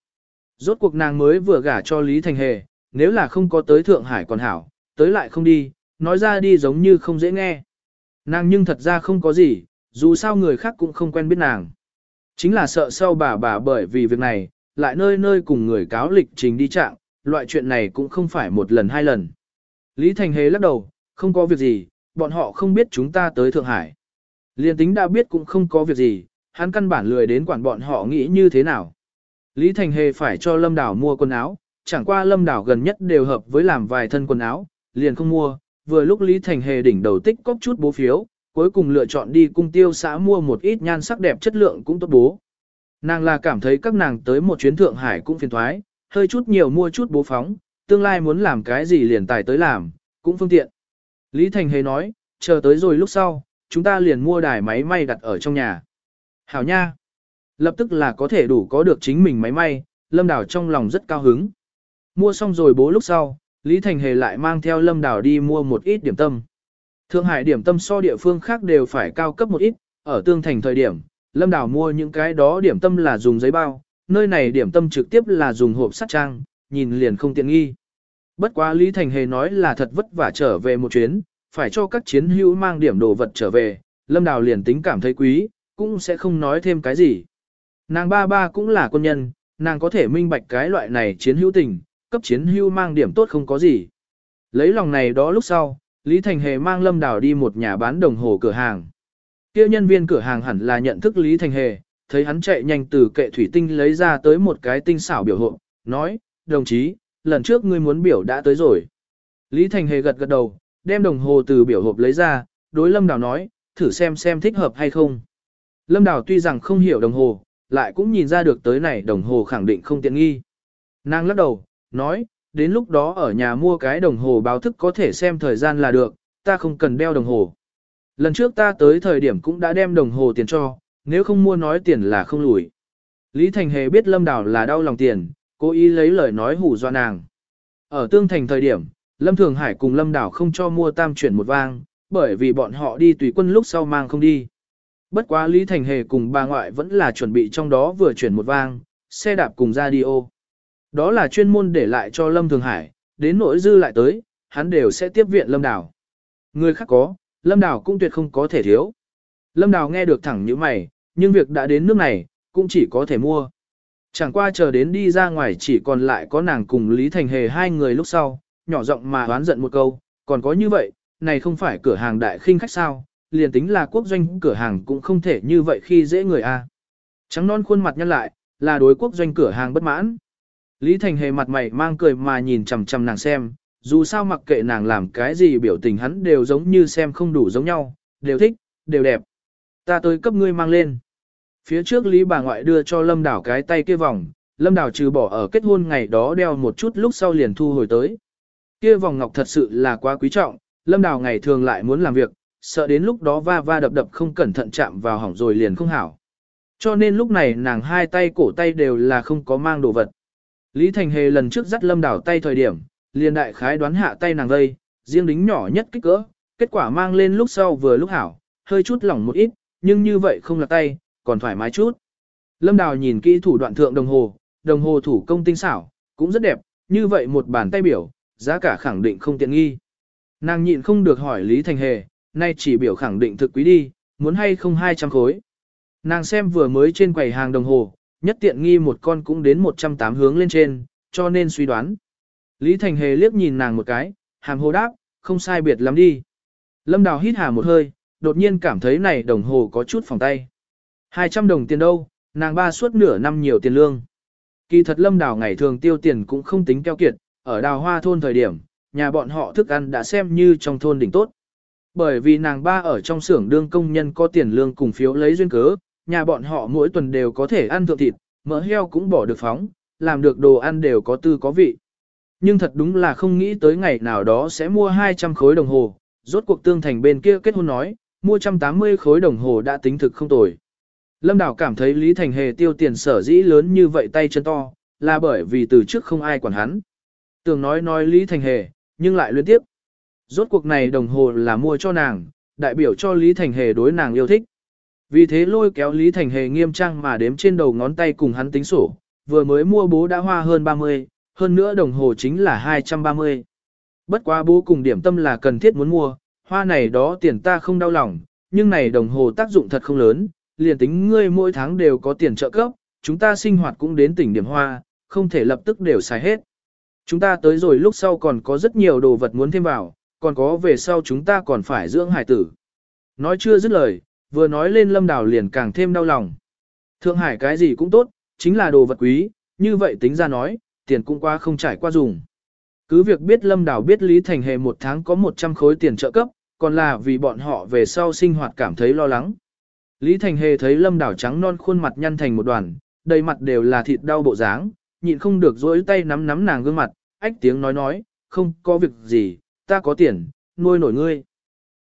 Rốt cuộc nàng mới vừa gả cho Lý Thành Hề, nếu là không có tới Thượng Hải còn hảo, tới lại không đi, nói ra đi giống như không dễ nghe. Nàng nhưng thật ra không có gì, dù sao người khác cũng không quen biết nàng. Chính là sợ sau bà bà bởi vì việc này, lại nơi nơi cùng người cáo lịch trình đi trạng, loại chuyện này cũng không phải một lần hai lần. Lý Thành Hề lắc đầu, không có việc gì, bọn họ không biết chúng ta tới Thượng Hải. Liên tính đã biết cũng không có việc gì, hắn căn bản lười đến quản bọn họ nghĩ như thế nào. Lý Thành Hề phải cho Lâm Đảo mua quần áo, chẳng qua Lâm Đảo gần nhất đều hợp với làm vài thân quần áo, liền không mua, vừa lúc Lý Thành Hề đỉnh đầu tích cóp chút bố phiếu, cuối cùng lựa chọn đi cung tiêu xã mua một ít nhan sắc đẹp chất lượng cũng tốt bố. Nàng là cảm thấy các nàng tới một chuyến Thượng Hải cũng phiền thoái, hơi chút nhiều mua chút bố phóng, tương lai muốn làm cái gì liền tài tới làm, cũng phương tiện. Lý Thành Hề nói, chờ tới rồi lúc sau, chúng ta liền mua đài máy may đặt ở trong nhà. Hảo nha! Lập tức là có thể đủ có được chính mình máy may, Lâm Đào trong lòng rất cao hứng. Mua xong rồi bố lúc sau, Lý Thành Hề lại mang theo Lâm Đào đi mua một ít điểm tâm. Thượng Hải điểm tâm so địa phương khác đều phải cao cấp một ít, ở tương thành thời điểm, Lâm Đào mua những cái đó điểm tâm là dùng giấy bao, nơi này điểm tâm trực tiếp là dùng hộp sắt trang, nhìn liền không tiện nghi. Bất quá Lý Thành Hề nói là thật vất vả trở về một chuyến, phải cho các chiến hữu mang điểm đồ vật trở về, Lâm Đào liền tính cảm thấy quý, cũng sẽ không nói thêm cái gì. Nàng ba ba cũng là quân nhân, nàng có thể minh bạch cái loại này chiến hữu tình, cấp chiến hữu mang điểm tốt không có gì. Lấy lòng này đó lúc sau, Lý Thành Hề mang Lâm Đào đi một nhà bán đồng hồ cửa hàng. Kia nhân viên cửa hàng hẳn là nhận thức Lý Thành Hề, thấy hắn chạy nhanh từ kệ thủy tinh lấy ra tới một cái tinh xảo biểu hộ, nói, đồng chí, lần trước ngươi muốn biểu đã tới rồi. Lý Thành Hề gật gật đầu, đem đồng hồ từ biểu hộp lấy ra, đối Lâm Đào nói, thử xem xem thích hợp hay không. Lâm Đào tuy rằng không hiểu đồng hồ, lại cũng nhìn ra được tới này đồng hồ khẳng định không tiện nghi. Nàng lắc đầu, nói, đến lúc đó ở nhà mua cái đồng hồ báo thức có thể xem thời gian là được, ta không cần đeo đồng hồ. Lần trước ta tới thời điểm cũng đã đem đồng hồ tiền cho, nếu không mua nói tiền là không lùi. Lý Thành Hề biết Lâm Đào là đau lòng tiền, cố ý lấy lời nói hù dọa nàng. Ở tương thành thời điểm, Lâm Thường Hải cùng Lâm Đào không cho mua tam chuyển một vang, bởi vì bọn họ đi tùy quân lúc sau mang không đi. Bất quá Lý Thành Hề cùng bà ngoại vẫn là chuẩn bị trong đó vừa chuyển một vang, xe đạp cùng radio. Đó là chuyên môn để lại cho Lâm Thường Hải, đến nỗi dư lại tới, hắn đều sẽ tiếp viện Lâm Đào. Người khác có, Lâm Đào cũng tuyệt không có thể thiếu. Lâm Đào nghe được thẳng như mày, nhưng việc đã đến nước này, cũng chỉ có thể mua. Chẳng qua chờ đến đi ra ngoài chỉ còn lại có nàng cùng Lý Thành Hề hai người lúc sau, nhỏ giọng mà oán giận một câu, còn có như vậy, này không phải cửa hàng đại khinh khách sao, liền tính là quốc doanh cửa hàng cũng không thể như vậy khi dễ người a. Trắng non khuôn mặt nhăn lại, là đối quốc doanh cửa hàng bất mãn. Lý Thành Hề mặt mày mang cười mà nhìn chằm chằm nàng xem, dù sao mặc kệ nàng làm cái gì biểu tình hắn đều giống như xem không đủ giống nhau, đều thích, đều đẹp. Ta tới cấp ngươi mang lên. Phía trước Lý bà ngoại đưa cho Lâm Đảo cái tay kia vòng, Lâm Đảo trừ bỏ ở kết hôn ngày đó đeo một chút lúc sau liền thu hồi tới. Kia vòng ngọc thật sự là quá quý trọng, Lâm đảo ngày thường lại muốn làm việc, sợ đến lúc đó va va đập đập không cẩn thận chạm vào hỏng rồi liền không hảo. Cho nên lúc này nàng hai tay cổ tay đều là không có mang đồ vật. Lý Thành Hề lần trước dắt Lâm Đào tay thời điểm, liền đại khái đoán hạ tay nàng đây, riêng đính nhỏ nhất kích cỡ, kết quả mang lên lúc sau vừa lúc hảo, hơi chút lỏng một ít, nhưng như vậy không là tay, còn thoải mái chút. Lâm Đào nhìn kỹ thủ đoạn thượng đồng hồ, đồng hồ thủ công tinh xảo, cũng rất đẹp, như vậy một bàn tay biểu, giá cả khẳng định không tiện nghi. Nàng nhịn không được hỏi Lý Thành Hề, nay chỉ biểu khẳng định thực quý đi, muốn hay không 200 khối. Nàng xem vừa mới trên quầy hàng đồng hồ, nhất tiện nghi một con cũng đến 108 hướng lên trên, cho nên suy đoán. Lý Thành Hề liếc nhìn nàng một cái, hàm hồ đáp, không sai biệt lắm đi. Lâm Đào hít hà một hơi, đột nhiên cảm thấy này đồng hồ có chút phòng tay. 200 đồng tiền đâu, nàng ba suốt nửa năm nhiều tiền lương. Kỳ thật Lâm Đào ngày thường tiêu tiền cũng không tính keo kiệt, ở đào hoa thôn thời điểm, nhà bọn họ thức ăn đã xem như trong thôn đỉnh tốt. Bởi vì nàng ba ở trong xưởng đương công nhân có tiền lương cùng phiếu lấy duyên cớ, nhà bọn họ mỗi tuần đều có thể ăn thượng thịt, mỡ heo cũng bỏ được phóng, làm được đồ ăn đều có tư có vị. Nhưng thật đúng là không nghĩ tới ngày nào đó sẽ mua 200 khối đồng hồ, rốt cuộc tương thành bên kia kết hôn nói, mua 180 khối đồng hồ đã tính thực không tồi. Lâm Đào cảm thấy Lý Thành Hề tiêu tiền sở dĩ lớn như vậy tay chân to, là bởi vì từ trước không ai quản hắn. Tưởng nói nói Lý Thành Hề, nhưng lại luyến tiếp. Rốt cuộc này đồng hồ là mua cho nàng, đại biểu cho Lý Thành Hề đối nàng yêu thích. Vì thế lôi kéo Lý Thành Hề nghiêm trang mà đếm trên đầu ngón tay cùng hắn tính sổ, vừa mới mua bố đã hoa hơn 30, hơn nữa đồng hồ chính là 230. Bất quá bố cùng điểm tâm là cần thiết muốn mua, hoa này đó tiền ta không đau lòng, nhưng này đồng hồ tác dụng thật không lớn, liền tính ngươi mỗi tháng đều có tiền trợ cấp, chúng ta sinh hoạt cũng đến tỉnh điểm hoa, không thể lập tức đều xài hết. Chúng ta tới rồi lúc sau còn có rất nhiều đồ vật muốn thêm vào, còn có về sau chúng ta còn phải dưỡng hải tử. Nói chưa dứt lời, vừa nói lên lâm đào liền càng thêm đau lòng. Thượng Hải cái gì cũng tốt, chính là đồ vật quý, như vậy tính ra nói, tiền cũng qua không trải qua dùng. Cứ việc biết lâm đào biết Lý Thành Hề một tháng có 100 khối tiền trợ cấp, còn là vì bọn họ về sau sinh hoạt cảm thấy lo lắng. Lý Thành Hề thấy lâm đào trắng non khuôn mặt nhăn thành một đoàn, đầy mặt đều là thịt đau bộ dáng, nhịn không được dối tay nắm nắm nàng gương mặt, ách tiếng nói nói, không có việc gì, ta có tiền, nuôi nổi ngươi.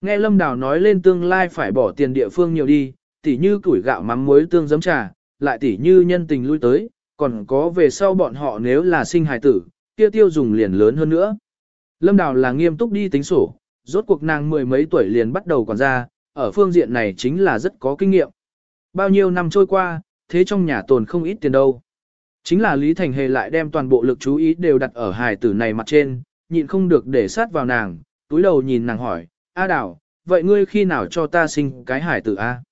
Nghe Lâm Đào nói lên tương lai phải bỏ tiền địa phương nhiều đi, tỉ như củi gạo mắm muối tương giấm trà, lại tỉ như nhân tình lui tới, còn có về sau bọn họ nếu là sinh hài tử, kia tiêu dùng liền lớn hơn nữa. Lâm Đào là nghiêm túc đi tính sổ, rốt cuộc nàng mười mấy tuổi liền bắt đầu quản gia, ở phương diện này chính là rất có kinh nghiệm. Bao nhiêu năm trôi qua, thế trong nhà tồn không ít tiền đâu. Chính là Lý Thành Hề lại đem toàn bộ lực chú ý đều đặt ở hài tử này mặt trên, nhịn không được để sát vào nàng, túi đầu nhìn nàng hỏi, A Đào, vậy ngươi khi nào cho ta sinh cái hải tử A?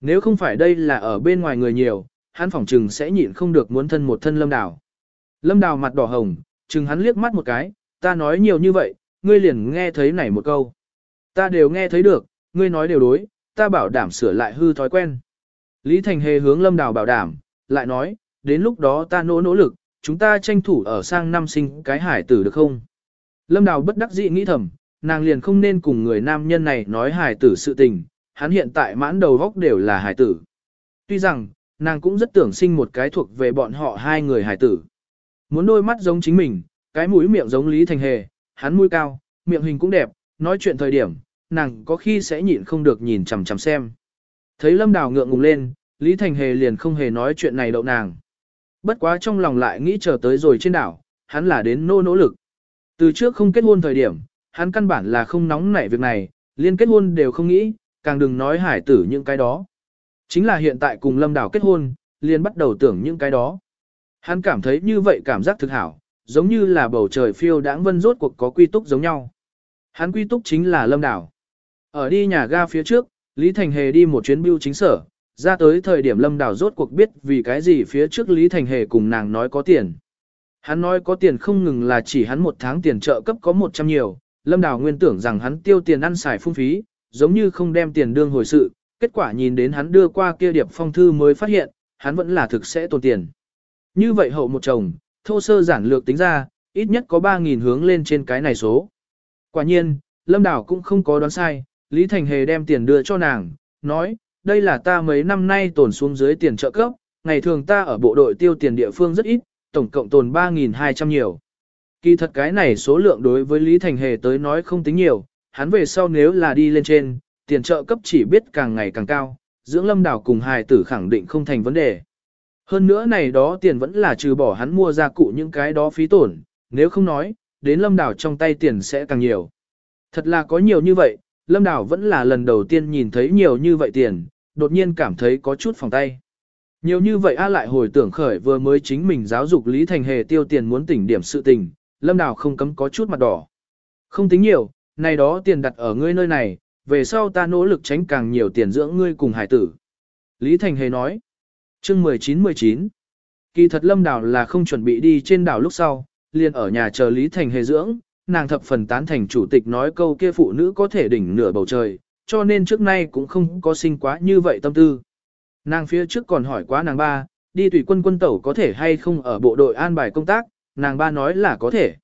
Nếu không phải đây là ở bên ngoài người nhiều, hắn phỏng trừng sẽ nhịn không được muốn thân một thân lâm đào. Lâm đào mặt đỏ hồng, chừng hắn liếc mắt một cái, ta nói nhiều như vậy, ngươi liền nghe thấy này một câu. Ta đều nghe thấy được, ngươi nói đều đối, ta bảo đảm sửa lại hư thói quen. Lý Thành Hề hướng lâm đào bảo đảm, lại nói, đến lúc đó ta nỗ nỗ lực, chúng ta tranh thủ ở sang năm sinh cái hải tử được không? Lâm đào bất đắc dĩ nghĩ thầm, nàng liền không nên cùng người nam nhân này nói hài tử sự tình, hắn hiện tại mãn đầu góc đều là hài tử. Tuy rằng, nàng cũng rất tưởng sinh một cái thuộc về bọn họ hai người hài tử. Muốn đôi mắt giống chính mình, cái mũi miệng giống Lý Thành Hề, hắn mũi cao, miệng hình cũng đẹp, nói chuyện thời điểm, nàng có khi sẽ nhịn không được nhìn chằm chằm xem. Thấy Lâm Đào ngượng ngùng lên, Lý Thành Hề liền không hề nói chuyện này đậu nàng. Bất quá trong lòng lại nghĩ chờ tới rồi trên đảo, hắn là đến nô nỗ lực. Từ trước không kết hôn thời điểm, hắn căn bản là không nóng nảy việc này, liên kết hôn đều không nghĩ, càng đừng nói hải tử những cái đó. Chính là hiện tại cùng Lâm Đào kết hôn, liền bắt đầu tưởng những cái đó. Hắn cảm thấy như vậy cảm giác thực hảo, giống như là bầu trời phiêu đãng vân rốt cuộc có quy túc giống nhau. Hắn quy túc chính là Lâm Đào. Ở đi nhà ga phía trước, Lý Thành Hề đi một chuyến bưu chính sở, ra tới thời điểm Lâm Đào rốt cuộc biết vì cái gì phía trước Lý Thành Hề cùng nàng nói có tiền. Hắn nói có tiền không ngừng là chỉ hắn một tháng tiền trợ cấp có 100 nhiều, Lâm Đào nguyên tưởng rằng hắn tiêu tiền ăn xài phung phí, giống như không đem tiền đương hồi sự, kết quả nhìn đến hắn đưa qua kia điệp phong thư mới phát hiện, hắn vẫn là thực sẽ tồn tiền. Như vậy hậu một chồng, thô sơ giản lược tính ra, ít nhất có 3.000 hướng lên trên cái này số. Quả nhiên, Lâm Đào cũng không có đoán sai, Lý Thành Hề đem tiền đưa cho nàng, nói, đây là ta mấy năm nay tồn xuống dưới tiền trợ cấp, ngày thường ta ở bộ đội tiêu tiền địa phương rất ít, tổng cộng tồn 3.200 nhiều. Kỳ thật cái này số lượng đối với Lý Thành Hề tới nói không tính nhiều, hắn về sau nếu là đi lên trên, tiền trợ cấp chỉ biết càng ngày càng cao, dưỡng lâm đảo cùng hài tử khẳng định không thành vấn đề. Hơn nữa này đó tiền vẫn là trừ bỏ hắn mua ra cụ những cái đó phí tổn, nếu không nói, đến lâm đảo trong tay tiền sẽ càng nhiều. Thật là có nhiều như vậy, lâm đảo vẫn là lần đầu tiên nhìn thấy nhiều như vậy tiền, đột nhiên cảm thấy có chút phòng tay. Nhiều như vậy A lại hồi tưởng khởi vừa mới chính mình giáo dục Lý Thành Hề tiêu tiền muốn tỉnh điểm sự tình, lâm đảo không cấm có chút mặt đỏ. Không tính nhiều, này đó tiền đặt ở ngươi nơi này, về sau ta nỗ lực tránh càng nhiều tiền dưỡng ngươi cùng hải tử. Lý Thành Hề nói, chương 19-19, kỳ thật lâm đảo là không chuẩn bị đi trên đảo lúc sau, liền ở nhà chờ Lý Thành Hề dưỡng, nàng thập phần tán thành chủ tịch nói câu kia phụ nữ có thể đỉnh nửa bầu trời, cho nên trước nay cũng không có sinh quá như vậy tâm tư. Nàng phía trước còn hỏi quá nàng ba, đi tùy quân quân tẩu có thể hay không ở bộ đội an bài công tác, nàng ba nói là có thể.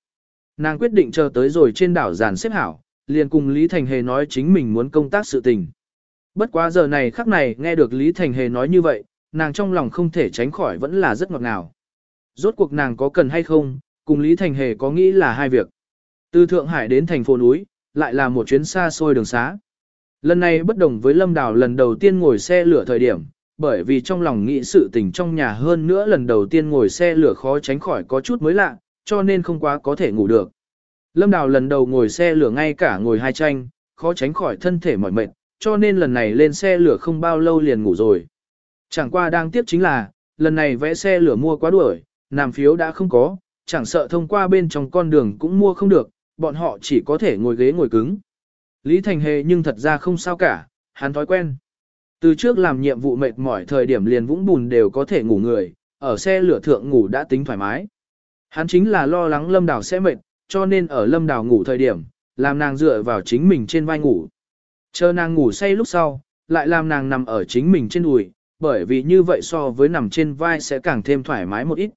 Nàng quyết định chờ tới rồi trên đảo giàn xếp hảo, liền cùng Lý Thành Hề nói chính mình muốn công tác sự tình. Bất quá giờ này khắc này nghe được Lý Thành Hề nói như vậy, nàng trong lòng không thể tránh khỏi vẫn là rất ngọt ngào. Rốt cuộc nàng có cần hay không, cùng Lý Thành Hề có nghĩ là hai việc. Từ Thượng Hải đến thành phố núi, lại là một chuyến xa xôi đường xá. Lần này bất đồng với Lâm Đào lần đầu tiên ngồi xe lửa thời điểm, bởi vì trong lòng nghĩ sự tình trong nhà hơn nữa lần đầu tiên ngồi xe lửa khó tránh khỏi có chút mới lạ, cho nên không quá có thể ngủ được. Lâm Đào lần đầu ngồi xe lửa ngay cả ngồi hai tranh, khó tránh khỏi thân thể mỏi mệt, cho nên lần này lên xe lửa không bao lâu liền ngủ rồi. Chẳng qua đang tiếp chính là, lần này vẽ xe lửa mua quá đuổi, nàm phiếu đã không có, chẳng sợ thông qua bên trong con đường cũng mua không được, bọn họ chỉ có thể ngồi ghế ngồi cứng. Lý Thành Hề nhưng thật ra không sao cả, hắn thói quen. Từ trước làm nhiệm vụ mệt mỏi thời điểm liền vũng bùn đều có thể ngủ người, ở xe lửa thượng ngủ đã tính thoải mái. Hắn chính là lo lắng Lâm Đào sẽ mệt, cho nên ở Lâm Đào ngủ thời điểm, làm nàng dựa vào chính mình trên vai ngủ. Chờ nàng ngủ say lúc sau, lại làm nàng nằm ở chính mình trên đùi, bởi vì như vậy so với nằm trên vai sẽ càng thêm thoải mái một ít.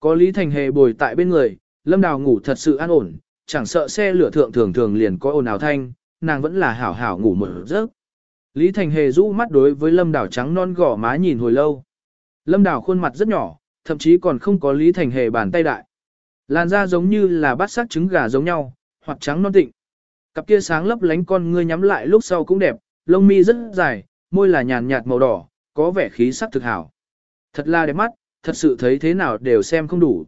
Có Lý Thành Hề bồi tại bên người, Lâm Đào ngủ thật sự an ổn, chẳng sợ xe lửa thượng thường thường liền có ồn ào thanh, nàng vẫn là hảo hảo ngủ một giấc. Lý Thành Hề rũ mắt đối với Lâm Đào trắng non gỏ má nhìn hồi lâu. Lâm Đào khuôn mặt rất nhỏ, thậm chí còn không có Lý Thành Hề bàn tay đại. Làn da giống như là bát sắc trứng gà giống nhau, hoặc trắng non tịnh. Cặp kia sáng lấp lánh con ngươi nhắm lại lúc sau cũng đẹp, lông mi rất dài, môi là nhàn nhạt màu đỏ, có vẻ khí sắc thực hảo. Thật là đẹp mắt, thật sự thấy thế nào đều xem không đủ.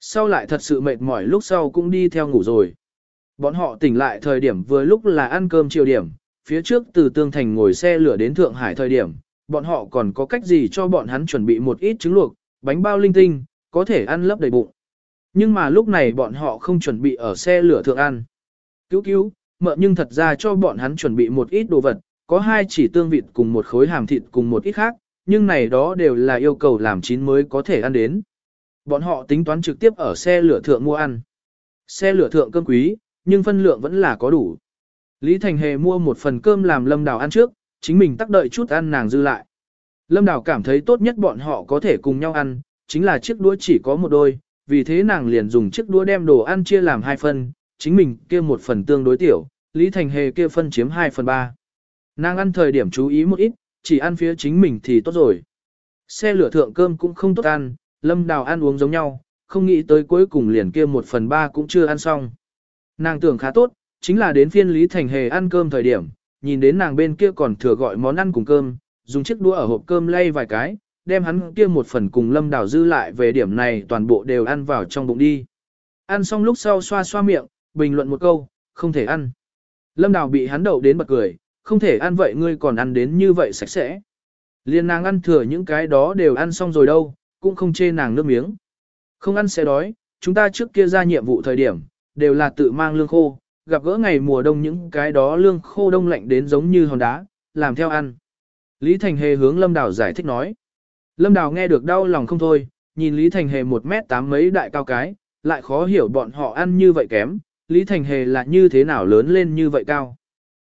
Sau lại thật sự mệt mỏi lúc sau cũng đi theo ngủ rồi. Bọn họ tỉnh lại thời điểm vừa lúc là ăn cơm chiều điểm, phía trước từ Tương Thành ngồi xe lửa đến Thượng Hải thời điểm, bọn họ còn có cách gì cho bọn hắn chuẩn bị một ít trứng luộc, bánh bao linh tinh, có thể ăn lấp đầy bụng. Nhưng mà lúc này bọn họ không chuẩn bị ở xe lửa thượng ăn. Cứu cứu, mợ nhưng thật ra cho bọn hắn chuẩn bị một ít đồ vật, có hai chỉ tương vịt cùng một khối hàm thịt cùng một ít khác, nhưng này đó đều là yêu cầu làm chín mới có thể ăn đến. Bọn họ tính toán trực tiếp ở xe lửa thượng mua ăn. Xe lửa thượng cơm quý, nhưng phân lượng vẫn là có đủ. Lý Thành Hề mua một phần cơm làm Lâm Đào ăn trước, chính mình tắc đợi chút ăn nàng dư lại. Lâm Đào cảm thấy tốt nhất bọn họ có thể cùng nhau ăn, chính là chiếc đũa chỉ có một đôi, vì thế nàng liền dùng chiếc đũa đem đồ ăn chia làm hai phần, chính mình kia một phần tương đối tiểu, Lý Thành Hề kia phân chiếm hai phần ba. Nàng ăn thời điểm chú ý một ít, chỉ ăn phía chính mình thì tốt rồi. Xe lửa thượng cơm cũng không tốt ăn, Lâm Đào ăn uống giống nhau, không nghĩ tới cuối cùng liền kia một phần ba cũng chưa ăn xong. Nàng tưởng khá tốt, chính là đến phiên Lý Thành Hề ăn cơm thời điểm, nhìn đến nàng bên kia còn thừa gọi món ăn cùng cơm, dùng chiếc đũa ở hộp cơm lay vài cái, đem hắn kia một phần cùng Lâm Đào dư lại về điểm này toàn bộ đều ăn vào trong bụng đi. Ăn xong lúc sau xoa xoa miệng, bình luận một câu, không thể ăn. Lâm Đào bị hắn đậu đến bật cười, không thể ăn vậy ngươi còn ăn đến như vậy sạch sẽ. Liên nàng ăn thừa những cái đó đều ăn xong rồi đâu, cũng không chê nàng nước miếng. Không ăn sẽ đói, chúng ta trước kia ra nhiệm vụ thời điểm, đều là tự mang lương khô, gặp gỡ ngày mùa đông những cái đó lương khô đông lạnh đến giống như hòn đá, làm theo ăn. Lý Thành Hề hướng Lâm Đào giải thích nói. Lâm Đào nghe được đau lòng không thôi, nhìn Lý Thành Hề một mét tám mấy đại cao cái, lại khó hiểu bọn họ ăn như vậy kém, Lý Thành Hề là như thế nào lớn lên như vậy cao.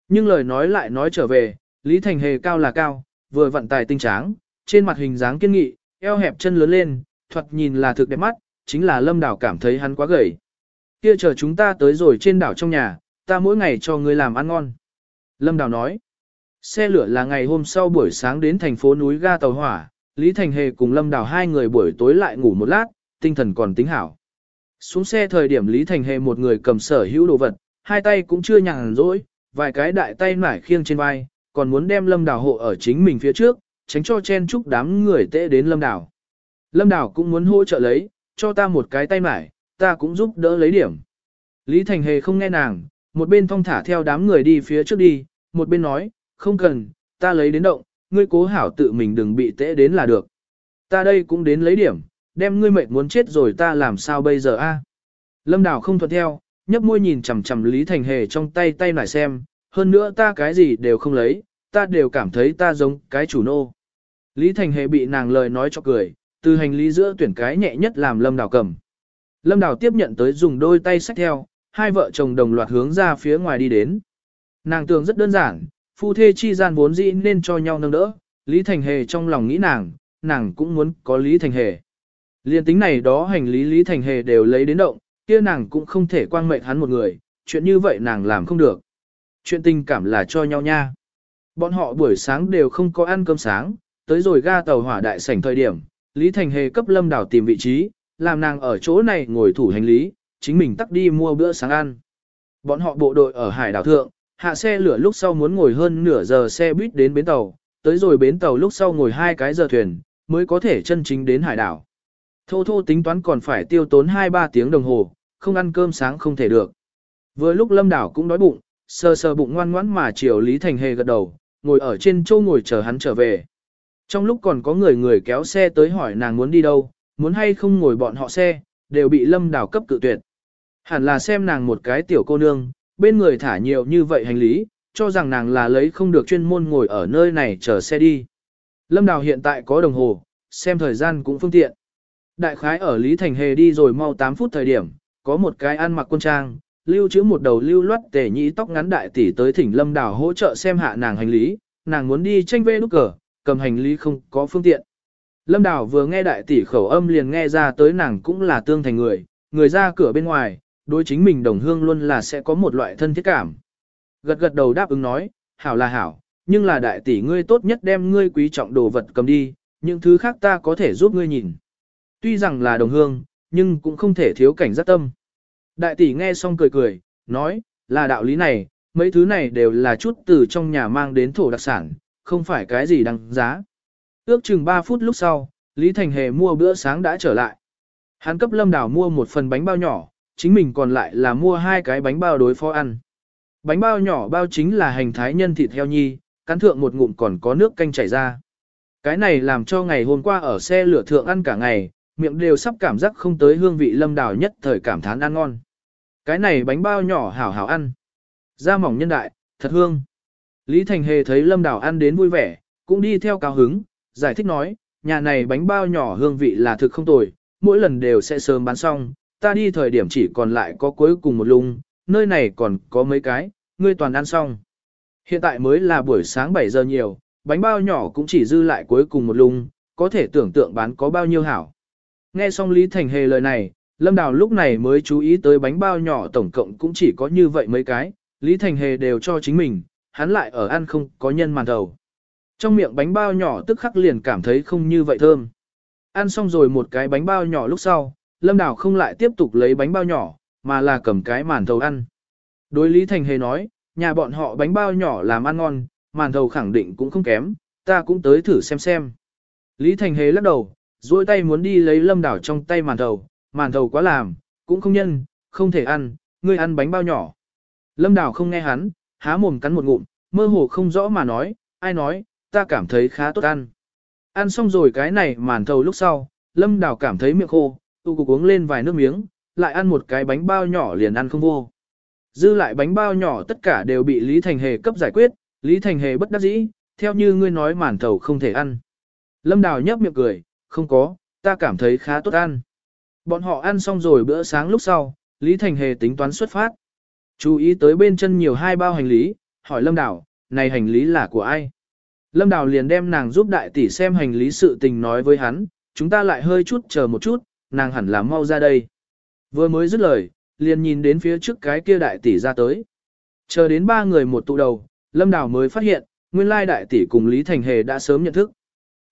Nhưng lời nói lại nói trở về, Lý Thành Hề cao là cao, vừa vận tài tinh tráng, trên mặt hình dáng kiên nghị, eo hẹp chân lớn lên, thuật nhìn là thực đẹp mắt, chính là Lâm Đào cảm thấy hắn quá gầy. Kia chờ chúng ta tới rồi trên đảo trong nhà, ta mỗi ngày cho ngươi làm ăn ngon. Lâm Đào nói, xe lửa là ngày hôm sau buổi sáng đến thành phố núi ga tàu hỏa, Lý Thành Hề cùng Lâm Đào hai người buổi tối lại ngủ một lát, tinh thần còn tính hảo. Xuống xe thời điểm Lý Thành Hề một người cầm sở hữu đồ vật, hai tay cũng chưa nhàn rỗi, vài cái đại tay nải khiêng trên vai, còn muốn đem lâm đảo hộ ở chính mình phía trước, tránh cho chen chúc đám người tệ đến lâm đảo. Lâm đảo cũng muốn hỗ trợ lấy, cho ta một cái tay nải, ta cũng giúp đỡ lấy điểm. Lý Thành Hề không nghe nàng, một bên thong thả theo đám người đi phía trước đi, một bên nói, không cần, ta lấy đến động, ngươi cố hảo tự mình đừng bị tễ đến là được. Ta đây cũng đến lấy điểm, đem ngươi mệt muốn chết rồi ta làm sao bây giờ a? Lâm Đào không thuận theo, nhấp môi nhìn chằm chằm Lý Thành Hề trong tay tay nải xem, hơn nữa ta cái gì đều không lấy, ta đều cảm thấy ta giống cái chủ nô. Lý Thành Hề bị nàng lời nói cho cười, từ hành lý giữa tuyển cái nhẹ nhất làm Lâm Đào cầm. Lâm Đào tiếp nhận tới dùng đôi tay sách theo, hai vợ chồng đồng loạt hướng ra phía ngoài đi đến. Nàng tưởng rất đơn giản, phu thê chi gian vốn dĩ nên cho nhau nâng đỡ, Lý Thành Hề trong lòng nghĩ nàng, nàng cũng muốn có Lý Thành Hề. Liên tính này đó hành lý Lý Thành Hề đều lấy đến động, kia nàng cũng không thể quang mệnh hắn một người, chuyện như vậy nàng làm không được. Chuyện tình cảm là cho nhau nha. Bọn họ buổi sáng đều không có ăn cơm sáng, tới rồi ga tàu hỏa đại sảnh thời điểm, Lý Thành Hề cấp Lâm Đào tìm vị trí, làm nàng ở chỗ này ngồi thủ hành lý, chính mình tắt đi mua bữa sáng ăn. Bọn họ bộ đội ở hải đảo thượng, hạ xe lửa lúc sau muốn ngồi hơn nửa giờ xe buýt đến bến tàu, tới rồi bến tàu lúc sau ngồi hai cái giờ thuyền, mới có thể chân chính đến hải đảo. Thô thô tính toán còn phải tiêu tốn 2-3 tiếng đồng hồ, không ăn cơm sáng không thể được. Vừa lúc lâm đảo cũng đói bụng, sờ sờ bụng ngoan ngoãn mà chiều Lý Thành Hề gật đầu, ngồi ở trên châu ngồi chờ hắn trở về. Trong lúc còn có người người kéo xe tới hỏi nàng muốn đi đâu, muốn hay không ngồi bọn họ xe, đều bị lâm đảo cấp cự tuyệt. Hẳn là xem nàng một cái tiểu cô nương, bên người thả nhiều như vậy hành lý, cho rằng nàng là lấy không được chuyên môn ngồi ở nơi này chờ xe đi. Lâm Đào hiện tại có đồng hồ, xem thời gian cũng phương tiện. Đại khái ở Lý Thành Hề đi rồi mau 8 phút thời điểm, có một cái ăn mặc quân trang, lưu trữ một đầu lưu loát tể nhĩ tóc ngắn đại tỷ tới thỉnh Lâm Đào hỗ trợ xem hạ nàng hành lý, nàng muốn đi tranh vê nút cờ, cầm hành lý không có phương tiện. Lâm Đào vừa nghe đại tỷ khẩu âm liền nghe ra tới nàng cũng là tương thành người, người ra cửa bên ngoài, đối chính mình đồng hương luôn là sẽ có một loại thân thiết cảm. Gật gật đầu đáp ứng nói, hảo là hảo, nhưng là đại tỷ ngươi tốt nhất đem ngươi quý trọng đồ vật cầm đi, những thứ khác ta có thể giúp ngươi nhìn. Tuy rằng là đồng hương, nhưng cũng không thể thiếu cảnh giác tâm. Đại tỷ nghe xong cười cười, nói, là đạo lý này, mấy thứ này đều là chút từ trong nhà mang đến thổ đặc sản, không phải cái gì đăng giá. Ước chừng 3 phút lúc sau, Lý Thành Hề mua bữa sáng đã trở lại. Hắn cấp Lâm Đào mua một phần bánh bao nhỏ, chính mình còn lại là mua hai cái bánh bao đối phó ăn. Bánh bao nhỏ bao chính là hành thái nhân thịt heo nhi, cắn thượng một ngụm còn có nước canh chảy ra. Cái này làm cho ngày hôm qua ở xe lửa thượng ăn cả ngày, miệng đều sắp cảm giác không tới hương vị lâm đào nhất thời cảm thán ăn ngon. Cái này bánh bao nhỏ hảo hảo ăn. Da mỏng nhân đại, thật hương. Lý Thành Hề thấy lâm đào ăn đến vui vẻ, cũng đi theo cao hứng, giải thích nói, nhà này bánh bao nhỏ hương vị là thực không tồi, mỗi lần đều sẽ sớm bán xong, ta đi thời điểm chỉ còn lại có cuối cùng một lung, nơi này còn có mấy cái, ngươi toàn ăn xong. Hiện tại mới là buổi sáng 7 giờ nhiều, bánh bao nhỏ cũng chỉ dư lại cuối cùng một lung, có thể tưởng tượng bán có bao nhiêu hảo. Nghe xong Lý Thành Hề lời này, Lâm Đào lúc này mới chú ý tới bánh bao nhỏ tổng cộng cũng chỉ có như vậy mấy cái, Lý Thành Hề đều cho chính mình, hắn lại ở ăn không có nhân màn đầu. Trong miệng bánh bao nhỏ tức khắc liền cảm thấy không như vậy thơm. Ăn xong rồi một cái bánh bao nhỏ lúc sau, Lâm Đào không lại tiếp tục lấy bánh bao nhỏ, mà là cầm cái màn thầu ăn. Đối Lý Thành Hề nói, nhà bọn họ bánh bao nhỏ làm ăn ngon, màn thầu khẳng định cũng không kém, ta cũng tới thử xem xem. Lý Thành Hề lắc đầu, duỗi tay muốn đi lấy lâm đảo trong tay màn thầu, màn thầu quá làm, cũng không nhân, không thể ăn, ngươi ăn bánh bao nhỏ. Lâm đảo không nghe hắn, há mồm cắn một ngụm, mơ hồ không rõ mà nói, ai nói, ta cảm thấy khá tốt ăn. Ăn xong rồi cái này màn thầu lúc sau, lâm đảo cảm thấy miệng khô, tu cục uống lên vài nước miếng, lại ăn một cái bánh bao nhỏ liền ăn không vô. Dư lại bánh bao nhỏ tất cả đều bị Lý Thành Hề cấp giải quyết, Lý Thành Hề bất đắc dĩ, theo như ngươi nói màn thầu không thể ăn. Lâm Đào nhấp miệng cười, không có, ta cảm thấy khá tốt ăn. Bọn họ ăn xong rồi bữa sáng lúc sau, Lý Thành Hề tính toán xuất phát. Chú ý tới bên chân nhiều hai bao hành lý, hỏi Lâm Đào, này hành lý là của ai? Lâm Đào liền đem nàng giúp đại tỷ xem hành lý sự tình nói với hắn, chúng ta lại hơi chút chờ một chút, nàng hẳn là mau ra đây. Vừa mới dứt lời, liền nhìn đến phía trước cái kia đại tỷ ra tới. Chờ đến ba người một tụ đầu, Lâm Đào mới phát hiện, nguyên lai đại tỷ cùng Lý Thành Hề đã sớm nhận thức.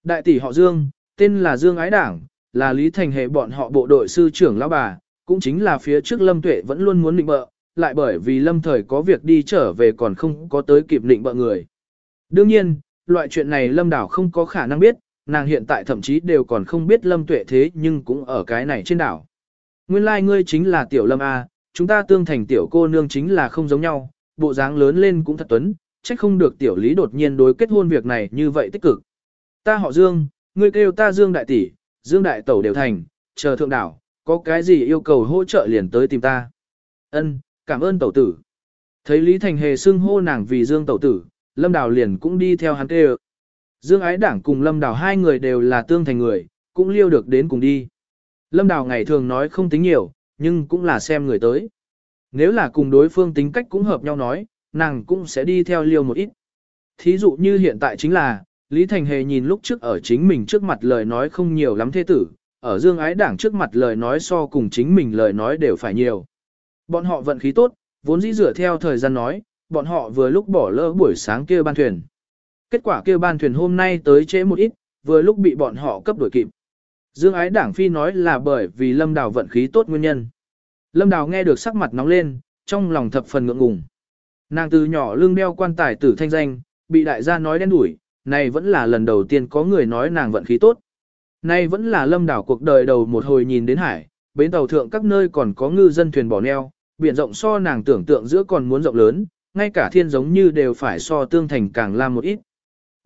Đại tỷ họ Dương, tên là Dương Ái Đảng, là Lý Thành Hề bọn họ bộ đội sư trưởng lão bà, cũng chính là phía trước Lâm Tuệ vẫn luôn muốn định bợ, lại bởi vì Lâm Thời có việc đi trở về còn không có tới kịp định bợ người. Đương nhiên, loại chuyện này Lâm Đảo không có khả năng biết, nàng hiện tại thậm chí đều còn không biết Lâm Tuệ thế nhưng cũng ở cái này trên đảo. Nguyên lai like ngươi chính là Tiểu Lâm A, chúng ta tương thành Tiểu cô nương chính là không giống nhau, bộ dáng lớn lên cũng thật tuấn, trách không được Tiểu Lý đột nhiên đối kết hôn việc này như vậy tích cực. Ta họ Dương, ngươi kêu ta Dương Đại Tỷ, Dương Đại Tẩu đều thành, chờ thượng đảo, có cái gì yêu cầu hỗ trợ liền tới tìm ta. Ân, cảm ơn tẩu tử. Thấy Lý Thành Hề xưng hô nàng vì Dương tẩu tử, Lâm Đào liền cũng đi theo hắn kêu. Dương Ái Đảng cùng Lâm Đào hai người đều là tương thành người, cũng liêu được đến cùng đi. Lâm Đào ngày thường nói không tính nhiều, nhưng cũng là xem người tới. Nếu là cùng đối phương tính cách cũng hợp nhau nói, nàng cũng sẽ đi theo liêu một ít. Thí dụ như hiện tại chính là, Lý Thành Hề nhìn lúc trước ở chính mình trước mặt lời nói không nhiều lắm thế tử, ở Dương Ái Đảng trước mặt lời nói so cùng chính mình lời nói đều phải nhiều. Bọn họ vận khí tốt, vốn dĩ dựa theo thời gian nói, bọn họ vừa lúc bỏ lỡ buổi sáng kia ban thuyền. Kết quả kia ban thuyền hôm nay tới trễ một ít, vừa lúc bị bọn họ cấp đuổi kịp. Dương Ái Đảng Phi nói là bởi vì Lâm Đào vận khí tốt nguyên nhân. Lâm Đào nghe được sắc mặt nóng lên, trong lòng thập phần ngượng ngùng. Nàng từ nhỏ lương đeo quan tài tử thanh danh, bị đại gia nói đen đủi, này vẫn là lần đầu tiên có người nói nàng vận khí tốt. Nay vẫn là lâm Đào cuộc đời đầu một hồi nhìn đến hải, bến tàu thượng các nơi còn có ngư dân thuyền bỏ neo, biển rộng so nàng tưởng tượng giữa còn muốn rộng lớn, ngay cả thiên giống như đều phải so tương thành càng lam một ít.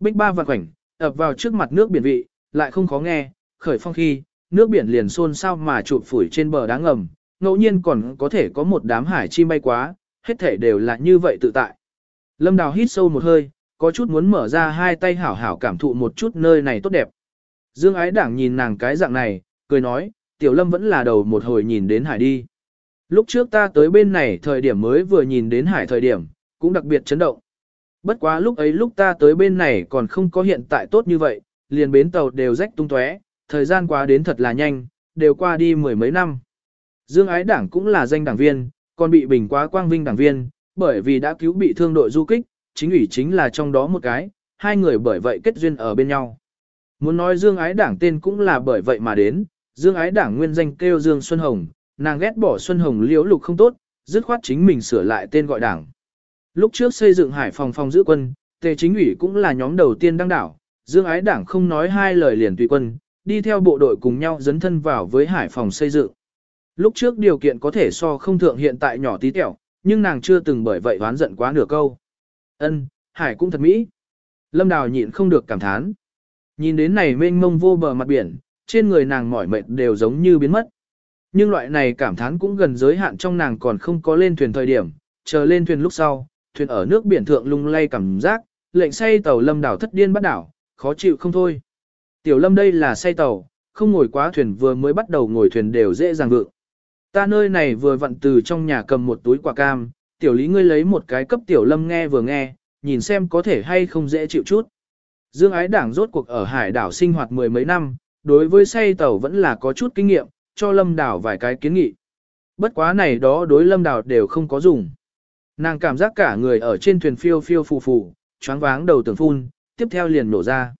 Bích ba vạn khoảnh, ập vào trước mặt nước biển vị, lại không khó nghe, khởi phong khi, nước biển liền xôn sao mà chụp phủi trên bờ đá ngầm, ngẫu nhiên còn có thể có một đám hải chim bay quá, hết thể đều là như vậy tự tại. Lâm Đào hít sâu một hơi, có chút muốn mở ra hai tay hảo hảo cảm thụ một chút nơi này tốt đẹp. Dương ái đảng nhìn nàng cái dạng này, cười nói, tiểu lâm vẫn là đầu một hồi nhìn đến hải đi. Lúc trước ta tới bên này thời điểm mới vừa nhìn đến hải thời điểm, cũng đặc biệt chấn động. Bất quá lúc ấy lúc ta tới bên này còn không có hiện tại tốt như vậy, liền bến tàu đều rách tung tóe, thời gian qua đến thật là nhanh, đều qua đi mười mấy năm. Dương ái đảng cũng là danh đảng viên, còn bị bình quá quang vinh đảng viên, bởi vì đã cứu bị thương đội du kích, chính ủy chính là trong đó một cái, hai người bởi vậy kết duyên ở bên nhau. Muốn nói Dương Ái Đảng tên cũng là bởi vậy mà đến, Dương Ái Đảng nguyên danh kêu Dương Xuân Hồng, nàng ghét bỏ Xuân Hồng liễu lục không tốt, dứt khoát chính mình sửa lại tên gọi đảng. Lúc trước xây dựng hải phòng phòng giữ quân, tề chính ủy cũng là nhóm đầu tiên đăng đảo, Dương Ái Đảng không nói hai lời liền tùy quân, đi theo bộ đội cùng nhau dấn thân vào với hải phòng xây dựng. Lúc trước điều kiện có thể so không thượng hiện tại nhỏ tí tẹo, nhưng nàng chưa từng bởi vậy oán giận quá nửa câu. Ân, hải cũng thật mỹ. Lâm Đào nhịn không được cảm thán. Nhìn đến này mênh mông vô bờ mặt biển, trên người nàng mỏi mệt đều giống như biến mất. Nhưng loại này cảm thán cũng gần giới hạn trong nàng còn không có lên thuyền thời điểm, chờ lên thuyền lúc sau, thuyền ở nước biển thượng lung lay cảm giác, lệnh say tàu lâm đảo thất điên bắt đảo, khó chịu không thôi. Tiểu lâm đây là say tàu, không ngồi quá thuyền vừa mới bắt đầu ngồi thuyền đều dễ dàng vượng. Ta nơi này vừa vặn từ trong nhà cầm một túi quả cam, tiểu lý ngươi lấy một cái cấp tiểu lâm nghe vừa nghe, nhìn xem có thể hay không dễ chịu chút. Dương ái đảng rốt cuộc ở hải đảo sinh hoạt mười mấy năm, đối với say tàu vẫn là có chút kinh nghiệm, cho lâm đảo vài cái kiến nghị. Bất quá này đó đối lâm đảo đều không có dùng. Nàng cảm giác cả người ở trên thuyền phiêu phiêu phù phù, choáng váng đầu tưởng phun, tiếp theo liền nổ ra.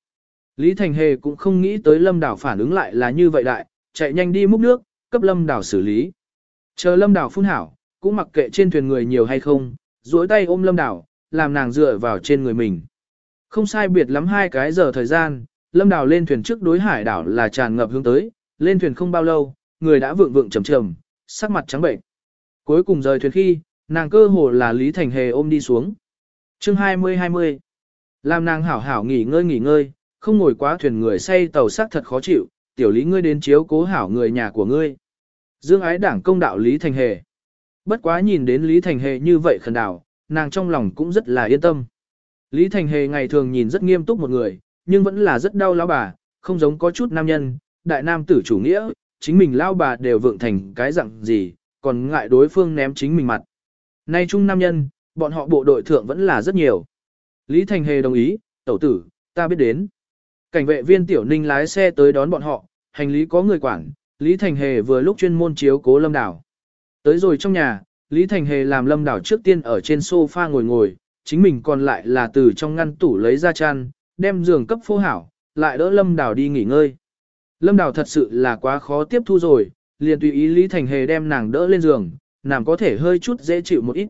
Lý Thành Hề cũng không nghĩ tới lâm đảo phản ứng lại là như vậy đại, chạy nhanh đi múc nước, cấp lâm đảo xử lý. Chờ lâm đảo phun hảo, cũng mặc kệ trên thuyền người nhiều hay không, duỗi tay ôm lâm đảo, làm nàng dựa vào trên người mình. Không sai biệt lắm hai cái giờ thời gian, lâm đảo lên thuyền trước đối hải đảo là tràn ngập hướng tới, lên thuyền không bao lâu, người đã vượng vượng trầm trầm, sắc mặt trắng bệnh. Cuối cùng rời thuyền khi, nàng cơ hồ là Lý Thành Hề ôm đi xuống. chương 20-20 Làm nàng hảo hảo nghỉ ngơi nghỉ ngơi, không ngồi quá thuyền người say tàu sắc thật khó chịu, tiểu lý ngươi đến chiếu cố hảo người nhà của ngươi. Dương ái đảng công đạo Lý Thành Hề. Bất quá nhìn đến Lý Thành Hề như vậy khẩn đảo, nàng trong lòng cũng rất là yên tâm. Lý Thành Hề ngày thường nhìn rất nghiêm túc một người, nhưng vẫn là rất đau lão bà, không giống có chút nam nhân, đại nam tử chủ nghĩa, chính mình lão bà đều vượng thành cái dạng gì, còn ngại đối phương ném chính mình mặt. Nay chung nam nhân, bọn họ bộ đội thượng vẫn là rất nhiều. Lý Thành Hề đồng ý, tẩu tử, ta biết đến. Cảnh vệ viên tiểu ninh lái xe tới đón bọn họ, hành lý có người quản, Lý Thành Hề vừa lúc chuyên môn chiếu cố lâm đảo. Tới rồi trong nhà, Lý Thành Hề làm lâm đảo trước tiên ở trên sofa ngồi ngồi, chính mình còn lại là từ trong ngăn tủ lấy ra chăn, đem giường cấp phô hảo, lại đỡ lâm đảo đi nghỉ ngơi. Lâm đảo thật sự là quá khó tiếp thu rồi, liền tùy ý Lý Thành Hề đem nàng đỡ lên giường, nàng có thể hơi chút dễ chịu một ít.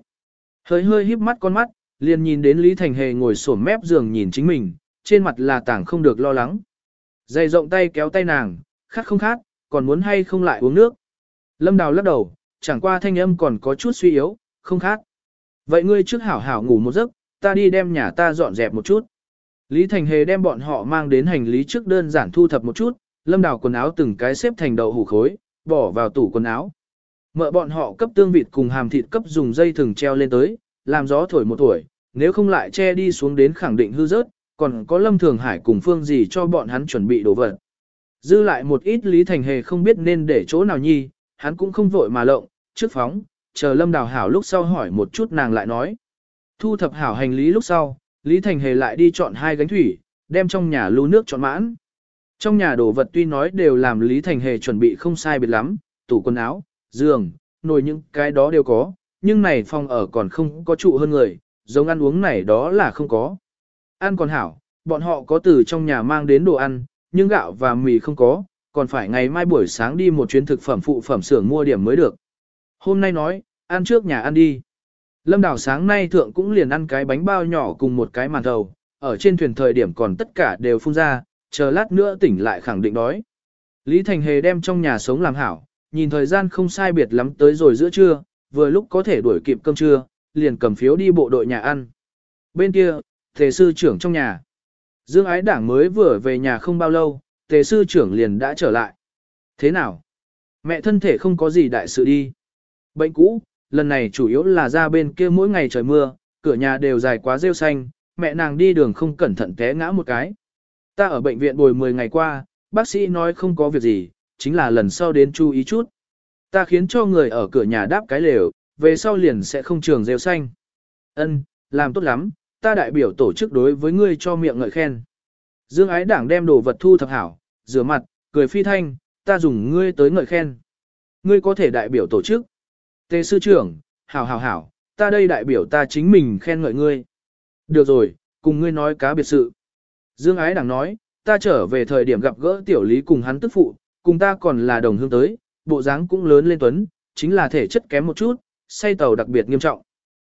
Hơi hơi híp mắt con mắt, liền nhìn đến Lý Thành Hề ngồi xổm mép giường nhìn chính mình, trên mặt là tảng không được lo lắng. Dày rộng tay kéo tay nàng, khát không khát, còn muốn hay không lại uống nước. Lâm Đào lắc đầu, chẳng qua thanh âm còn có chút suy yếu, không khát. Vậy ngươi trước hảo hảo ngủ một giấc, ta đi đem nhà ta dọn dẹp một chút. Lý Thành Hề đem bọn họ mang đến hành lý trước đơn giản thu thập một chút, lâm đào quần áo từng cái xếp thành đậu hủ khối, bỏ vào tủ quần áo. Mợ bọn họ cấp tương vịt cùng hàm thịt cấp dùng dây thừng treo lên tới, làm gió thổi một tuổi, nếu không lại che đi xuống đến khẳng định hư rớt, còn có lâm thường hải cùng phương gì cho bọn hắn chuẩn bị đồ vật. Dư lại một ít Lý Thành Hề không biết nên để chỗ nào nhi, hắn cũng không vội mà lộng, trước phóng, chờ lâm đào hảo lúc sau hỏi một chút nàng lại nói. Thu thập hảo hành lý lúc sau, Lý Thành Hề lại đi chọn hai gánh thủy, đem trong nhà lưu nước chọn mãn. Trong nhà đồ vật tuy nói đều làm Lý Thành Hề chuẩn bị không sai biệt lắm, tủ quần áo, giường, nồi những cái đó đều có, nhưng này phòng ở còn không có trụ hơn người, giống ăn uống này đó là không có. Ăn còn hảo, bọn họ có từ trong nhà mang đến đồ ăn, nhưng gạo và mì không có, còn phải ngày mai buổi sáng đi một chuyến thực phẩm phụ phẩm xưởng mua điểm mới được. Hôm nay nói, ăn trước nhà ăn đi. Lâm Đào sáng nay thượng cũng liền ăn cái bánh bao nhỏ cùng một cái màn thầu, ở trên thuyền thời điểm còn tất cả đều phun ra, chờ lát nữa tỉnh lại khẳng định đói. Lý Thành Hề đem trong nhà sống làm hảo, nhìn thời gian không sai biệt lắm tới rồi giữa trưa, vừa lúc có thể đuổi kịp cơm trưa, liền cầm phiếu đi bộ đội nhà ăn. Bên kia, tề sư trưởng trong nhà. Dương ái đảng mới vừa về nhà không bao lâu, tề sư trưởng liền đã trở lại. Thế nào? Mẹ thân thể không có gì đại sự đi. Bệnh cũ, lần này chủ yếu là ra bên kia mỗi ngày trời mưa, cửa nhà đều dài quá rêu xanh, mẹ nàng đi đường không cẩn thận té ngã một cái. Ta ở bệnh viện bồi 10 ngày qua, bác sĩ nói không có việc gì, chính là lần sau đến chú ý chút. Ta khiến cho người ở cửa nhà đáp cái lều, về sau liền sẽ không trường rêu xanh. Ân, làm tốt lắm, ta đại biểu tổ chức đối với ngươi cho miệng ngợi khen. Dương ái đảng đem đồ vật thu thập hảo, rửa mặt, cười phi thanh, ta dùng ngươi tới ngợi khen. Ngươi có thể đại biểu tổ chức. Tề sư trưởng, hảo hảo hảo, ta đây đại biểu ta chính mình khen ngợi ngươi. Được rồi, cùng ngươi nói cá biệt sự. Dương ái đảng nói, ta trở về thời điểm gặp gỡ tiểu lý cùng hắn tức phụ, cùng ta còn là đồng hương tới, bộ dáng cũng lớn lên tuấn, chính là thể chất kém một chút, say tàu đặc biệt nghiêm trọng.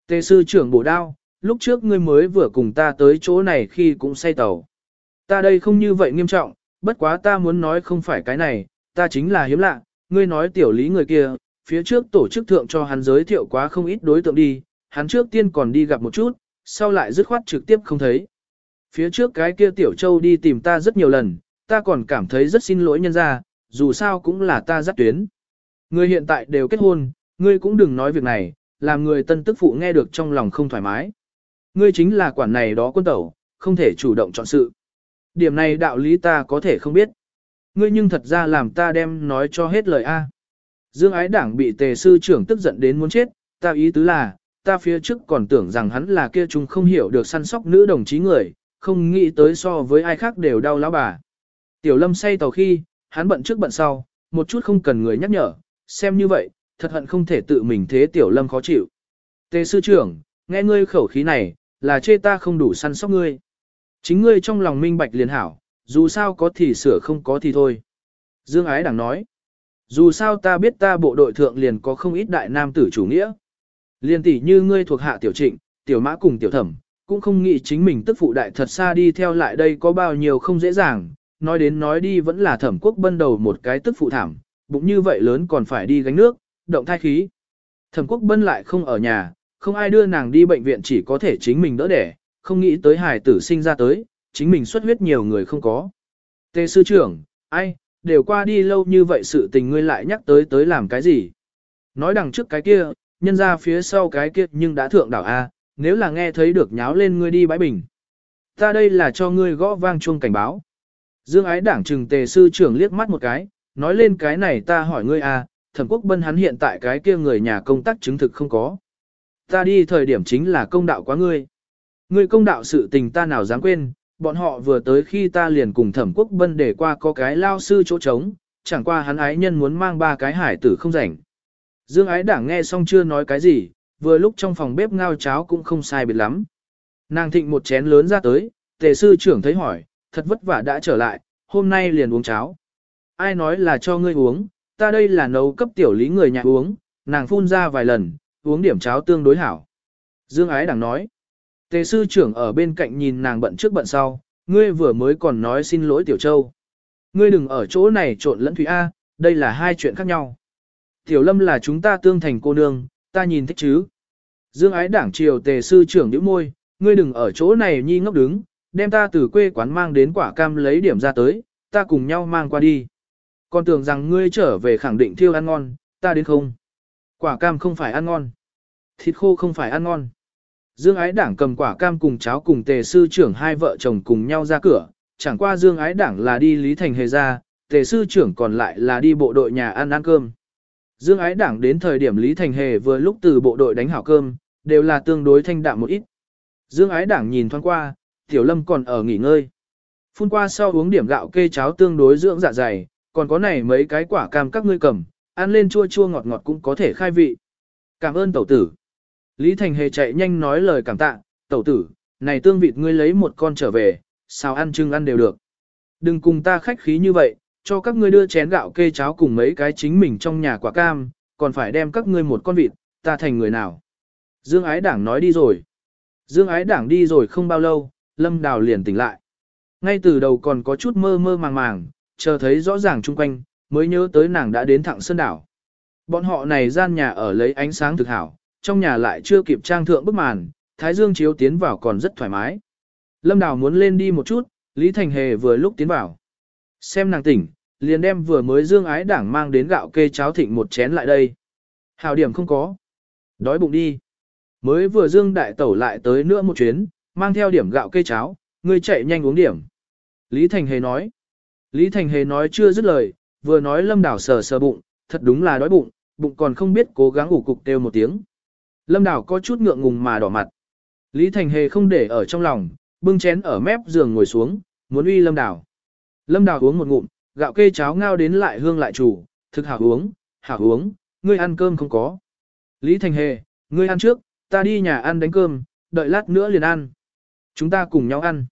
Tề sư trưởng bổ đao, lúc trước ngươi mới vừa cùng ta tới chỗ này khi cũng say tàu. Ta đây không như vậy nghiêm trọng, bất quá ta muốn nói không phải cái này, ta chính là hiếm lạ, ngươi nói tiểu lý người kia, phía trước tổ chức thượng cho hắn giới thiệu quá không ít đối tượng đi, hắn trước tiên còn đi gặp một chút, sau lại dứt khoát trực tiếp không thấy. Phía trước cái kia tiểu châu đi tìm ta rất nhiều lần, ta còn cảm thấy rất xin lỗi nhân ra, dù sao cũng là ta dắt tuyến. Người hiện tại đều kết hôn, ngươi cũng đừng nói việc này, làm người tân tức phụ nghe được trong lòng không thoải mái. Ngươi chính là quản này đó quân tẩu, không thể chủ động chọn sự. Điểm này đạo lý ta có thể không biết. Ngươi nhưng thật ra làm ta đem nói cho hết lời A. Dương ái đảng bị tề sư trưởng tức giận đến muốn chết, ta ý tứ là, ta phía trước còn tưởng rằng hắn là kia chúng không hiểu được săn sóc nữ đồng chí người, không nghĩ tới so với ai khác đều đau lão bà. Tiểu lâm say tàu khi, hắn bận trước bận sau, một chút không cần người nhắc nhở, xem như vậy, thật hận không thể tự mình thế tiểu lâm khó chịu. Tề sư trưởng, nghe ngươi khẩu khí này, là chê ta không đủ săn sóc ngươi. Chính ngươi trong lòng minh bạch liền hảo, dù sao có thì sửa không có thì thôi. Dương ái đảng nói, dù sao ta biết ta bộ đội thượng liền có không ít đại nam tử chủ nghĩa. Liên tỷ như ngươi thuộc hạ tiểu trịnh, tiểu mã cùng tiểu thẩm, cũng không nghĩ chính mình tức phụ đại thật xa đi theo lại đây có bao nhiêu không dễ dàng, nói đến nói đi vẫn là thẩm quốc bân đầu một cái tức phụ thảm, bụng như vậy lớn còn phải đi gánh nước, động thai khí. Thẩm quốc bân lại không ở nhà, không ai đưa nàng đi bệnh viện chỉ có thể chính mình đỡ đẻ, không nghĩ tới hài tử sinh ra tới, chính mình xuất huyết nhiều người không có. Tề sư trưởng, ai, đều qua đi lâu như vậy sự tình ngươi lại nhắc tới tới làm cái gì? Nói đằng trước cái kia, nhân ra phía sau cái kia nhưng đã thượng đảo A, nếu là nghe thấy được nháo lên ngươi đi bãi bình. Ta đây là cho ngươi gõ vang chuông cảnh báo. Dương ái đảng trừng tề sư trưởng liếc mắt một cái, nói lên cái này ta hỏi ngươi A, thẩm quốc bân hắn hiện tại cái kia người nhà công tác chứng thực không có. Ta đi thời điểm chính là công đạo quá ngươi. Ngươi công đạo sự tình ta nào dám quên, bọn họ vừa tới khi ta liền cùng thẩm quốc bân để qua có cái lao sư chỗ trống, chẳng qua hắn ái nhân muốn mang ba cái hải tử không rảnh. Dương ái đảng nghe xong chưa nói cái gì, vừa lúc trong phòng bếp ngao cháo cũng không sai biệt lắm. Nàng thịnh một chén lớn ra tới, tề sư trưởng thấy hỏi, thật vất vả đã trở lại, hôm nay liền uống cháo. Ai nói là cho ngươi uống, ta đây là nấu cấp tiểu lý người nhà uống, nàng phun ra vài lần, uống điểm cháo tương đối hảo. Dương ái đằng nói, tề sư trưởng ở bên cạnh nhìn nàng bận trước bận sau, ngươi vừa mới còn nói xin lỗi tiểu châu. Ngươi đừng ở chỗ này trộn lẫn thủy A, đây là hai chuyện khác nhau. Tiểu lâm là chúng ta tương thành cô nương, ta nhìn thích chứ. Dương ái đảng triều tề sư trưởng nhíu môi, ngươi đừng ở chỗ này nhi ngốc đứng, đem ta từ quê quán mang đến quả cam lấy điểm ra tới, ta cùng nhau mang qua đi. Con tưởng rằng ngươi trở về khẳng định thiêu ăn ngon, ta đến không. Quả cam không phải ăn ngon. Thịt khô không phải ăn ngon. Dương ái đảng cầm quả cam cùng cháo cùng tề sư trưởng hai vợ chồng cùng nhau ra cửa, chẳng qua Dương ái đảng là đi Lý Thành Hề ra, tề sư trưởng còn lại là đi bộ đội nhà ăn ăn cơm. Dương ái đảng đến thời điểm Lý Thành Hề vừa lúc từ bộ đội đánh hảo cơm, đều là tương đối thanh đạm một ít. Dương ái đảng nhìn thoáng qua, Tiểu Lâm còn ở nghỉ ngơi. Phun qua sau uống điểm gạo kê cháo tương đối dưỡng dạ dày, còn có này mấy cái quả cam các ngươi cầm, ăn lên chua chua ngọt ngọt cũng có thể khai vị. Cảm ơn tẩu tử. Lý Thành Hề chạy nhanh nói lời cảm tạ, tẩu tử, này tương vịt ngươi lấy một con trở về, sao ăn chưng ăn đều được. Đừng cùng ta khách khí như vậy, cho các ngươi đưa chén gạo kê cháo cùng mấy cái chính mình trong nhà quả cam, còn phải đem các ngươi một con vịt, ta thành người nào. Dương Ái Đảng nói đi rồi. Dương Ái Đảng đi rồi không bao lâu, Lâm Đào liền tỉnh lại. Ngay từ đầu còn có chút mơ mơ màng màng, chờ thấy rõ ràng chung quanh, mới nhớ tới nàng đã đến thẳng Sơn Đảo. Bọn họ này gian nhà ở lấy ánh sáng thực hảo, trong nhà lại chưa kịp trang thượng bức màn, thái dương chiếu tiến vào còn rất thoải mái. Lâm Đào muốn lên đi một chút, Lý Thành Hề vừa lúc tiến vào. Xem nàng tỉnh, liền đem vừa mới dương ái đảng mang đến gạo kê cháo thịnh một chén lại đây. Hào điểm không có. Đói bụng đi. Mới vừa dương đại tẩu lại tới nữa một chuyến, mang theo điểm gạo kê cháo, ngươi chạy nhanh uống điểm. Lý Thành Hề nói. Lý Thành Hề nói chưa dứt lời, vừa nói lâm đảo sờ sờ bụng, thật đúng là đói bụng, bụng còn không biết cố gắng ủ cục kêu một tiếng. Lâm đảo có chút ngượng ngùng mà đỏ mặt. Lý Thành Hề không để ở trong lòng, bưng chén ở mép giường ngồi xuống, muốn uy lâm đảo. Lâm đảo uống một ngụm, gạo kê cháo ngao đến lại hương lại chủ, thực hảo uống, hảo uống, ngươi ăn cơm không có. Lý Thành Hề, ngươi ăn trước, ta đi nhà ăn đánh cơm, đợi lát nữa liền ăn. Chúng ta cùng nhau ăn.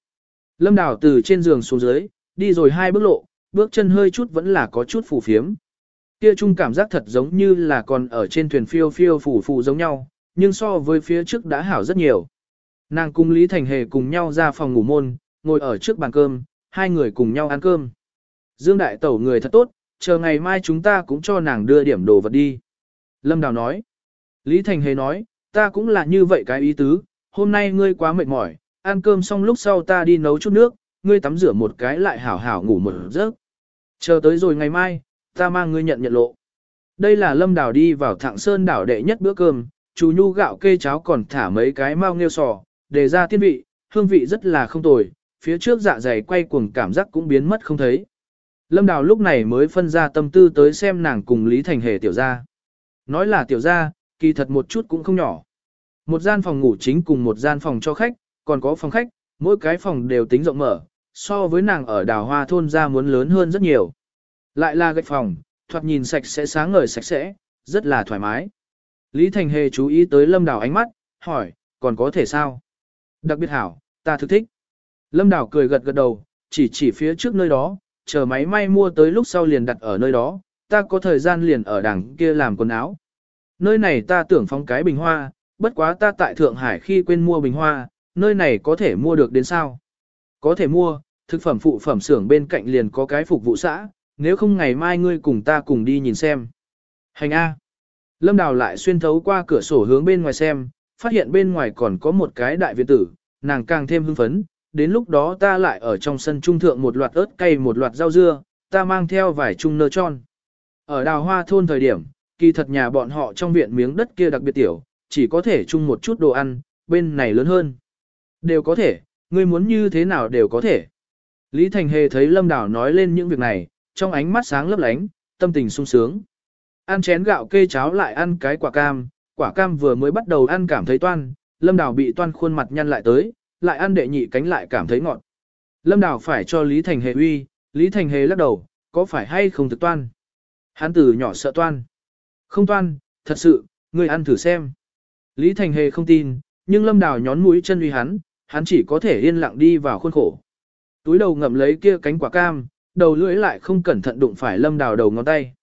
Lâm Đào từ trên giường xuống dưới, đi rồi hai bước lộ, bước chân hơi chút vẫn là có chút phù phiếm. Kia chung cảm giác thật giống như là còn ở trên thuyền phiêu phiêu phù phù giống nhau, nhưng so với phía trước đã hảo rất nhiều. Nàng cùng Lý Thành Hề cùng nhau ra phòng ngủ môn, ngồi ở trước bàn cơm, hai người cùng nhau ăn cơm. Dương Đại Tẩu người thật tốt, chờ ngày mai chúng ta cũng cho nàng đưa điểm đồ vật đi. Lâm Đào nói. Lý Thành Hề nói, ta cũng là như vậy cái ý tứ, hôm nay ngươi quá mệt mỏi, ăn cơm xong lúc sau ta đi nấu chút nước, ngươi tắm rửa một cái lại hảo hảo ngủ một giấc. Chờ tới rồi ngày mai, ta mang ngươi nhận nhận lộ. Đây là lâm đảo đi vào thạng sơn đảo đệ nhất bữa cơm, chú nhu gạo kê cháo còn thả mấy cái mau nghêu sò, để ra tiên vị, hương vị rất là không tồi, phía trước dạ dày quay cuồng cảm giác cũng biến mất không thấy. Lâm đào lúc này mới phân ra tâm tư tới xem nàng cùng Lý Thành Hề tiểu gia. Nói là tiểu gia, kỳ thật một chút cũng không nhỏ. Một gian phòng ngủ chính cùng một gian phòng cho khách, còn có phòng khách, mỗi cái phòng đều tính rộng mở, so với nàng ở đào hoa thôn ra muốn lớn hơn rất nhiều. Lại là gạch phòng, thoạt nhìn sạch sẽ sáng ngời sạch sẽ, rất là thoải mái. Lý Thành Hề chú ý tới Lâm Đào ánh mắt, hỏi, còn có thể sao? Đặc biệt hảo, ta thực thích. Lâm Đào cười gật gật đầu, chỉ chỉ phía trước nơi đó, chờ máy may mua tới lúc sau liền đặt ở nơi đó, ta có thời gian liền ở đằng kia làm quần áo. Nơi này ta tưởng phong cái bình hoa, bất quá ta tại Thượng Hải khi quên mua bình hoa, nơi này có thể mua được đến sao? Có thể mua, thực phẩm phụ phẩm xưởng bên cạnh liền có cái phục vụ xã, nếu không ngày mai ngươi cùng ta cùng đi nhìn xem. Hành A. Lâm Đào lại xuyên thấu qua cửa sổ hướng bên ngoài xem, phát hiện bên ngoài còn có một cái đại viện tử, nàng càng thêm hưng phấn, đến lúc đó ta lại ở trong sân trung thượng một loạt ớt cay một loạt rau dưa, ta mang theo vài chung nơ tròn. Ở đào hoa thôn thời điểm, kỳ thật nhà bọn họ trong viện miếng đất kia đặc biệt tiểu, chỉ có thể chung một chút đồ ăn, bên này lớn hơn. Đều có thể, ngươi muốn như thế nào đều có thể. Lý Thành Hề thấy Lâm Đảo nói lên những việc này, trong ánh mắt sáng lấp lánh, tâm tình sung sướng. Ăn chén gạo kê cháo lại ăn cái quả cam, quả cam vừa mới bắt đầu ăn cảm thấy toan, Lâm Đảo bị toan khuôn mặt nhăn lại tới, lại ăn đệ nhị cánh lại cảm thấy ngọt. Lâm Đảo phải cho Lý Thành Hề uy, Lý Thành Hề lắc đầu, có phải hay không thực toan? Hắn từ nhỏ sợ toan. Không toan, thật sự, ngươi ăn thử xem. Lý Thành Hề không tin, nhưng Lâm Đào nhón mũi chân uy hắn, hắn chỉ có thể yên lặng đi vào khuôn khổ. Túi đầu ngậm lấy kia cánh quả cam, đầu lưỡi lại không cẩn thận đụng phải Lâm Đào đầu ngón tay.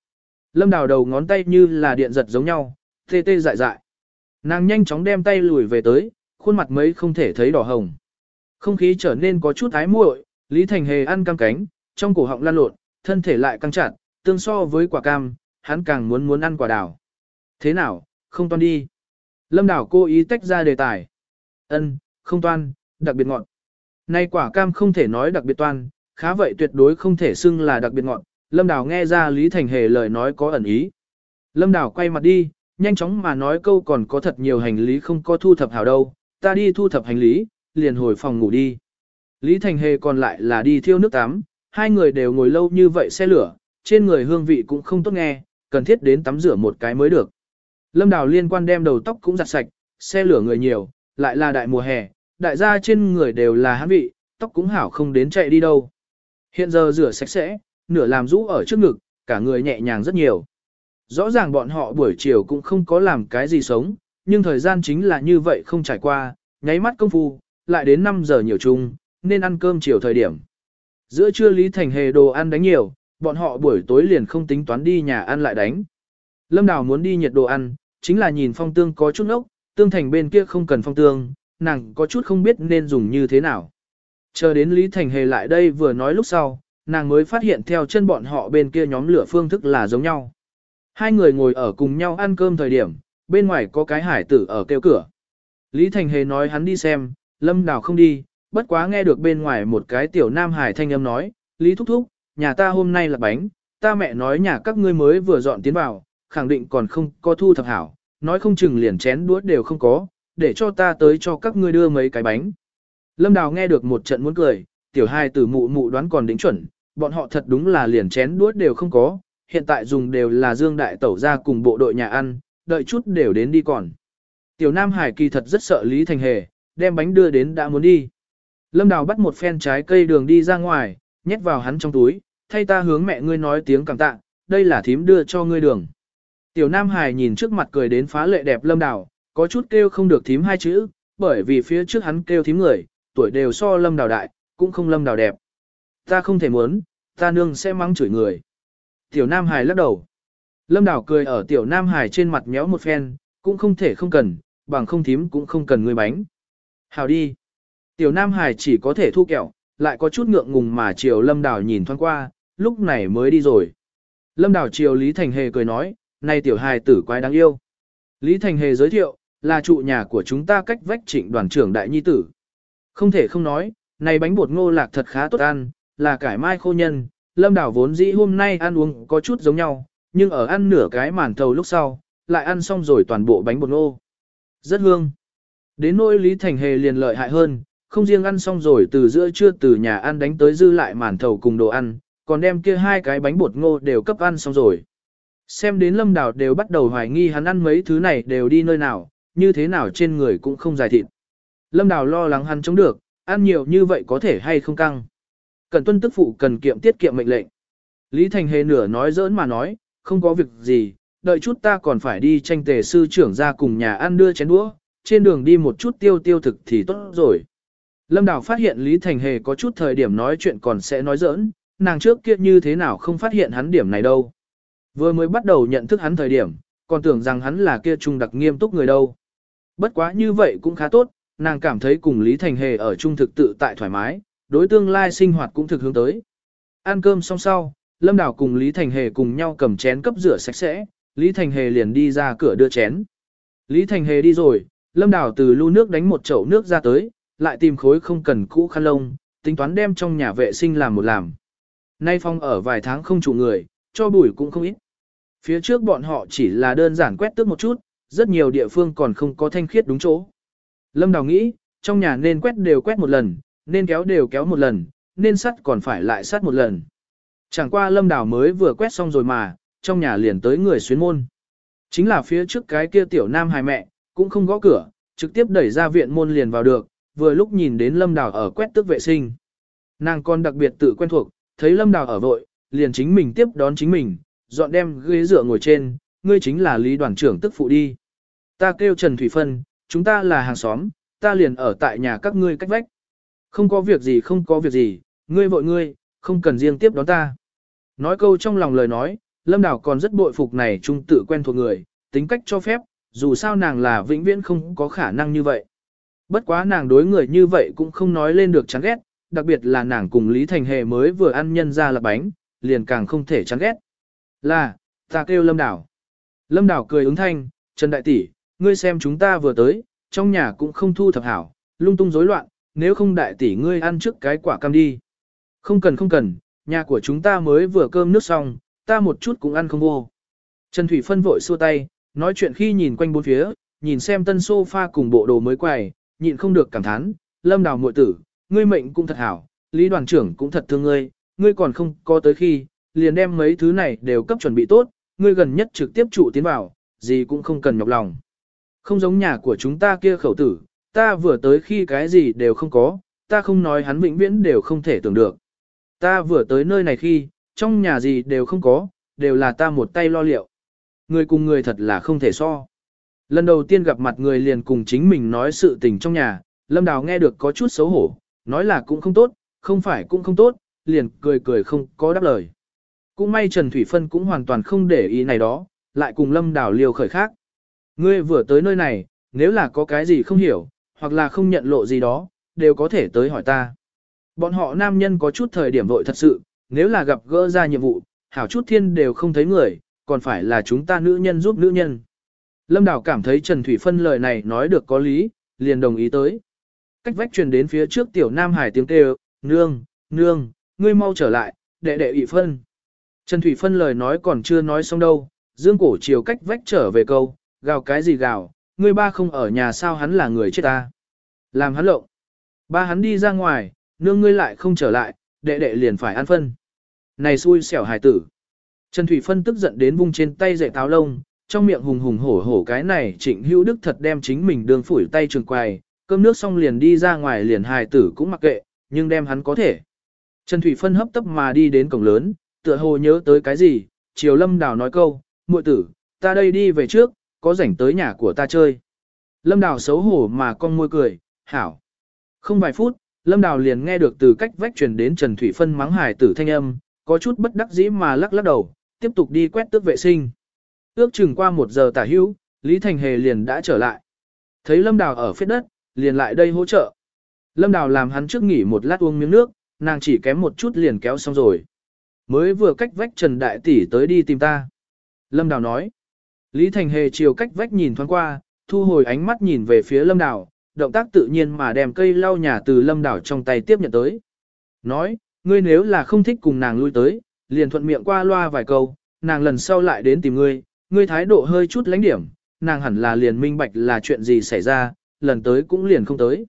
Lâm đào đầu ngón tay như là điện giật giống nhau, tê tê dại dại. Nàng nhanh chóng đem tay lùi về tới, khuôn mặt mấy không thể thấy đỏ hồng. Không khí trở nên có chút ái muội, Lý Thành Hề ăn cam cánh, trong cổ họng lan lộn, thân thể lại căng chặt, tương so với quả cam, hắn càng muốn muốn ăn quả đào. Thế nào, không toan đi. Lâm đảo cố ý tách ra đề tài. Ân, không toan, đặc biệt ngọt. Nay quả cam không thể nói đặc biệt toan, khá vậy tuyệt đối không thể xưng là đặc biệt ngọt. Lâm Đào nghe ra Lý Thành Hề lời nói có ẩn ý. Lâm Đào quay mặt đi, nhanh chóng mà nói câu còn có thật nhiều hành lý không có thu thập hảo đâu, ta đi thu thập hành lý, liền hồi phòng ngủ đi. Lý Thành Hề còn lại là đi thiêu nước tắm, hai người đều ngồi lâu như vậy xe lửa, trên người hương vị cũng không tốt nghe, cần thiết đến tắm rửa một cái mới được. Lâm Đào liên quan đem đầu tóc cũng giặt sạch, xe lửa người nhiều, lại là đại mùa hè, đại gia trên người đều là hán vị, tóc cũng hảo không đến chạy đi đâu. Hiện giờ rửa sạch sẽ, nửa làm rũ ở trước ngực, cả người nhẹ nhàng rất nhiều. Rõ ràng bọn họ buổi chiều cũng không có làm cái gì sống, nhưng thời gian chính là như vậy không trải qua, nháy mắt công phu, lại đến 5 giờ nhiều chung, nên ăn cơm chiều thời điểm. Giữa trưa Lý Thành Hề đồ ăn đánh nhiều, bọn họ buổi tối liền không tính toán đi nhà ăn lại đánh. Lâm Đào muốn đi nhiệt đồ ăn, chính là nhìn phong tương có chút ốc, tương thành bên kia không cần phong tương, nàng có chút không biết nên dùng như thế nào. Chờ đến Lý Thành Hề lại đây vừa nói lúc sau, nàng mới phát hiện theo chân bọn họ bên kia nhóm lửa phương thức là giống nhau. Hai người ngồi ở cùng nhau ăn cơm thời điểm, bên ngoài có cái hải tử ở kêu cửa. Lý Thành Hề nói hắn đi xem, Lâm Đào không đi, bất quá nghe được bên ngoài một cái tiểu nam hải thanh âm nói, Lý Thúc Thúc, nhà ta hôm nay là bánh, ta mẹ nói nhà các ngươi mới vừa dọn tiến vào, khẳng định còn không có thu thập hảo, nói không chừng liền chén đũa đều không có, để cho ta tới cho các ngươi đưa mấy cái bánh. Lâm Đào nghe được một trận muốn cười, tiểu hai tử mụ mụ đoán còn đính chuẩn, bọn họ thật đúng là liền chén đuốt đều không có, hiện tại dùng đều là dương đại tẩu ra cùng bộ đội nhà ăn, đợi chút đều đến đi còn. Tiểu Nam Hải kỳ thật rất sợ Lý Thành Hề, đem bánh đưa đến đã muốn đi. Lâm Đào bắt một phen trái cây đường đi ra ngoài, nhét vào hắn trong túi, thay ta hướng mẹ ngươi nói tiếng cảm tạ, đây là thím đưa cho ngươi đường. Tiểu Nam Hải nhìn trước mặt cười đến phá lệ đẹp Lâm Đào, có chút kêu không được thím hai chữ, bởi vì phía trước hắn kêu thím người, tuổi đều so Lâm Đào đại, cũng không Lâm Đào đẹp. Ta không thể muốn, ta nương sẽ mắng chửi người. Tiểu Nam Hải lắc đầu. Lâm Đào cười ở Tiểu Nam Hải trên mặt méo một phen, cũng không thể không cần, bằng không thím cũng không cần ngươi bánh. Hào đi. Tiểu Nam Hải chỉ có thể thu kẹo, lại có chút ngượng ngùng mà chiều Lâm Đào nhìn thoáng qua, lúc này mới đi rồi. Lâm Đào chiều Lý Thành Hề cười nói, này tiểu hài tử quái đáng yêu. Lý Thành Hề giới thiệu, là trụ nhà của chúng ta cách vách trịnh đoàn trưởng đại nhi tử. Không thể không nói, này bánh bột ngô lạc thật khá tốt ăn, là cải mai khô nhân, Lâm đảo vốn dĩ hôm nay ăn uống có chút giống nhau, nhưng ở ăn nửa cái màn thầu lúc sau, lại ăn xong rồi toàn bộ bánh bột ngô. Rất hương. Đến nỗi Lý Thành Hề liền lợi hại hơn, không riêng ăn xong rồi từ giữa trưa từ nhà ăn đánh tới dư lại màn thầu cùng đồ ăn, còn đem kia hai cái bánh bột ngô đều cấp ăn xong rồi. Xem đến lâm đảo đều bắt đầu hoài nghi hắn ăn mấy thứ này đều đi nơi nào, như thế nào trên người cũng không dài thịt. Lâm đào lo lắng hắn chống được, ăn nhiều như vậy có thể hay không căng. Cần tuân tức phụ cần kiệm tiết kiệm mệnh lệnh. Lý Thành Hề nửa nói giỡn mà nói, không có việc gì, đợi chút ta còn phải đi tranh tề sư trưởng ra cùng nhà ăn đưa chén đũa, trên đường đi một chút tiêu tiêu thực thì tốt rồi. Lâm Đào phát hiện Lý Thành Hề có chút thời điểm nói chuyện còn sẽ nói giỡn, nàng trước kia như thế nào không phát hiện hắn điểm này đâu. Vừa mới bắt đầu nhận thức hắn thời điểm, còn tưởng rằng hắn là kia trung đặc nghiêm túc người đâu. Bất quá như vậy cũng khá tốt, nàng cảm thấy cùng Lý Thành Hề ở trung thực tự tại thoải mái, đối tương lai sinh hoạt cũng thực hướng tới. Ăn cơm xong sau, Lâm Đào cùng Lý Thành Hề cùng nhau cầm chén cấp rửa sạch sẽ, Lý Thành Hề liền đi ra cửa đưa chén. Lý Thành Hề đi rồi, Lâm Đào từ lu nước đánh một chậu nước ra tới, lại tìm khối không cần cũ khăn lông, tính toán đem trong nhà vệ sinh làm một làm. Nay phong ở vài tháng không chủ người, cho bụi cũng không ít. Phía trước bọn họ chỉ là đơn giản quét tước một chút, rất nhiều địa phương còn không có thanh khiết đúng chỗ. Lâm Đào nghĩ, trong nhà nên quét đều quét một lần, nên kéo đều kéo một lần, nên sắt còn phải lại sắt một lần. Chẳng qua Lâm Đào mới vừa quét xong rồi mà, trong nhà liền tới người xuyến môn. Chính là phía trước cái kia tiểu nam hài mẹ, cũng không gõ cửa, trực tiếp đẩy ra viện môn liền vào được, vừa lúc nhìn đến Lâm Đào ở quét tức vệ sinh. Nàng còn đặc biệt tự quen thuộc, thấy Lâm Đào ở vội, liền chính mình tiếp đón chính mình, dọn đem ghế dựa ngồi trên, ngươi chính là lý đoàn trưởng tức phụ đi. Ta kêu Trần Thủy Phân, chúng ta là hàng xóm, ta liền ở tại nhà các ngươi cách vách. Không có việc gì không có việc gì, ngươi vội ngươi, không cần riêng tiếp đón ta. Nói câu trong lòng lời nói, Lâm Đào còn rất bội phục này trung tự quen thuộc người, tính cách cho phép, dù sao nàng là vĩnh viễn không có khả năng như vậy. Bất quá nàng đối người như vậy cũng không nói lên được chán ghét, đặc biệt là nàng cùng Lý Thành Hề mới vừa ăn nhân ra là bánh, liền càng không thể chán ghét. Là, ta kêu Lâm Đào. Lâm Đào cười ứng thanh, Trần Đại Tỷ, ngươi xem chúng ta vừa tới, trong nhà cũng không thu thập hảo, lung tung rối loạn, nếu không Đại Tỷ ngươi ăn trước cái quả cam đi. Không cần không cần, nhà của chúng ta mới vừa cơm nước xong, ta một chút cũng ăn không vô. Trần Thủy Phân vội xua tay, nói chuyện khi nhìn quanh bốn phía, nhìn xem tân sofa cùng bộ đồ mới quầy, nhịn không được cảm thán, lâm đào muội tử, ngươi mệnh cũng thật hảo, lý đoàn trưởng cũng thật thương ngươi, ngươi còn không có tới khi, liền đem mấy thứ này đều cấp chuẩn bị tốt, ngươi gần nhất trực tiếp trụ tiến vào, gì cũng không cần nhọc lòng. Không giống nhà của chúng ta kia khẩu tử, ta vừa tới khi cái gì đều không có, ta không nói hắn vĩnh viễn đều không thể tưởng được. Ta vừa tới nơi này khi, trong nhà gì đều không có, đều là ta một tay lo liệu. Người cùng người thật là không thể so. Lần đầu tiên gặp mặt người liền cùng chính mình nói sự tình trong nhà, Lâm Đào nghe được có chút xấu hổ, nói là cũng không tốt, không phải cũng không tốt, liền cười cười không có đáp lời. Cũng may Trần Thủy Phân cũng hoàn toàn không để ý này đó, lại cùng Lâm Đào liều khởi khác. Ngươi vừa tới nơi này, nếu là có cái gì không hiểu, hoặc là không nhận lộ gì đó, đều có thể tới hỏi ta. Bọn họ nam nhân có chút thời điểm vội thật sự, nếu là gặp gỡ ra nhiệm vụ, hảo chút thiên đều không thấy người, còn phải là chúng ta nữ nhân giúp nữ nhân. Lâm Đào cảm thấy Trần Thủy Phân lời này nói được có lý, liền đồng ý tới. Cách vách truyền đến phía trước tiểu Nam Hải tiếng kêu, nương, nương, ngươi mau trở lại, đệ đệ ị phân. Trần Thủy Phân lời nói còn chưa nói xong đâu, dương cổ chiều cách vách trở về câu, gào cái gì gào, ngươi ba không ở nhà sao hắn là người chết ta. Làm hắn lộng. Ba hắn đi ra ngoài, nương ngươi lại không trở lại, đệ đệ liền phải ăn phân. Này xui xẻo hài tử. Trần Thủy Phân tức giận đến vung trên tay dạy táo lông, trong miệng hùng hùng hổ hổ cái này trịnh hữu đức thật đem chính mình đường phủi tay trường quài, cơm nước xong liền đi ra ngoài liền hài tử cũng mặc kệ, nhưng đem hắn có thể. Trần Thủy Phân hấp tấp mà đi đến cổng lớn, tựa hồ nhớ tới cái gì, Triều Lâm Đào nói câu, muội tử, ta đây đi về trước, có rảnh tới nhà của ta chơi. Lâm Đào xấu hổ mà con môi cười, hảo. Không vài phút, Lâm Đào liền nghe được từ cách vách truyền đến Trần Thủy Phân mắng Hải tử thanh âm, có chút bất đắc dĩ mà lắc lắc đầu, tiếp tục đi quét tước vệ sinh. Ước chừng qua một giờ tả hữu, Lý Thành Hề liền đã trở lại. Thấy Lâm Đào ở phía đất, liền lại đây hỗ trợ. Lâm Đào làm hắn trước nghỉ một lát uống miếng nước, nàng chỉ kém một chút liền kéo xong rồi. Mới vừa cách vách Trần Đại Tỷ tới đi tìm ta. Lâm Đào nói. Lý Thành Hề chiều cách vách nhìn thoáng qua, thu hồi ánh mắt nhìn về phía Lâm Đảo, động tác tự nhiên mà đem cây lau nhà từ Lâm Đảo trong tay tiếp nhận tới. Nói, ngươi nếu là không thích cùng nàng lui tới, liền thuận miệng qua loa vài câu, nàng lần sau lại đến tìm ngươi, ngươi thái độ hơi chút lãnh điểm, nàng hẳn là liền minh bạch là chuyện gì xảy ra, lần tới cũng liền không tới.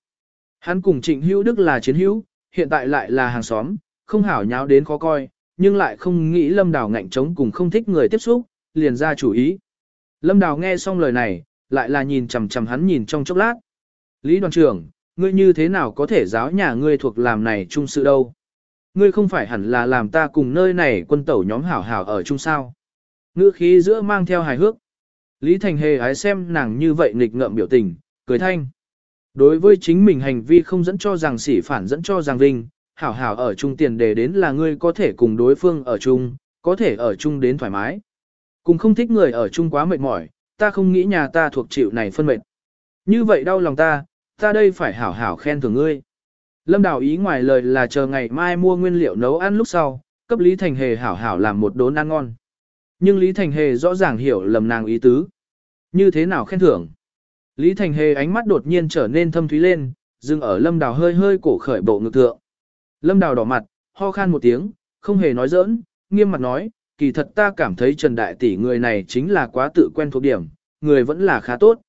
Hắn cùng Trịnh Hữu Đức là chiến hữu, hiện tại lại là hàng xóm, không hảo nháo đến khó coi, nhưng lại không nghĩ Lâm Đảo ngạnh trống cùng không thích người tiếp xúc, liền ra chủ ý. Lâm Đào nghe xong lời này, lại là nhìn chằm chằm hắn nhìn trong chốc lát. Lý đoàn trưởng, ngươi như thế nào có thể giáo nhà ngươi thuộc làm này chung sự đâu? Ngươi không phải hẳn là làm ta cùng nơi này quân tẩu nhóm hảo hảo ở chung sao? Ngữ khí giữa mang theo hài hước. Lý Thành Hề ái xem nàng như vậy nghịch ngợm biểu tình, cười thanh. Đối với chính mình hành vi không dẫn cho rằng sỉ phản dẫn cho rằng vinh, hảo hảo ở chung tiền đề đến là ngươi có thể cùng đối phương ở chung, có thể ở chung đến thoải mái. Cùng không thích người ở chung quá mệt mỏi, ta không nghĩ nhà ta thuộc chịu này phân mệt. Như vậy đau lòng ta, ta đây phải hảo hảo khen thưởng ngươi. Lâm Đào ý ngoài lời là chờ ngày mai mua nguyên liệu nấu ăn lúc sau, cấp Lý Thành Hề hảo hảo làm một đốn ăn ngon. Nhưng Lý Thành Hề rõ ràng hiểu lầm nàng ý tứ. Như thế nào khen thưởng? Lý Thành Hề ánh mắt đột nhiên trở nên thâm thúy lên, dừng ở Lâm Đào hơi hơi cổ khởi bộ ngực thượng. Lâm Đào đỏ mặt, ho khan một tiếng, không hề nói giỡn, nghiêm mặt nói, kỳ thật ta cảm thấy Trần Đại Tỷ người này chính là quá tự quen thuộc điểm, người vẫn là khá tốt.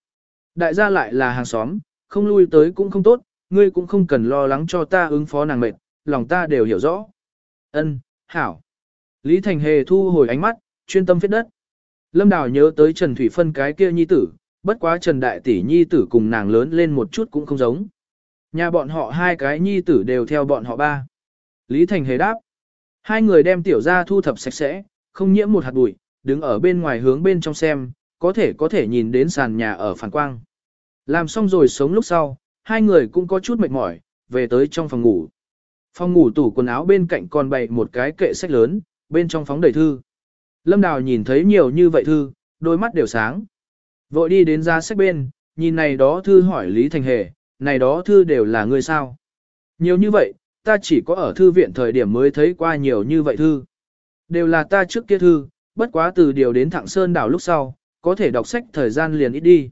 Đại gia lại là hàng xóm, không lui tới cũng không tốt, ngươi cũng không cần lo lắng cho ta ứng phó nàng mệt, lòng ta đều hiểu rõ. Ân, hảo. Lý Thành Hề thu hồi ánh mắt, chuyên tâm viết đất. Lâm Đào nhớ tới Trần Thủy Phân cái kia nhi tử, bất quá Trần Đại Tỷ nhi tử cùng nàng lớn lên một chút cũng không giống. Nhà bọn họ hai cái nhi tử đều theo bọn họ ba. Lý Thành Hề đáp. Hai người đem tiểu ra thu thập sạch sẽ, không nhiễm một hạt bụi, đứng ở bên ngoài hướng bên trong xem, có thể có thể nhìn đến sàn nhà ở phản quang. Làm xong rồi sống lúc sau, hai người cũng có chút mệt mỏi, về tới trong phòng ngủ. Phòng ngủ tủ quần áo bên cạnh còn bày một cái kệ sách lớn, bên trong phóng đầy thư. Lâm Đào nhìn thấy nhiều như vậy thư, đôi mắt đều sáng. Vội đi đến giá sách bên, nhìn này đó thư hỏi Lý Thành Hề, này đó thư đều là người sao? Nhiều như vậy, ta chỉ có ở thư viện thời điểm mới thấy qua nhiều như vậy thư. Đều là ta trước kia thư, bất quá từ điều đến Thạng Sơn đảo lúc sau, có thể đọc sách thời gian liền ít đi.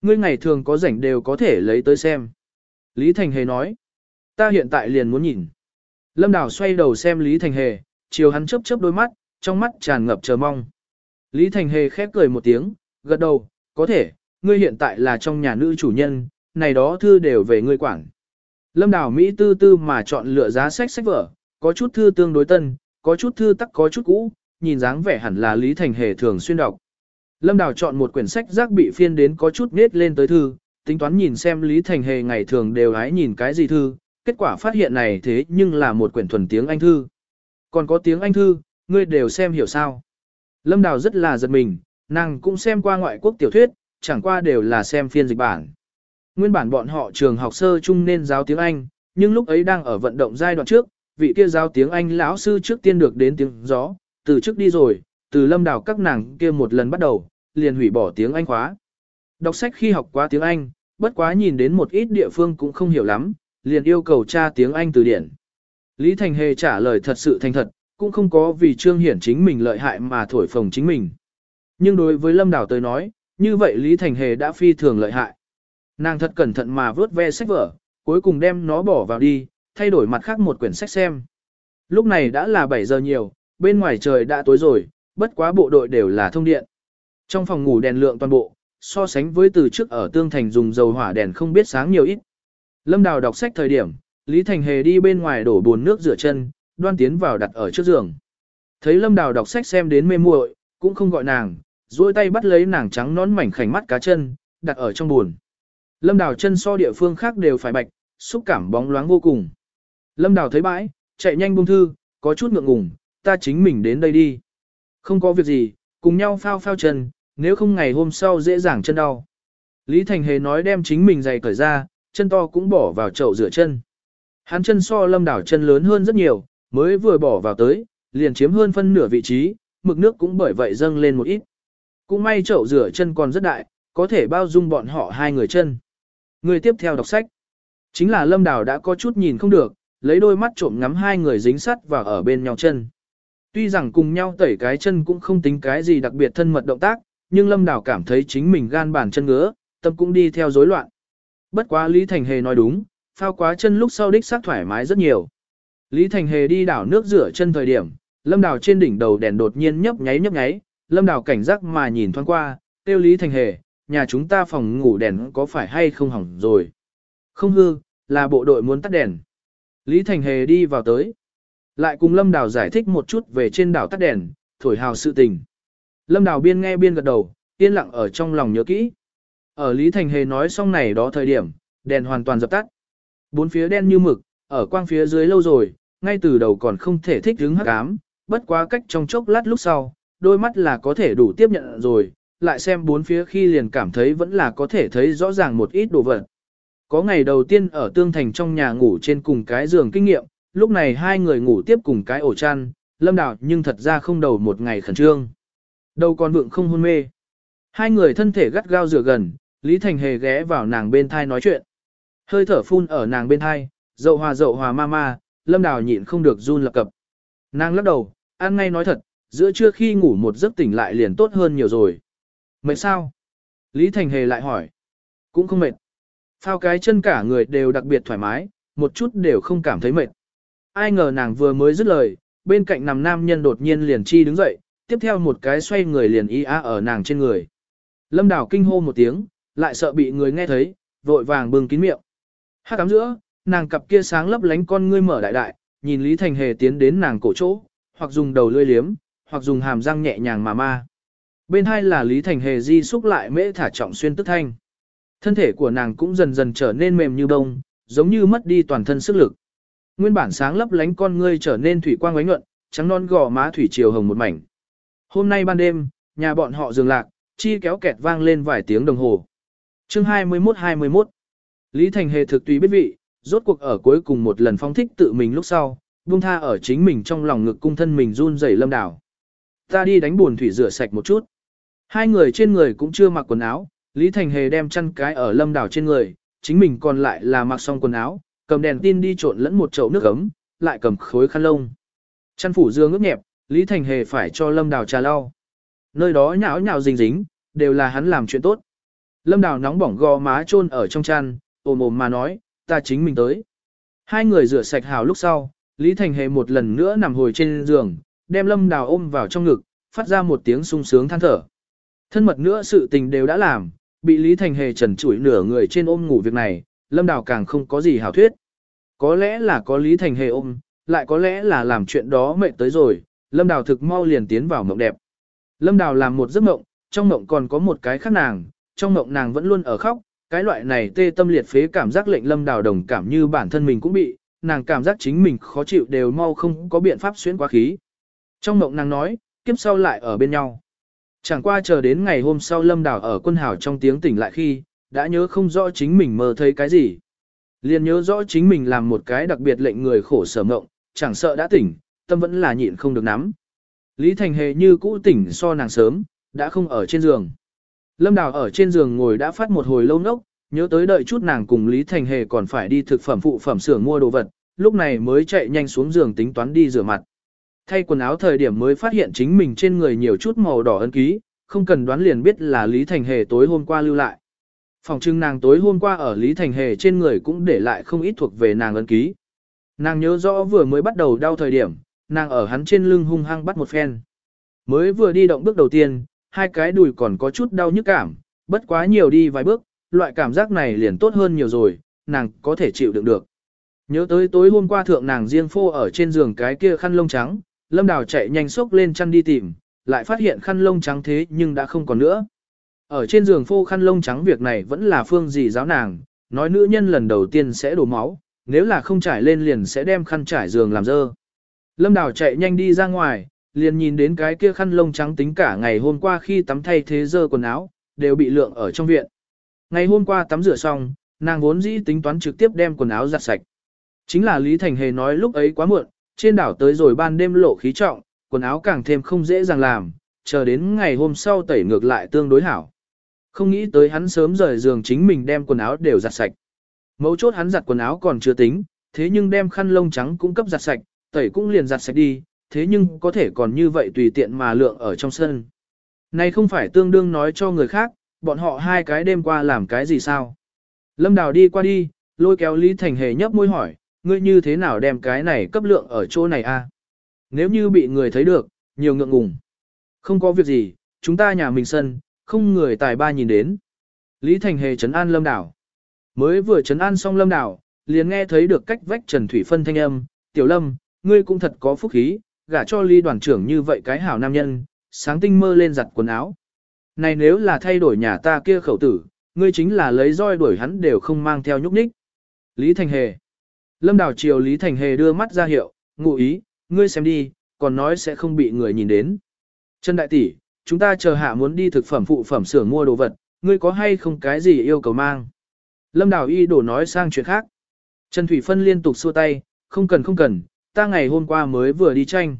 Ngươi ngày thường có rảnh đều có thể lấy tới xem. Lý Thành Hề nói, ta hiện tại liền muốn nhìn. Lâm Đảo xoay đầu xem Lý Thành Hề, chiều hắn chớp chớp đôi mắt, trong mắt tràn ngập chờ mong. Lý Thành Hề khép cười một tiếng, gật đầu, có thể, ngươi hiện tại là trong nhà nữ chủ nhân, này đó thư đều về ngươi quản. Lâm Đảo Mỹ tư tư mà chọn lựa giá sách sách vở, có chút thư tương đối tân, có chút thư tắc có chút cũ, nhìn dáng vẻ hẳn là Lý Thành Hề thường xuyên đọc. Lâm Đào chọn một quyển sách rác bị phiên đến có chút nết lên tới thư, tính toán nhìn xem Lý Thành Hề ngày thường đều hái nhìn cái gì thư, kết quả phát hiện này thế nhưng là một quyển thuần tiếng Anh thư. Còn có tiếng Anh thư, ngươi đều xem hiểu sao. Lâm Đào rất là giật mình, nàng cũng xem qua ngoại quốc tiểu thuyết, chẳng qua đều là xem phiên dịch bản. Nguyên bản bọn họ trường học sơ chung nên giáo tiếng Anh, nhưng lúc ấy đang ở vận động giai đoạn trước, vị kia giáo tiếng Anh lão sư trước tiên được đến tiếng gió, từ trước đi rồi, từ lâm đào các nàng kia một lần bắt đầu, liền hủy bỏ tiếng Anh khóa. Đọc sách khi học qua tiếng Anh, bất quá nhìn đến một ít địa phương cũng không hiểu lắm, liền yêu cầu tra tiếng Anh từ điển. Lý Thành Hề trả lời thật sự thành thật, cũng không có vì trương hiển chính mình lợi hại mà thổi phồng chính mình. Nhưng đối với Lâm Đào tới nói, như vậy Lý Thành Hề đã phi thường lợi hại. Nàng thật cẩn thận mà vớt ve sách vở, cuối cùng đem nó bỏ vào đi, thay đổi mặt khác một quyển sách xem. Lúc này đã là 7 giờ nhiều, bên ngoài trời đã tối rồi, bất quá bộ đội đều là thông điện. Trong phòng ngủ đèn lượng toàn bộ, so sánh với từ trước ở tương thành dùng dầu hỏa đèn không biết sáng nhiều ít. Lâm Đào đọc sách thời điểm, Lý Thành Hề đi bên ngoài đổ bồn nước rửa chân, đoan tiến vào đặt ở trước giường. Thấy Lâm Đào đọc sách xem đến mê muội, cũng không gọi nàng, duỗi tay bắt lấy nàng trắng nón mảnh khảnh mắt cá chân, đặt ở trong buồn. Lâm Đào chân so địa phương khác đều phải bạch, xúc cảm bóng loáng vô cùng. Lâm Đào thấy bãi, chạy nhanh buông thư, có chút ngượng ngùng, ta chính mình đến đây đi. Không có việc gì, cùng nhau phao phao chân, nếu không ngày hôm sau dễ dàng chân đau. Lý Thành Hề nói đem chính mình giày cởi ra, chân to cũng bỏ vào chậu rửa chân. Hắn chân so lâm đảo chân lớn hơn rất nhiều, mới vừa bỏ vào tới, liền chiếm hơn phân nửa vị trí, mực nước cũng bởi vậy dâng lên một ít. Cũng may chậu rửa chân còn rất đại, có thể bao dung bọn họ hai người chân. Người tiếp theo đọc sách. Chính là lâm đảo đã có chút nhìn không được, lấy đôi mắt trộm ngắm hai người dính sắt và ở bên nhau chân. Tuy rằng cùng nhau tẩy cái chân cũng không tính cái gì đặc biệt thân mật động tác, nhưng lâm đảo cảm thấy chính mình gan bàn chân ngứa, tâm cũng đi theo rối loạn. Bất quá Lý Thành Hề nói đúng, phao quá chân lúc sau đích xác thoải mái rất nhiều. Lý Thành Hề đi đảo nước rửa chân thời điểm, Lâm Đào trên đỉnh đầu đèn đột nhiên nhấp nháy nhấp nháy, Lâm Đào cảnh giác mà nhìn thoáng qua, tiêu Lý Thành Hề, nhà chúng ta phòng ngủ đèn có phải hay không hỏng rồi. Không hư, là bộ đội muốn tắt đèn. Lý Thành Hề đi vào tới. Lại cùng Lâm Đào giải thích một chút về trên đảo tắt đèn, thổi hào sự tình. Lâm Đào biên nghe biên gật đầu, yên lặng ở trong lòng nhớ kỹ. Ở Lý Thành Hề nói xong này đó thời điểm, đèn hoàn toàn dập tắt. Bốn phía đen như mực, ở quang phía dưới lâu rồi, ngay từ đầu còn không thể thích hứng hắc ám, bất quá cách trong chốc lát lúc sau, đôi mắt là có thể đủ tiếp nhận rồi, lại xem bốn phía khi liền cảm thấy vẫn là có thể thấy rõ ràng một ít đồ vật. Có ngày đầu tiên ở tương thành trong nhà ngủ trên cùng cái giường kinh nghiệm, lúc này hai người ngủ tiếp cùng cái ổ chăn, lâm đạo nhưng thật ra không đầu một ngày khẩn trương. Đầu còn vượng không hôn mê. Hai người thân thể gắt gao rửa gần, Lý Thành Hề ghé vào nàng bên thai nói chuyện. Hơi thở phun ở nàng bên thai, dậu hòa dậu hòa ma ma, lâm đào nhịn không được run lập cập. Nàng lắc đầu, ăn ngay nói thật, giữa trưa khi ngủ một giấc tỉnh lại liền tốt hơn nhiều rồi. Mệt sao? Lý Thành Hề lại hỏi. Cũng không mệt. Phao cái chân cả người đều đặc biệt thoải mái, một chút đều không cảm thấy mệt. Ai ngờ nàng vừa mới dứt lời, bên cạnh nằm nam nhân đột nhiên liền chi đứng dậy, tiếp theo một cái xoay người liền y á ở nàng trên người. Lâm đảo kinh hô một tiếng, lại sợ bị người nghe thấy, vội vàng bưng kín miệng. Hát cắm giữa, nàng cặp kia sáng lấp lánh con ngươi mở đại đại, nhìn Lý Thành Hề tiến đến nàng cổ chỗ, hoặc dùng đầu lưỡi liếm, hoặc dùng hàm răng nhẹ nhàng mà ma. Bên hai là Lý Thành Hề di xúc lại mễ thả trọng xuyên tức thanh. Thân thể của nàng cũng dần dần trở nên mềm như bông, giống như mất đi toàn thân sức lực. Nguyên bản sáng lấp lánh con ngươi trở nên thủy quang ánh nhuận, trắng non gò má thủy chiều hồng một mảnh. Hôm nay ban đêm, nhà bọn họ dừng lạc, chi kéo kẹt vang lên vài tiếng đồng hồ. Chương 21-21 Lý Thành Hề thực tùy biết vị, rốt cuộc ở cuối cùng một lần phong thích tự mình lúc sau, buông tha ở chính mình trong lòng ngực cung thân mình run rẩy lâm đảo. Ta đi đánh buồn thủy rửa sạch một chút. Hai người trên người cũng chưa mặc quần áo, Lý Thành Hề đem chăn cái ở lâm đảo trên người, chính mình còn lại là mặc xong quần áo, cầm đèn tin đi trộn lẫn một chậu nước ấm, lại cầm khối khăn lông. Chăn phủ dương ướt nhẹp, Lý Thành Hề phải cho lâm đảo trà lau. Nơi đó nhão nhão dính dính, đều là hắn làm chuyện tốt. Lâm đảo nóng bỏng gò má chôn ở trong chăn, ồm ồm mà nói, ta chính mình tới. Hai người rửa sạch hào lúc sau, Lý Thành Hề một lần nữa nằm hồi trên giường, đem lâm đào ôm vào trong ngực, phát ra một tiếng sung sướng than thở. Thân mật nữa sự tình đều đã làm, bị Lý Thành Hề trần trụi nửa người trên ôm ngủ việc này, lâm đào càng không có gì hảo thuyết. Có lẽ là có Lý Thành Hề ôm, lại có lẽ là làm chuyện đó mệt tới rồi, lâm đào thực mau liền tiến vào mộng đẹp. Lâm đào làm một giấc mộng, trong mộng còn có một cái khác nàng, trong mộng nàng vẫn luôn ở khóc, cái loại này tê tâm liệt phế cảm giác lệnh lâm đào đồng cảm như bản thân mình cũng bị, nàng cảm giác chính mình khó chịu đều mau không có biện pháp xuyên quá khí. Trong mộng nàng nói, kiếp sau lại ở bên nhau. Chẳng qua chờ đến ngày hôm sau lâm đào ở quân hào trong tiếng tỉnh lại khi, đã nhớ không rõ chính mình mơ thấy cái gì. Liền nhớ rõ chính mình làm một cái đặc biệt lệnh người khổ sở mộng, chẳng sợ đã tỉnh, tâm vẫn là nhịn không được nắm. Lý Thành Hề như cũ tỉnh so nàng sớm, đã không ở trên giường. Lâm Đào ở trên giường ngồi đã phát một hồi lâu nốc, nhớ tới đợi chút nàng cùng Lý Thành Hề còn phải đi thực phẩm phụ phẩm xưởng mua đồ vật, lúc này mới chạy nhanh xuống giường tính toán đi rửa mặt. Thay quần áo thời điểm mới phát hiện chính mình trên người nhiều chút màu đỏ ấn ký, không cần đoán liền biết là Lý Thành Hề tối hôm qua lưu lại. Phòng trưng nàng tối hôm qua ở Lý Thành Hề trên người cũng để lại không ít thuộc về nàng ấn ký. Nàng nhớ rõ vừa mới bắt đầu đau thời điểm, nàng ở hắn trên lưng hung hăng bắt một phen. Mới vừa đi động bước đầu tiên, hai cái đùi còn có chút đau nhức cảm, bất quá nhiều đi vài bước, loại cảm giác này liền tốt hơn nhiều rồi, nàng có thể chịu đựng được. Nhớ tới tối hôm qua thượng nàng riêng phô ở trên giường cái kia khăn lông trắng, lâm đào chạy nhanh xốc lên chăn đi tìm, lại phát hiện khăn lông trắng thế nhưng đã không còn nữa. Ở trên giường phô khăn lông trắng việc này vẫn là phương gì giáo nàng, nói nữ nhân lần đầu tiên sẽ đổ máu, nếu là không trải lên liền sẽ đem khăn trải giường làm dơ. Lâm đào chạy nhanh đi ra ngoài, liền nhìn đến cái kia khăn lông trắng tính cả ngày hôm qua khi tắm thay thế dơ quần áo, đều bị lượng ở trong viện. Ngày hôm qua tắm rửa xong, nàng vốn dĩ tính toán trực tiếp đem quần áo giặt sạch. Chính là Lý Thành Hề nói lúc ấy quá muộn, trên đảo tới rồi ban đêm lộ khí trọng, quần áo càng thêm không dễ dàng làm, chờ đến ngày hôm sau tẩy ngược lại tương đối hảo. Không nghĩ tới hắn sớm rời giường chính mình đem quần áo đều giặt sạch. Mấu chốt hắn giặt quần áo còn chưa tính, thế nhưng đem khăn lông trắng cũng cấp giặt sạch, tẩy cũng liền giặt sạch đi, thế nhưng có thể còn như vậy tùy tiện mà lượng ở trong sân. Này không phải tương đương nói cho người khác, bọn họ hai cái đêm qua làm cái gì sao? Lâm Đào đi qua đi, lôi kéo Lý Thành Hề nhấp môi hỏi, ngươi như thế nào đem cái này cấp lượng ở chỗ này a? Nếu như bị người thấy được, nhiều ngượng ngùng. Không có việc gì, chúng ta nhà mình sân, không người tài ba nhìn đến. Lý Thành Hề trấn an Lâm Đảo. Mới vừa trấn an xong Lâm Đảo, liền nghe thấy được cách vách Trần Thủy Phân thanh âm, Tiểu Lâm, ngươi cũng thật có phúc khí, gả cho Lý đoàn trưởng như vậy cái hảo nam nhân, sáng tinh mơ lên giặt quần áo. Này nếu là thay đổi nhà ta kia khẩu tử, ngươi chính là lấy roi đuổi hắn đều không mang theo nhúc nhích. Lý Thành Hề. Lâm Đào Triều Lý Thành Hề đưa mắt ra hiệu, ngụ ý, ngươi xem đi, còn nói sẽ không bị người nhìn đến. Trần Đại Tỷ, chúng ta chờ hạ muốn đi thực phẩm phụ phẩm xưởng mua đồ vật, ngươi có hay không cái gì yêu cầu mang. Lâm Đào y đổ nói sang chuyện khác. Trần Thủy Phân liên tục xua tay, không cần không cần, ta ngày hôm qua mới vừa đi tranh.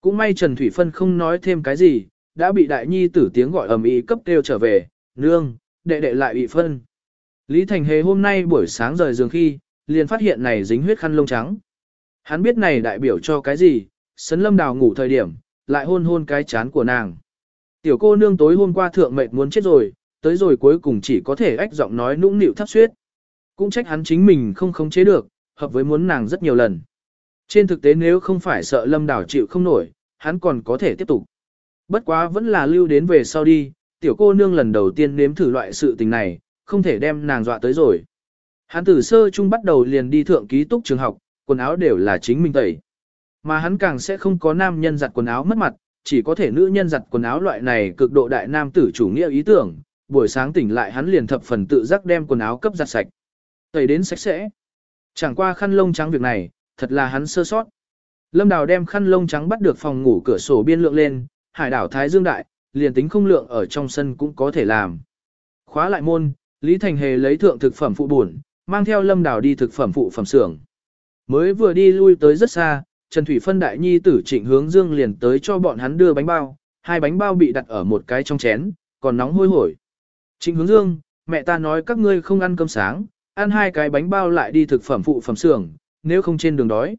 Cũng may Trần Thủy Phân không nói thêm cái gì, đã bị đại nhi tử tiếng gọi ầm ĩ cấp kêu trở về, nương, đệ đệ lại bị phân. Lý Thành Hề hôm nay buổi sáng rời giường khi, liền phát hiện này dính huyết khăn lông trắng. Hắn biết này đại biểu cho cái gì, sấn lâm đào ngủ thời điểm, lại hôn hôn cái chán của nàng. Tiểu cô nương tối hôm qua thượng mệt muốn chết rồi, tới rồi cuối cùng chỉ có thể ách giọng nói nũng nịu thấp suyết. Cũng trách hắn chính mình không khống chế được, hợp với muốn nàng rất nhiều lần. Trên thực tế nếu không phải sợ lâm đảo chịu không nổi, hắn còn có thể tiếp tục. Bất quá vẫn là lưu đến về sau đi, tiểu cô nương lần đầu tiên nếm thử loại sự tình này, không thể đem nàng dọa tới rồi. Hắn từ sơ chung bắt đầu liền đi thượng ký túc trường học, quần áo đều là chính mình tẩy. Mà hắn càng sẽ không có nam nhân giặt quần áo mất mặt, chỉ có thể nữ nhân giặt quần áo loại này cực độ đại nam tử chủ nghĩa ý tưởng, buổi sáng tỉnh lại hắn liền thập phần tự giác đem quần áo cấp giặt sạch. Tẩy đến sạch sẽ. Chẳng qua khăn lông trắng việc này, thật là hắn sơ sót. Lâm Đào đem khăn lông trắng bắt được phòng ngủ cửa sổ biên lượng lên, hải đảo Thái Dương Đại, liền tính không lượng ở trong sân cũng có thể làm. Khóa lại môn, Lý Thành Hề lấy thượng thực phẩm phụ buồn, mang theo Lâm Đào đi thực phẩm phụ phẩm xưởng. Mới vừa đi lui tới rất xa, Trần Thủy Phân đại nhi tử trịnh hướng dương liền tới cho bọn hắn đưa bánh bao, hai bánh bao bị đặt ở một cái trong chén, còn nóng hôi hổi. Trịnh hướng dương, mẹ ta nói các ngươi không ăn cơm sáng, ăn hai cái bánh bao lại đi thực phẩm phụ phẩm xưởng, nếu không trên đường đói.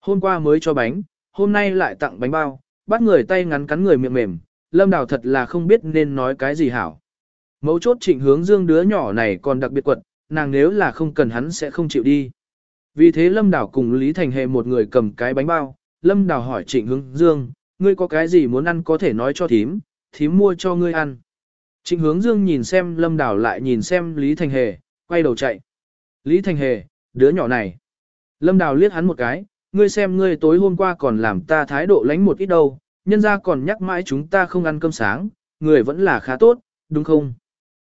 Hôm qua mới cho bánh, hôm nay lại tặng bánh bao, bắt người tay ngắn cắn người miệng mềm, lâm đào thật là không biết nên nói cái gì hảo. Mấu chốt trịnh hướng dương đứa nhỏ này còn đặc biệt quật, nàng nếu là không cần hắn sẽ không chịu đi. Vì thế lâm đảo cùng Lý Thành Hề một người cầm cái bánh bao, lâm đảo hỏi trịnh hướng dương, ngươi có cái gì muốn ăn có thể nói cho thím, thím mua cho ngươi ăn. Trịnh hướng dương nhìn xem lâm đảo lại nhìn xem Lý Thành Hề, quay đầu chạy. Lý Thành Hề, đứa nhỏ này. Lâm đào liếc hắn một cái, ngươi xem ngươi tối hôm qua còn làm ta thái độ lánh một ít đâu, nhân ra còn nhắc mãi chúng ta không ăn cơm sáng, người vẫn là khá tốt, đúng không?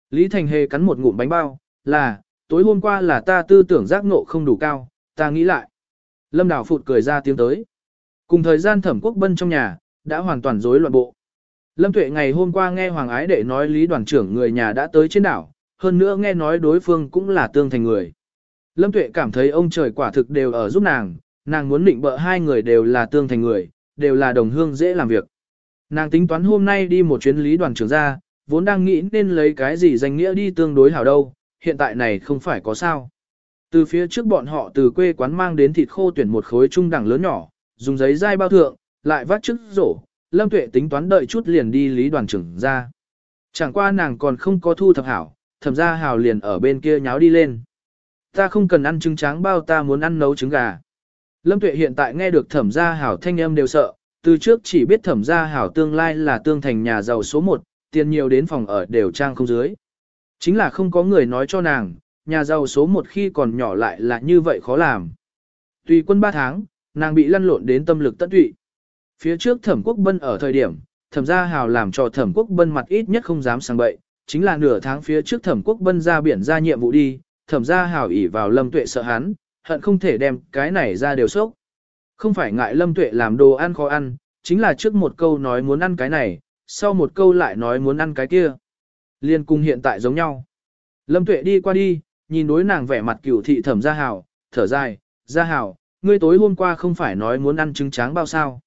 Lý Thành Hề cắn một ngụm bánh bao, là, tối hôm qua là ta tư tưởng giác ngộ không đủ cao, ta nghĩ lại. Lâm Đào phụt cười ra tiếng tới. Cùng thời gian thẩm quốc bân trong nhà, đã hoàn toàn rối loạn bộ. Lâm Tuệ ngày hôm qua nghe Hoàng Ái Đệ nói Lý đoàn trưởng người nhà đã tới trên đảo, hơn nữa nghe nói đối phương cũng là tương thành người. Lâm Tuệ cảm thấy ông trời quả thực đều ở giúp nàng, nàng muốn định bợ hai người đều là tương thành người, đều là đồng hương dễ làm việc. Nàng tính toán hôm nay đi một chuyến lý đoàn trưởng ra, vốn đang nghĩ nên lấy cái gì danh nghĩa đi tương đối hảo đâu, hiện tại này không phải có sao. Từ phía trước bọn họ từ quê quán mang đến thịt khô tuyển một khối trung đẳng lớn nhỏ, dùng giấy dai bao thượng, lại vắt trước rổ, Lâm Tuệ tính toán đợi chút liền đi lý đoàn trưởng ra. Chẳng qua nàng còn không có thu thập hảo, thẩm ra hào liền ở bên kia nháo đi lên. Ta không cần ăn trứng tráng bao ta muốn ăn nấu trứng gà. Lâm Tuệ hiện tại nghe được thẩm gia hảo thanh âm đều sợ, từ trước chỉ biết thẩm gia hảo tương lai là tương thành nhà giàu số 1, tiền nhiều đến phòng ở đều trang không dưới. Chính là không có người nói cho nàng, nhà giàu số một khi còn nhỏ lại là như vậy khó làm. Tùy quân 3 tháng, nàng bị lăn lộn đến tâm lực tận tụy. Phía trước thẩm quốc bân ở thời điểm, thẩm gia hào làm cho thẩm quốc bân mặt ít nhất không dám sang bậy, chính là nửa tháng phía trước thẩm quốc bân ra biển ra nhiệm vụ đi, thẩm gia hào ỉ vào lâm tuệ sợ hắn, hận không thể đem cái này ra đều sốc. Không phải ngại lâm tuệ làm đồ ăn khó ăn, chính là trước một câu nói muốn ăn cái này, sau một câu lại nói muốn ăn cái kia. Liên cung hiện tại giống nhau. Lâm tuệ đi qua đi, nhìn đối nàng vẻ mặt cửu thị thẩm gia hảo, thở dài, gia hảo, ngươi tối hôm qua không phải nói muốn ăn trứng tráng bao sao.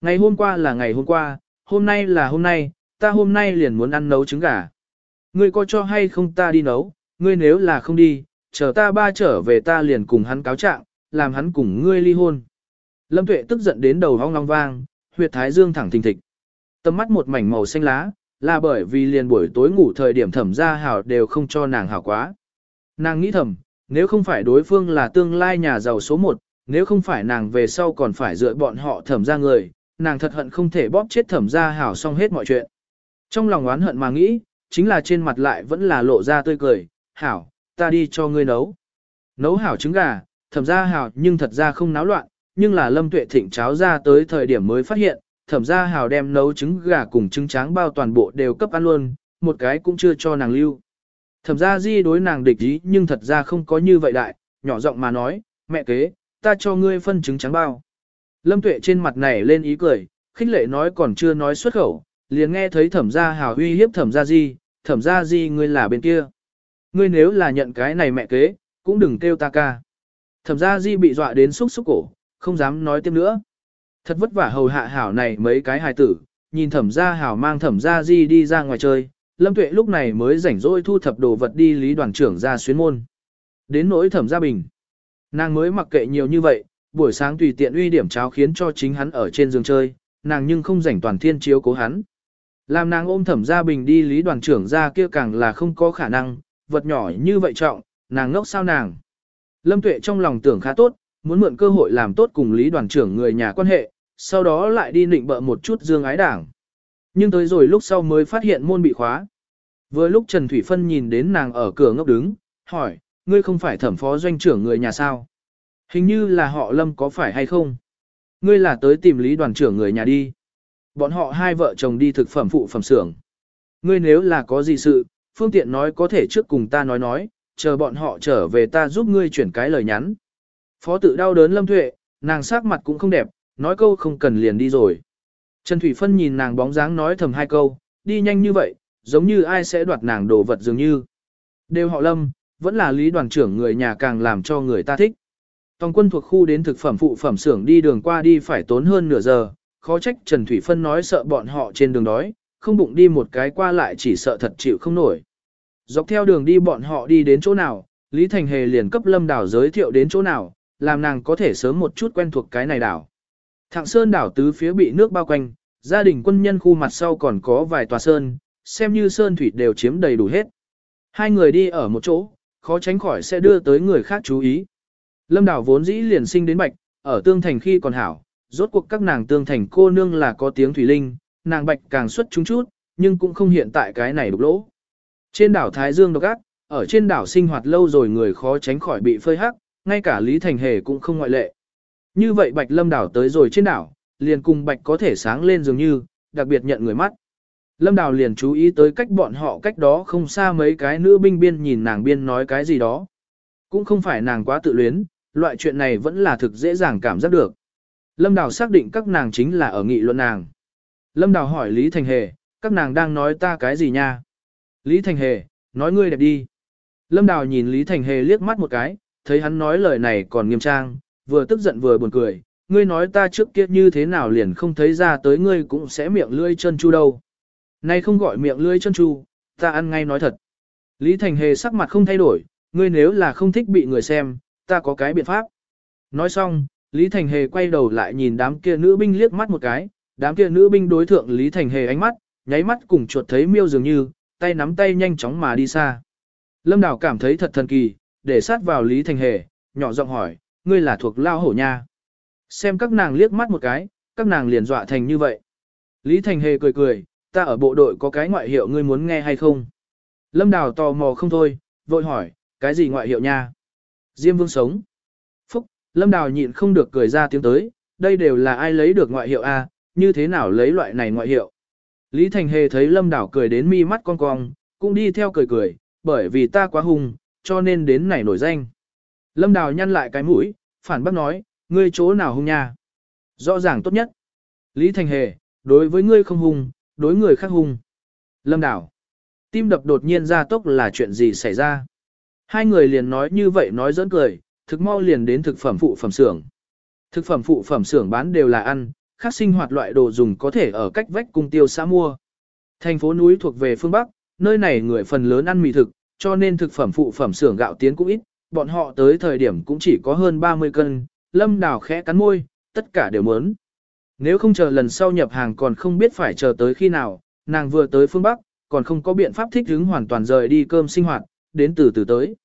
Ngày hôm qua là ngày hôm qua, hôm nay là hôm nay, ta hôm nay liền muốn ăn nấu trứng gà. Ngươi có cho hay không ta đi nấu, ngươi nếu là không đi, chờ ta ba trở về ta liền cùng hắn cáo trạng, làm hắn cùng ngươi ly hôn. Lâm Tuệ tức giận đến đầu hong long vang, huyệt thái dương thẳng thình thịch. Tầm mắt một mảnh màu xanh lá, là bởi vì liền buổi tối ngủ thời điểm thẩm gia hảo đều không cho nàng hảo quá. Nàng nghĩ thầm, nếu không phải đối phương là tương lai nhà giàu số một, nếu không phải nàng về sau còn phải dựa bọn họ thẩm ra người, nàng thật hận không thể bóp chết thẩm ra hảo xong hết mọi chuyện. Trong lòng oán hận mà nghĩ, chính là trên mặt lại vẫn là lộ ra tươi cười, hảo, ta đi cho ngươi nấu. Nấu hảo trứng gà, thẩm ra hảo nhưng thật ra không náo loạn, nhưng là lâm tuệ thịnh cháo ra tới thời điểm mới phát hiện, thẩm ra Hào đem nấu trứng gà cùng trứng tráng bao toàn bộ đều cấp ăn luôn, một cái cũng chưa cho nàng lưu. Thẩm ra di đối nàng địch ý nhưng thật ra không có như vậy đại, nhỏ giọng mà nói, mẹ kế, ta cho ngươi phân trứng trắng bao. Lâm tuệ trên mặt này lên ý cười, khích lệ nói còn chưa nói xuất khẩu, liền nghe thấy thẩm gia hào uy hiếp thẩm gia di, thẩm gia di ngươi là bên kia. Ngươi nếu là nhận cái này mẹ kế, cũng đừng kêu ta ca. Thẩm gia di bị dọa đến xúc xúc cổ, không dám nói tiếp nữa. Thật vất vả hầu hạ hảo này mấy cái hài tử, nhìn thẩm gia hảo mang thẩm gia di đi ra ngoài chơi, lâm tuệ lúc này mới rảnh rỗi thu thập đồ vật đi lý đoàn trưởng ra xuyến môn. Đến nỗi thẩm gia bình. Nàng mới mặc kệ nhiều như vậy, buổi sáng tùy tiện uy điểm cháo khiến cho chính hắn ở trên giường chơi, nàng nhưng không rảnh toàn thiên chiếu cố hắn. Làm nàng ôm thẩm gia bình đi lý đoàn trưởng ra kia càng là không có khả năng, vật nhỏ như vậy trọng, nàng ngốc sao nàng. Lâm Tuệ trong lòng tưởng khá tốt, muốn mượn cơ hội làm tốt cùng lý đoàn trưởng người nhà quan hệ, sau đó lại đi nịnh bợ một chút dương ái đảng. Nhưng tới rồi lúc sau mới phát hiện môn bị khóa. Vừa lúc Trần Thủy Phân nhìn đến nàng ở cửa ngốc đứng, hỏi, ngươi không phải thẩm phó doanh trưởng người nhà sao? Hình như là họ Lâm có phải hay không? Ngươi là tới tìm lý đoàn trưởng người nhà đi. Bọn họ hai vợ chồng đi thực phẩm phụ phẩm xưởng. Ngươi nếu là có gì sự, phương tiện nói có thể trước cùng ta nói nói, chờ bọn họ trở về ta giúp ngươi chuyển cái lời nhắn. Phó tự đau đớn lâm tuệ, nàng sắc mặt cũng không đẹp, nói câu không cần liền đi rồi. Trần Thủy Phân nhìn nàng bóng dáng nói thầm hai câu, đi nhanh như vậy, giống như ai sẽ đoạt nàng đồ vật dường như. Đều họ lâm, vẫn là lý đoàn trưởng người nhà càng làm cho người ta thích. Tòng quân thuộc khu đến thực phẩm phụ phẩm xưởng đi đường qua đi phải tốn hơn nửa giờ, khó trách Trần Thủy Phân nói sợ bọn họ trên đường đói, không bụng đi một cái qua lại chỉ sợ thật chịu không nổi. Dọc theo đường đi bọn họ đi đến chỗ nào, Lý Thành Hề liền cấp Lâm Đảo giới thiệu đến chỗ nào, làm nàng có thể sớm một chút quen thuộc cái này đảo. Thạng Sơn đảo tứ phía bị nước bao quanh, gia đình quân nhân khu mặt sau còn có vài tòa sơn, xem như sơn thủy đều chiếm đầy đủ hết. Hai người đi ở một chỗ, khó tránh khỏi sẽ đưa tới người khác chú ý. Lâm đảo vốn dĩ liền sinh đến bạch, ở tương thành khi còn hảo, rốt cuộc các nàng tương thành cô nương là có tiếng thủy linh, nàng bạch càng xuất chúng chút, nhưng cũng không hiện tại cái này đục lỗ. Trên đảo Thái Dương độc ác, ở trên đảo sinh hoạt lâu rồi người khó tránh khỏi bị phơi hắc, ngay cả Lý Thành Hề cũng không ngoại lệ. Như vậy Bạch Lâm đảo tới rồi trên đảo, liền cùng Bạch có thể sáng lên dường như, đặc biệt nhận người mắt. Lâm Đào liền chú ý tới cách bọn họ cách đó không xa mấy cái nữ binh biên nhìn nàng biên nói cái gì đó. Cũng không phải nàng quá tự luyến, loại chuyện này vẫn là thực dễ dàng cảm giác được. Lâm Đào xác định các nàng chính là ở nghị luận nàng. Lâm Đào hỏi Lý Thành Hề, các nàng đang nói ta cái gì nha? Lý Thành Hề, nói ngươi đẹp đi. Lâm Đào nhìn Lý Thành Hề liếc mắt một cái, thấy hắn nói lời này còn nghiêm trang, vừa tức giận vừa buồn cười. Ngươi nói ta trước kia như thế nào liền không thấy ra tới ngươi cũng sẽ miệng lưỡi chân chu đâu. Nay không gọi miệng lưỡi chân chu, ta ăn ngay nói thật. Lý Thành Hề sắc mặt không thay đổi, ngươi nếu là không thích bị người xem, ta có cái biện pháp. Nói xong, Lý Thành Hề quay đầu lại nhìn đám kia nữ binh liếc mắt một cái, đám kia nữ binh đối thượng Lý Thành Hề ánh mắt, nháy mắt cùng chuột thấy miêu dường như, tay nắm tay nhanh chóng mà đi xa. Lâm Đào cảm thấy thật thần kỳ, để sát vào Lý Thành Hề, nhỏ giọng hỏi, ngươi là thuộc lao hổ nha. Xem các nàng liếc mắt một cái, các nàng liền dọa thành như vậy. Lý Thành Hề cười cười, ta ở bộ đội có cái ngoại hiệu ngươi muốn nghe hay không? Lâm Đào tò mò không thôi, vội hỏi, cái gì ngoại hiệu nha? Diêm Vương sống. Phúc, Lâm Đào nhịn không được cười ra tiếng tới, đây đều là ai lấy được ngoại hiệu A, như thế nào lấy loại này ngoại hiệu? Lý Thành Hề thấy Lâm Đào cười đến mi mắt cong cong, cũng đi theo cười cười, bởi vì ta quá hung, cho nên đến này nổi danh. Lâm Đào nhăn lại cái mũi, phản bác nói, ngươi chỗ nào hung nha? Rõ ràng tốt nhất. Lý Thành Hề, đối với ngươi không hung, đối người khác hung. Lâm Đào, tim đập đột nhiên ra tốc là chuyện gì xảy ra? Hai người liền nói như vậy nói dẫn cười, thực mau liền đến thực phẩm phụ phẩm xưởng. Thực phẩm phụ phẩm xưởng bán đều là ăn, khác sinh hoạt loại đồ dùng có thể ở cách vách cung tiêu xã mua. Thành phố núi thuộc về phương Bắc, nơi này người phần lớn ăn mì thực, cho nên thực phẩm phụ phẩm xưởng gạo tiến cũng ít, bọn họ tới thời điểm cũng chỉ có hơn 30 cân, lâm đào khẽ cắn môi, tất cả đều muốn. Nếu không chờ lần sau nhập hàng còn không biết phải chờ tới khi nào, nàng vừa tới phương Bắc, còn không có biện pháp thích ứng hoàn toàn rời đi cơm sinh hoạt, đến từ từ tới.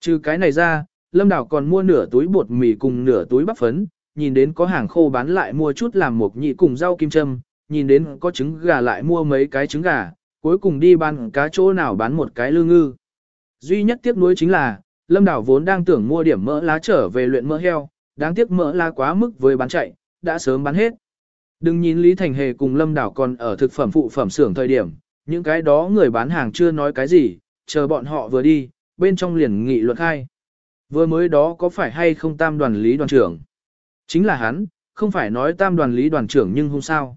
Trừ cái này ra, lâm đào còn mua nửa túi bột mì cùng nửa túi bắp phấn, nhìn đến có hàng khô bán lại mua chút làm mộc nhị cùng rau kim châm, nhìn đến có trứng gà lại mua mấy cái trứng gà, cuối cùng đi bán cá chỗ nào bán một cái lương ngư. Duy nhất tiếc nuối chính là, Lâm Đảo vốn đang tưởng mua điểm mỡ lá trở về luyện mỡ heo, đáng tiếc mỡ lá quá mức với bán chạy, đã sớm bán hết. Đừng nhìn Lý Thành Hề cùng Lâm Đảo còn ở thực phẩm phụ phẩm xưởng thời điểm, những cái đó người bán hàng chưa nói cái gì, chờ bọn họ vừa đi, bên trong liền nghị luận khai. Vừa mới đó có phải hay không tam đoàn lý đoàn trưởng? Chính là hắn, không phải nói tam đoàn lý đoàn trưởng nhưng không sao.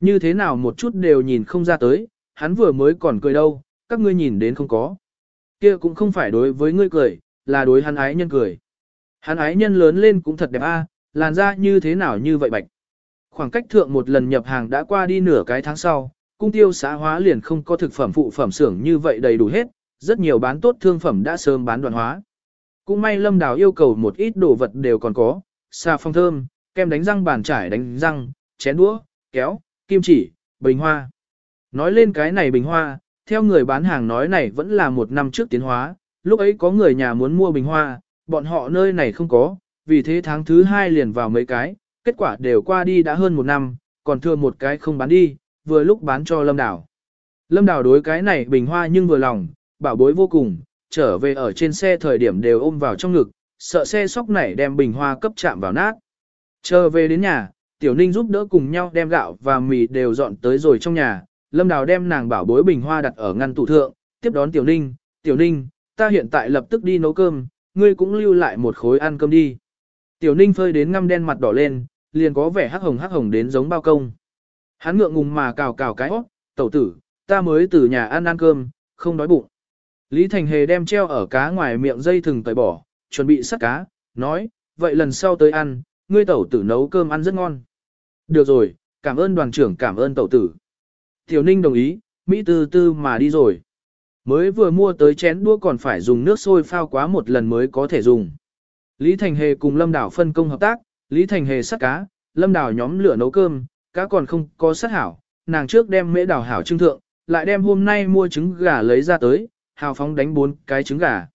Như thế nào một chút đều nhìn không ra tới, hắn vừa mới còn cười đâu, các ngươi nhìn đến không có. Kia cũng không phải đối với ngươi cười, là đối hắn ái nhân cười. Hắn ái nhân lớn lên cũng thật đẹp a, làn da như thế nào như vậy bạch. Khoảng cách thượng một lần nhập hàng đã qua đi nửa cái tháng sau, cung tiêu xã hóa liền không có thực phẩm phụ phẩm xưởng như vậy đầy đủ hết, rất nhiều bán tốt thương phẩm đã sớm bán đoạn hóa. Cũng may Lâm Đào yêu cầu một ít đồ vật đều còn có, xà phong thơm, kem đánh răng bàn trải đánh răng, chén đũa, kéo, kim chỉ, bình hoa. Nói lên cái này bình hoa, theo người bán hàng nói này vẫn là một năm trước tiến hóa, lúc ấy có người nhà muốn mua bình hoa, bọn họ nơi này không có, vì thế tháng thứ hai liền vào mấy cái, kết quả đều qua đi đã hơn một năm, còn thừa một cái không bán đi, vừa lúc bán cho Lâm Đảo. Lâm Đảo đối cái này bình hoa nhưng vừa lòng, bảo bối vô cùng, trở về ở trên xe thời điểm đều ôm vào trong ngực, sợ xe sóc nảy đem bình hoa cấp chạm vào nát. Trở về đến nhà, Tiểu Ninh giúp đỡ cùng nhau đem gạo và mì đều dọn tới rồi trong nhà, Lâm Đào đem nàng bảo bối bình hoa đặt ở ngăn tủ thượng, tiếp đón Tiểu Ninh, Tiểu Ninh, ta hiện tại lập tức đi nấu cơm, ngươi cũng lưu lại một khối ăn cơm đi. Tiểu Ninh phơi đến ngăm đen mặt đỏ lên, liền có vẻ hắc hồng hắc hồng đến giống bao công. Hắn ngượng ngùng mà cào cào cái hót, tẩu tử, ta mới từ nhà ăn ăn cơm, không đói bụng. Lý Thành Hề đem treo ở cá ngoài miệng dây thừng tẩy bỏ, chuẩn bị sắt cá, nói, vậy lần sau tới ăn, ngươi tẩu tử nấu cơm ăn rất ngon. Được rồi, cảm ơn đoàn trưởng cảm ơn tẩu tử. Tiểu Ninh đồng ý, Mỹ tư tư mà đi rồi. Mới vừa mua tới chén đũa còn phải dùng nước sôi phao quá một lần mới có thể dùng. Lý Thành Hề cùng Lâm Đảo phân công hợp tác, Lý Thành Hề sắt cá, Lâm Đảo nhóm lửa nấu cơm, cá còn không có sắt hảo, nàng trước đem mễ đảo hảo trưng thượng, lại đem hôm nay mua trứng gà lấy ra tới, hào phóng đánh bốn cái trứng gà.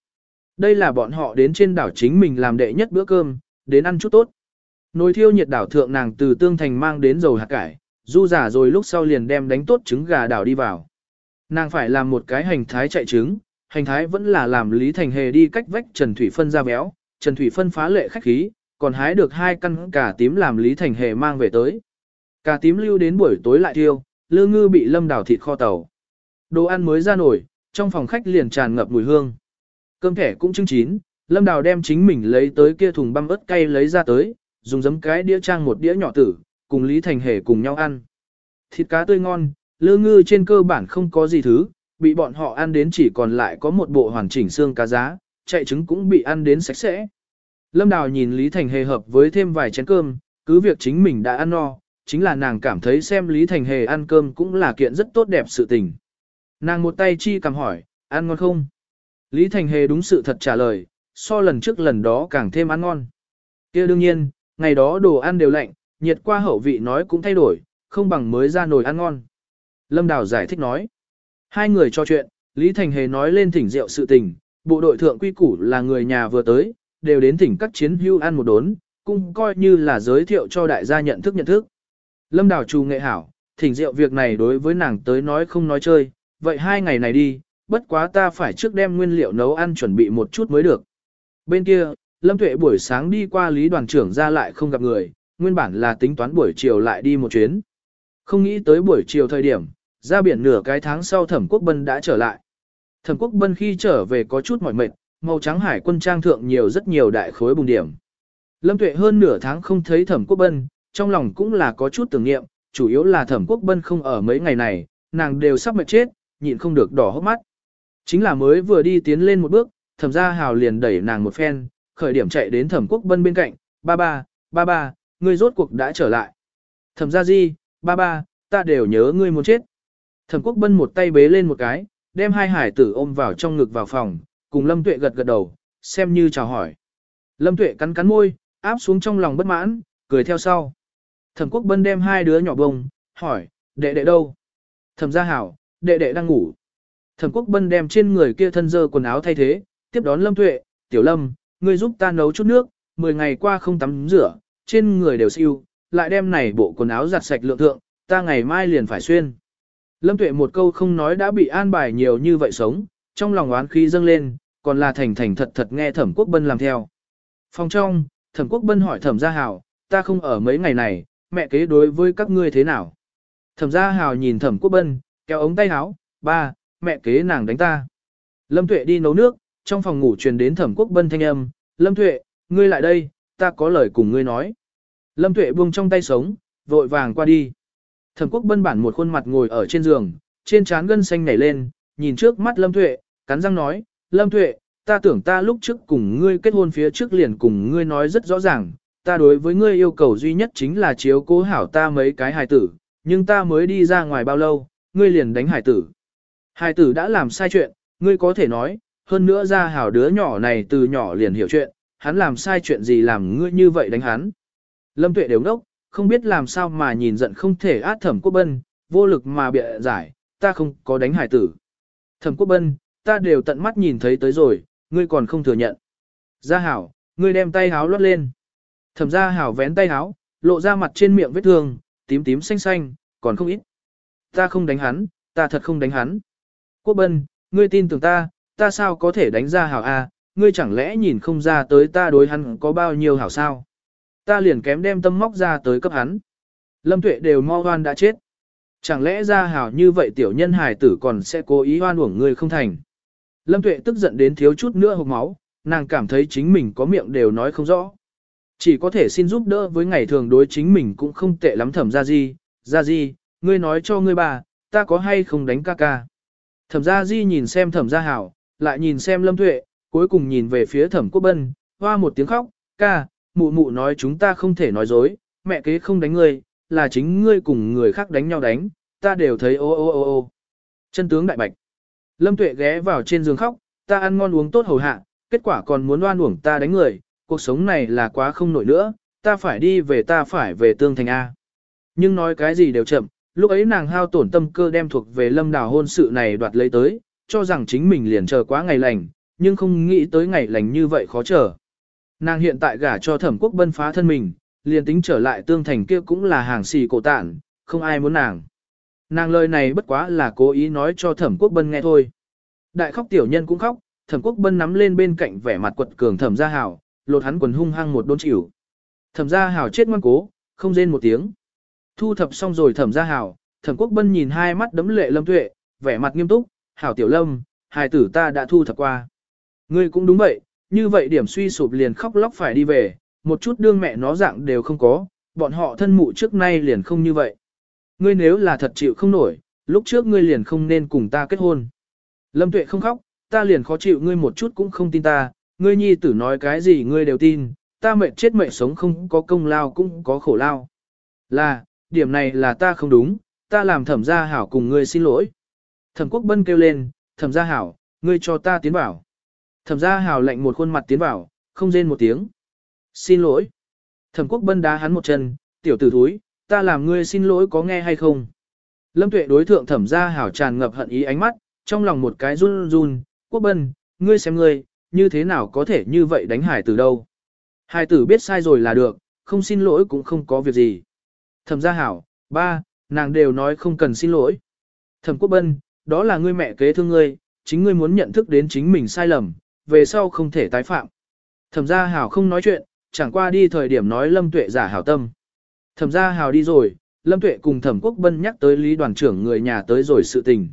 Đây là bọn họ đến trên đảo chính mình làm đệ nhất bữa cơm, đến ăn chút tốt. Nồi thiêu nhiệt đảo thượng nàng từ tương thành mang đến dầu hạt cải, du giả rồi lúc sau liền đem đánh tốt trứng gà đảo đi vào. Nàng phải làm một cái hành thái chạy trứng, hành thái vẫn là làm Lý Thành Hề đi cách vách Trần Thủy Phân ra béo, Trần Thủy Phân phá lệ khách khí, còn hái được hai căn cà tím làm Lý Thành Hề mang về tới. Cà tím lưu đến buổi tối lại thiêu, lư ngư bị lâm đảo thịt kho tàu. Đồ ăn mới ra nổi, trong phòng khách liền tràn ngập mùi hương. Cơm thẻ cũng chưng chín, lâm đào đem chính mình lấy tới kia thùng băm ớt cay lấy ra tới, dùng giấm cái đĩa trang một đĩa nhỏ tử, cùng Lý Thành Hề cùng nhau ăn. Thịt cá tươi ngon, lư ngư trên cơ bản không có gì thứ, bị bọn họ ăn đến chỉ còn lại có một bộ hoàn chỉnh xương cá giá, chạy trứng cũng bị ăn đến sạch sẽ. Lâm Đào nhìn Lý Thành Hề hợp với thêm vài chén cơm, cứ việc chính mình đã ăn no, chính là nàng cảm thấy xem Lý Thành Hề ăn cơm cũng là kiện rất tốt đẹp sự tình. Nàng một tay chi cầm hỏi, ăn ngon không? Lý Thành Hề đúng sự thật trả lời, so lần trước lần đó càng thêm ăn ngon. kia đương nhiên, ngày đó đồ ăn đều lạnh, nhiệt qua hậu vị nói cũng thay đổi, không bằng mới ra nồi ăn ngon. Lâm Đào giải thích nói. Hai người trò chuyện, Lý Thành Hề nói lên thỉnh rượu sự tình, bộ đội thượng quy củ là người nhà vừa tới, đều đến thỉnh các chiến hưu ăn một đốn, cũng coi như là giới thiệu cho đại gia nhận thức nhận thức. Lâm Đào trù nghệ hảo, thỉnh rượu việc này đối với nàng tới nói không nói chơi, vậy hai ngày này đi, bất quá ta phải trước đem nguyên liệu nấu ăn chuẩn bị một chút mới được. Bên kia, Lâm Tuệ buổi sáng đi qua Lý đoàn trưởng ra lại không gặp người, nguyên bản là tính toán buổi chiều lại đi một chuyến. Không nghĩ tới buổi chiều thời điểm, ra biển nửa cái tháng sau Thẩm Quốc Bân đã trở lại. Thẩm Quốc Bân khi trở về có chút mỏi mệt, màu trắng hải quân trang thượng nhiều rất nhiều đại khối bùng điểm. Lâm Tuệ hơn nửa tháng không thấy Thẩm Quốc Bân, trong lòng cũng là có chút tưởng niệm, chủ yếu là Thẩm Quốc Bân không ở mấy ngày này, nàng đều sắp mệt chết, nhịn không được đỏ hốc mắt. Chính là mới vừa đi tiến lên một bước, thẩm gia hào liền đẩy nàng một phen, khởi điểm chạy đến thẩm quốc bân bên cạnh, ba ba, ba ba, ngươi rốt cuộc đã trở lại. Thẩm gia di, ba ba, ta đều nhớ ngươi muốn chết. Thẩm quốc bân một tay bế lên một cái, đem hai hải tử ôm vào trong ngực vào phòng, cùng lâm tuệ gật gật đầu, xem như chào hỏi. Lâm tuệ cắn cắn môi, áp xuống trong lòng bất mãn, cười theo sau. Thẩm quốc bân đem hai đứa nhỏ bông, hỏi, đệ đệ đâu? Thẩm gia hảo, đệ đệ đang ngủ. Thẩm Quốc Bân đem trên người kia thân dơ quần áo thay thế, tiếp đón Lâm Tuệ, "Tiểu Lâm, ngươi giúp ta nấu chút nước, 10 ngày qua không tắm rửa, trên người đều siêu, lại đem này bộ quần áo giặt sạch lượng thượng, ta ngày mai liền phải xuyên." Lâm Tuệ một câu không nói đã bị an bài nhiều như vậy sống, trong lòng oán khí dâng lên, còn là thành thành thật thật nghe Thẩm Quốc Bân làm theo. Phòng trong, Thẩm Quốc Bân hỏi Thẩm Gia Hảo, "Ta không ở mấy ngày này, mẹ kế đối với các ngươi thế nào?" Thẩm Gia Hảo nhìn Thẩm Quốc Bân, kéo ống tay áo, "Ba, mẹ kế nàng đánh ta. Lâm Tuệ đi nấu nước, trong phòng ngủ truyền đến thẩm quốc bân thanh âm, Lâm Tuệ, ngươi lại đây, ta có lời cùng ngươi nói. Lâm Tuệ buông trong tay sống, vội vàng qua đi. Thẩm quốc bân bản một khuôn mặt ngồi ở trên giường, trên trán gân xanh nảy lên, nhìn trước mắt Lâm Tuệ, cắn răng nói, Lâm Tuệ, ta tưởng ta lúc trước cùng ngươi kết hôn phía trước liền cùng ngươi nói rất rõ ràng, ta đối với ngươi yêu cầu duy nhất chính là chiếu cố hảo ta mấy cái hài tử, nhưng ta mới đi ra ngoài bao lâu, ngươi liền đánh hài tử. hài tử đã làm sai chuyện, ngươi có thể nói, hơn nữa ra hảo đứa nhỏ này từ nhỏ liền hiểu chuyện, hắn làm sai chuyện gì làm ngươi như vậy đánh hắn. Lâm tuệ đều ngốc, không biết làm sao mà nhìn giận không thể át thẩm quốc bân, vô lực mà bịa giải, ta không có đánh hải tử. Thẩm quốc bân, ta đều tận mắt nhìn thấy tới rồi, ngươi còn không thừa nhận. Gia hảo, ngươi đem tay háo lót lên. Thẩm gia hảo vén tay háo, lộ ra mặt trên miệng vết thương, tím tím xanh xanh, còn không ít. Ta không đánh hắn, ta thật không đánh hắn. Quốc bân, ngươi tin tưởng ta, ta sao có thể đánh ra hảo a? ngươi chẳng lẽ nhìn không ra tới ta đối hắn có bao nhiêu hảo sao? Ta liền kém đem tâm móc ra tới cấp hắn. Lâm tuệ đều mo hoan đã chết. Chẳng lẽ ra hảo như vậy tiểu nhân hài tử còn sẽ cố ý hoan uổng ngươi không thành? Lâm tuệ tức giận đến thiếu chút nữa hộc máu, nàng cảm thấy chính mình có miệng đều nói không rõ. Chỉ có thể xin giúp đỡ với ngày thường đối chính mình cũng không tệ lắm thẩm ra gì, ra gì, ngươi nói cho ngươi bà, ta có hay không đánh ca ca. Thẩm gia di nhìn xem thẩm gia hảo, lại nhìn xem lâm tuệ, cuối cùng nhìn về phía thẩm quốc bân, hoa một tiếng khóc, ca, mụ mụ nói chúng ta không thể nói dối, mẹ kế không đánh ngươi, là chính ngươi cùng người khác đánh nhau đánh, ta đều thấy ô ô ô ô. Chân tướng đại bạch. Lâm Tuệ ghé vào trên giường khóc, ta ăn ngon uống tốt hầu hạ, kết quả còn muốn oan uổng ta đánh người, cuộc sống này là quá không nổi nữa, ta phải đi về ta phải về tương thành A. Nhưng nói cái gì đều chậm, lúc ấy nàng hao tổn tâm cơ đem thuộc về lâm đào hôn sự này đoạt lấy tới, cho rằng chính mình liền chờ quá ngày lành, nhưng không nghĩ tới ngày lành như vậy khó chờ. Nàng hiện tại gả cho thẩm quốc bân phá thân mình, liền tính trở lại tương thành kia cũng là hàng xì cổ tản, không ai muốn nàng. Nàng lời này bất quá là cố ý nói cho thẩm quốc bân nghe thôi. Đại khóc tiểu nhân cũng khóc, thẩm quốc bân nắm lên bên cạnh vẻ mặt quật cường thẩm gia hảo, lột hắn quần hung hăng một đôn chịu. Thẩm gia hảo chết ngoan cố, không rên một tiếng. Thu thập xong rồi thẩm gia hảo, thẩm quốc bân nhìn hai mắt đấm lệ lâm tuệ, vẻ mặt nghiêm túc, hảo tiểu lâm, hài tử ta đã thu thập qua. Ngươi cũng đúng vậy, như vậy điểm suy sụp liền khóc lóc phải đi về, một chút đương mẹ nó dạng đều không có, bọn họ thân mụ trước nay liền không như vậy. Ngươi nếu là thật chịu không nổi, lúc trước ngươi liền không nên cùng ta kết hôn. Lâm tuệ không khóc, ta liền khó chịu ngươi một chút cũng không tin ta, ngươi nhi tử nói cái gì ngươi đều tin, ta mệt chết mệt sống không có công lao cũng có khổ lao. Là, điểm này là ta không đúng, ta làm thẩm gia hảo cùng ngươi xin lỗi. Thẩm quốc bân kêu lên, thẩm gia hảo, ngươi cho ta tiến vào. Thẩm gia hảo lạnh một khuôn mặt tiến vào, không rên một tiếng. Xin lỗi. Thẩm quốc bân đá hắn một chân, tiểu tử thúi, ta làm ngươi xin lỗi có nghe hay không? Lâm tuệ đối thượng thẩm gia hảo tràn ngập hận ý ánh mắt, trong lòng một cái run run, quốc bân, ngươi xem ngươi, như thế nào có thể như vậy đánh hải tử đâu? Hải tử biết sai rồi là được, không xin lỗi cũng không có việc gì. Thẩm gia hảo, ba, nàng đều nói không cần xin lỗi. Thẩm quốc bân, đó là ngươi mẹ kế thương ngươi, chính ngươi muốn nhận thức đến chính mình sai lầm, về sau không thể tái phạm. Thẩm gia hảo không nói chuyện, chẳng qua đi thời điểm nói lâm tuệ giả hảo tâm. Thẩm gia hảo đi rồi, lâm tuệ cùng thẩm quốc bân nhắc tới lý đoàn trưởng người nhà tới rồi sự tình.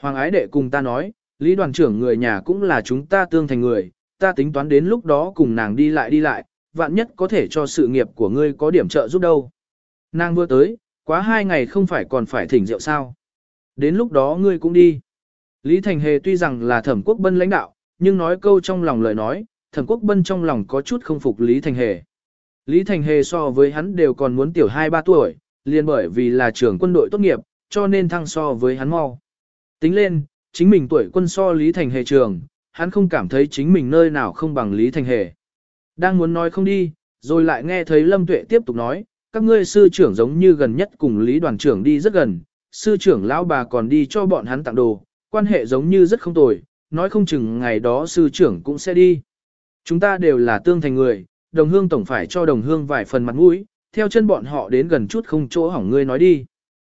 Hoàng ái đệ cùng ta nói, lý đoàn trưởng người nhà cũng là chúng ta tương thành người, ta tính toán đến lúc đó cùng nàng đi lại đi lại, vạn nhất có thể cho sự nghiệp của ngươi có điểm trợ giúp đâu. Nàng vừa tới, quá hai ngày không phải còn phải thỉnh rượu sao. Đến lúc đó ngươi cũng đi. Lý Thành Hề tuy rằng là thẩm quốc bân lãnh đạo, nhưng nói câu trong lòng lời nói, thẩm quốc bân trong lòng có chút không phục Lý Thành Hề. Lý Thành Hề so với hắn đều còn muốn tiểu 2-3 tuổi, liền bởi vì là trưởng quân đội tốt nghiệp, cho nên thăng so với hắn mau. Tính lên, chính mình tuổi quân so Lý Thành Hề trường, hắn không cảm thấy chính mình nơi nào không bằng Lý Thành Hề. Đang muốn nói không đi, rồi lại nghe thấy Lâm Tuệ tiếp tục nói, các ngươi sư trưởng giống như gần nhất cùng Lý đoàn trưởng đi rất gần, sư trưởng lão bà còn đi cho bọn hắn tặng đồ, quan hệ giống như rất không tồi, nói không chừng ngày đó sư trưởng cũng sẽ đi. Chúng ta đều là tương thành người, đồng hương tổng phải cho đồng hương vài phần mặt mũi, theo chân bọn họ đến gần chút không chỗ hỏng ngươi nói đi.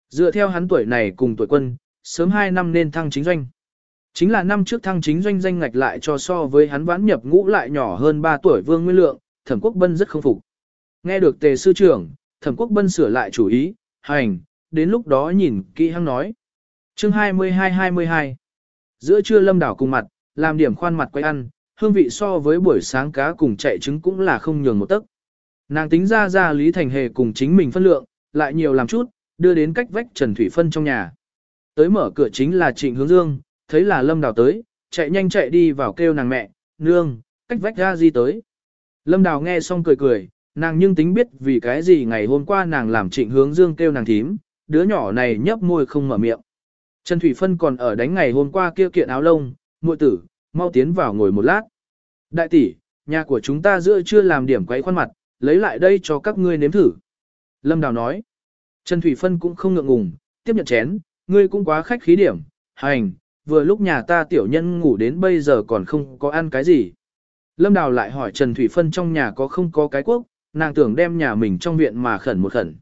Dựa theo hắn tuổi này cùng tuổi quân, sớm 2 năm nên thăng chính doanh. Chính là năm trước thăng chính doanh danh ngạch lại cho so với hắn vãn nhập ngũ lại nhỏ hơn 3 tuổi Vương Nguyên Lượng, Thẩm Quốc Bân rất không phục. Nghe được tề sư trưởng, Thẩm Quốc Bân sửa lại chủ ý, hành, đến lúc đó nhìn kỹ hăng nói. chương 22-22 Giữa trưa lâm đảo cùng mặt, làm điểm khoan mặt quay ăn, hương vị so với buổi sáng cá cùng chạy trứng cũng là không nhường một tấc. Nàng tính ra ra Lý Thành Hề cùng chính mình phân lượng, lại nhiều làm chút, đưa đến cách vách Trần Thủy Phân trong nhà. Tới mở cửa chính là Trịnh Hướng Dương, thấy là Lâm Đào tới, chạy nhanh chạy đi vào kêu nàng mẹ, nương, cách vách ra gì tới. Lâm Đào nghe xong cười cười, nàng nhưng tính biết vì cái gì ngày hôm qua nàng làm Trịnh Hướng Dương kêu nàng thím, đứa nhỏ này nhấp môi không mở miệng. Trần Thủy Phân còn ở đánh ngày hôm qua kia kiện áo lông, muội tử, mau tiến vào ngồi một lát. Đại tỷ, nhà của chúng ta giữa chưa làm điểm quấy khoan mặt, lấy lại đây cho các ngươi nếm thử. Lâm Đào nói. Trần Thủy Phân cũng không ngượng ngùng, tiếp nhận chén, ngươi cũng quá khách khí điểm, hành, vừa lúc nhà ta tiểu nhân ngủ đến bây giờ còn không có ăn cái gì. Lâm Đào lại hỏi Trần Thủy Phân trong nhà có không có cái quốc, nàng tưởng đem nhà mình trong viện mà khẩn một khẩn.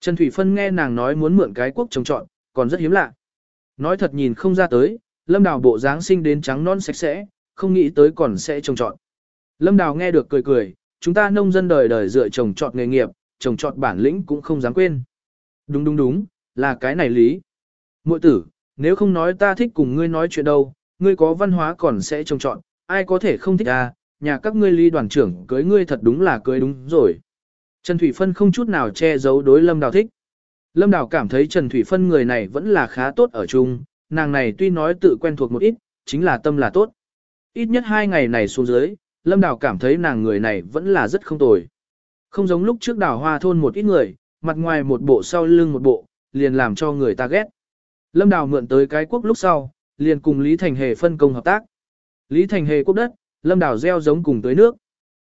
Trần Thủy Phân nghe nàng nói muốn mượn cái quốc trồng trọn, còn rất hiếm lạ. Nói thật nhìn không ra tới, Lâm Đào bộ dáng sinh đến trắng non sạch sẽ, không nghĩ tới còn sẽ trồng trọt. Lâm Đào nghe được cười cười, chúng ta nông dân đời đời dựa trồng trọt nghề nghiệp, trồng trọt bản lĩnh cũng không dám quên. Đúng đúng đúng, là cái này lý. Muội tử, nếu không nói ta thích cùng ngươi nói chuyện đâu, ngươi có văn hóa còn sẽ trồng trọt, ai có thể không thích à, nhà các ngươi ly đoàn trưởng cưới ngươi thật đúng là cưới đúng rồi. Trần Thủy Phân không chút nào che giấu đối Lâm Đào thích. Lâm Đào cảm thấy Trần Thủy Phân người này vẫn là khá tốt ở chung, nàng này tuy nói tự quen thuộc một ít, chính là tâm là tốt. Ít nhất hai ngày này xuống dưới, Lâm Đào cảm thấy nàng người này vẫn là rất không tồi. Không giống lúc trước đào hoa thôn một ít người, mặt ngoài một bộ sau lưng một bộ, liền làm cho người ta ghét. Lâm Đào mượn tới cái quốc lúc sau, liền cùng Lý Thành Hề phân công hợp tác. Lý Thành Hề quốc đất, Lâm Đào gieo giống cùng tới nước.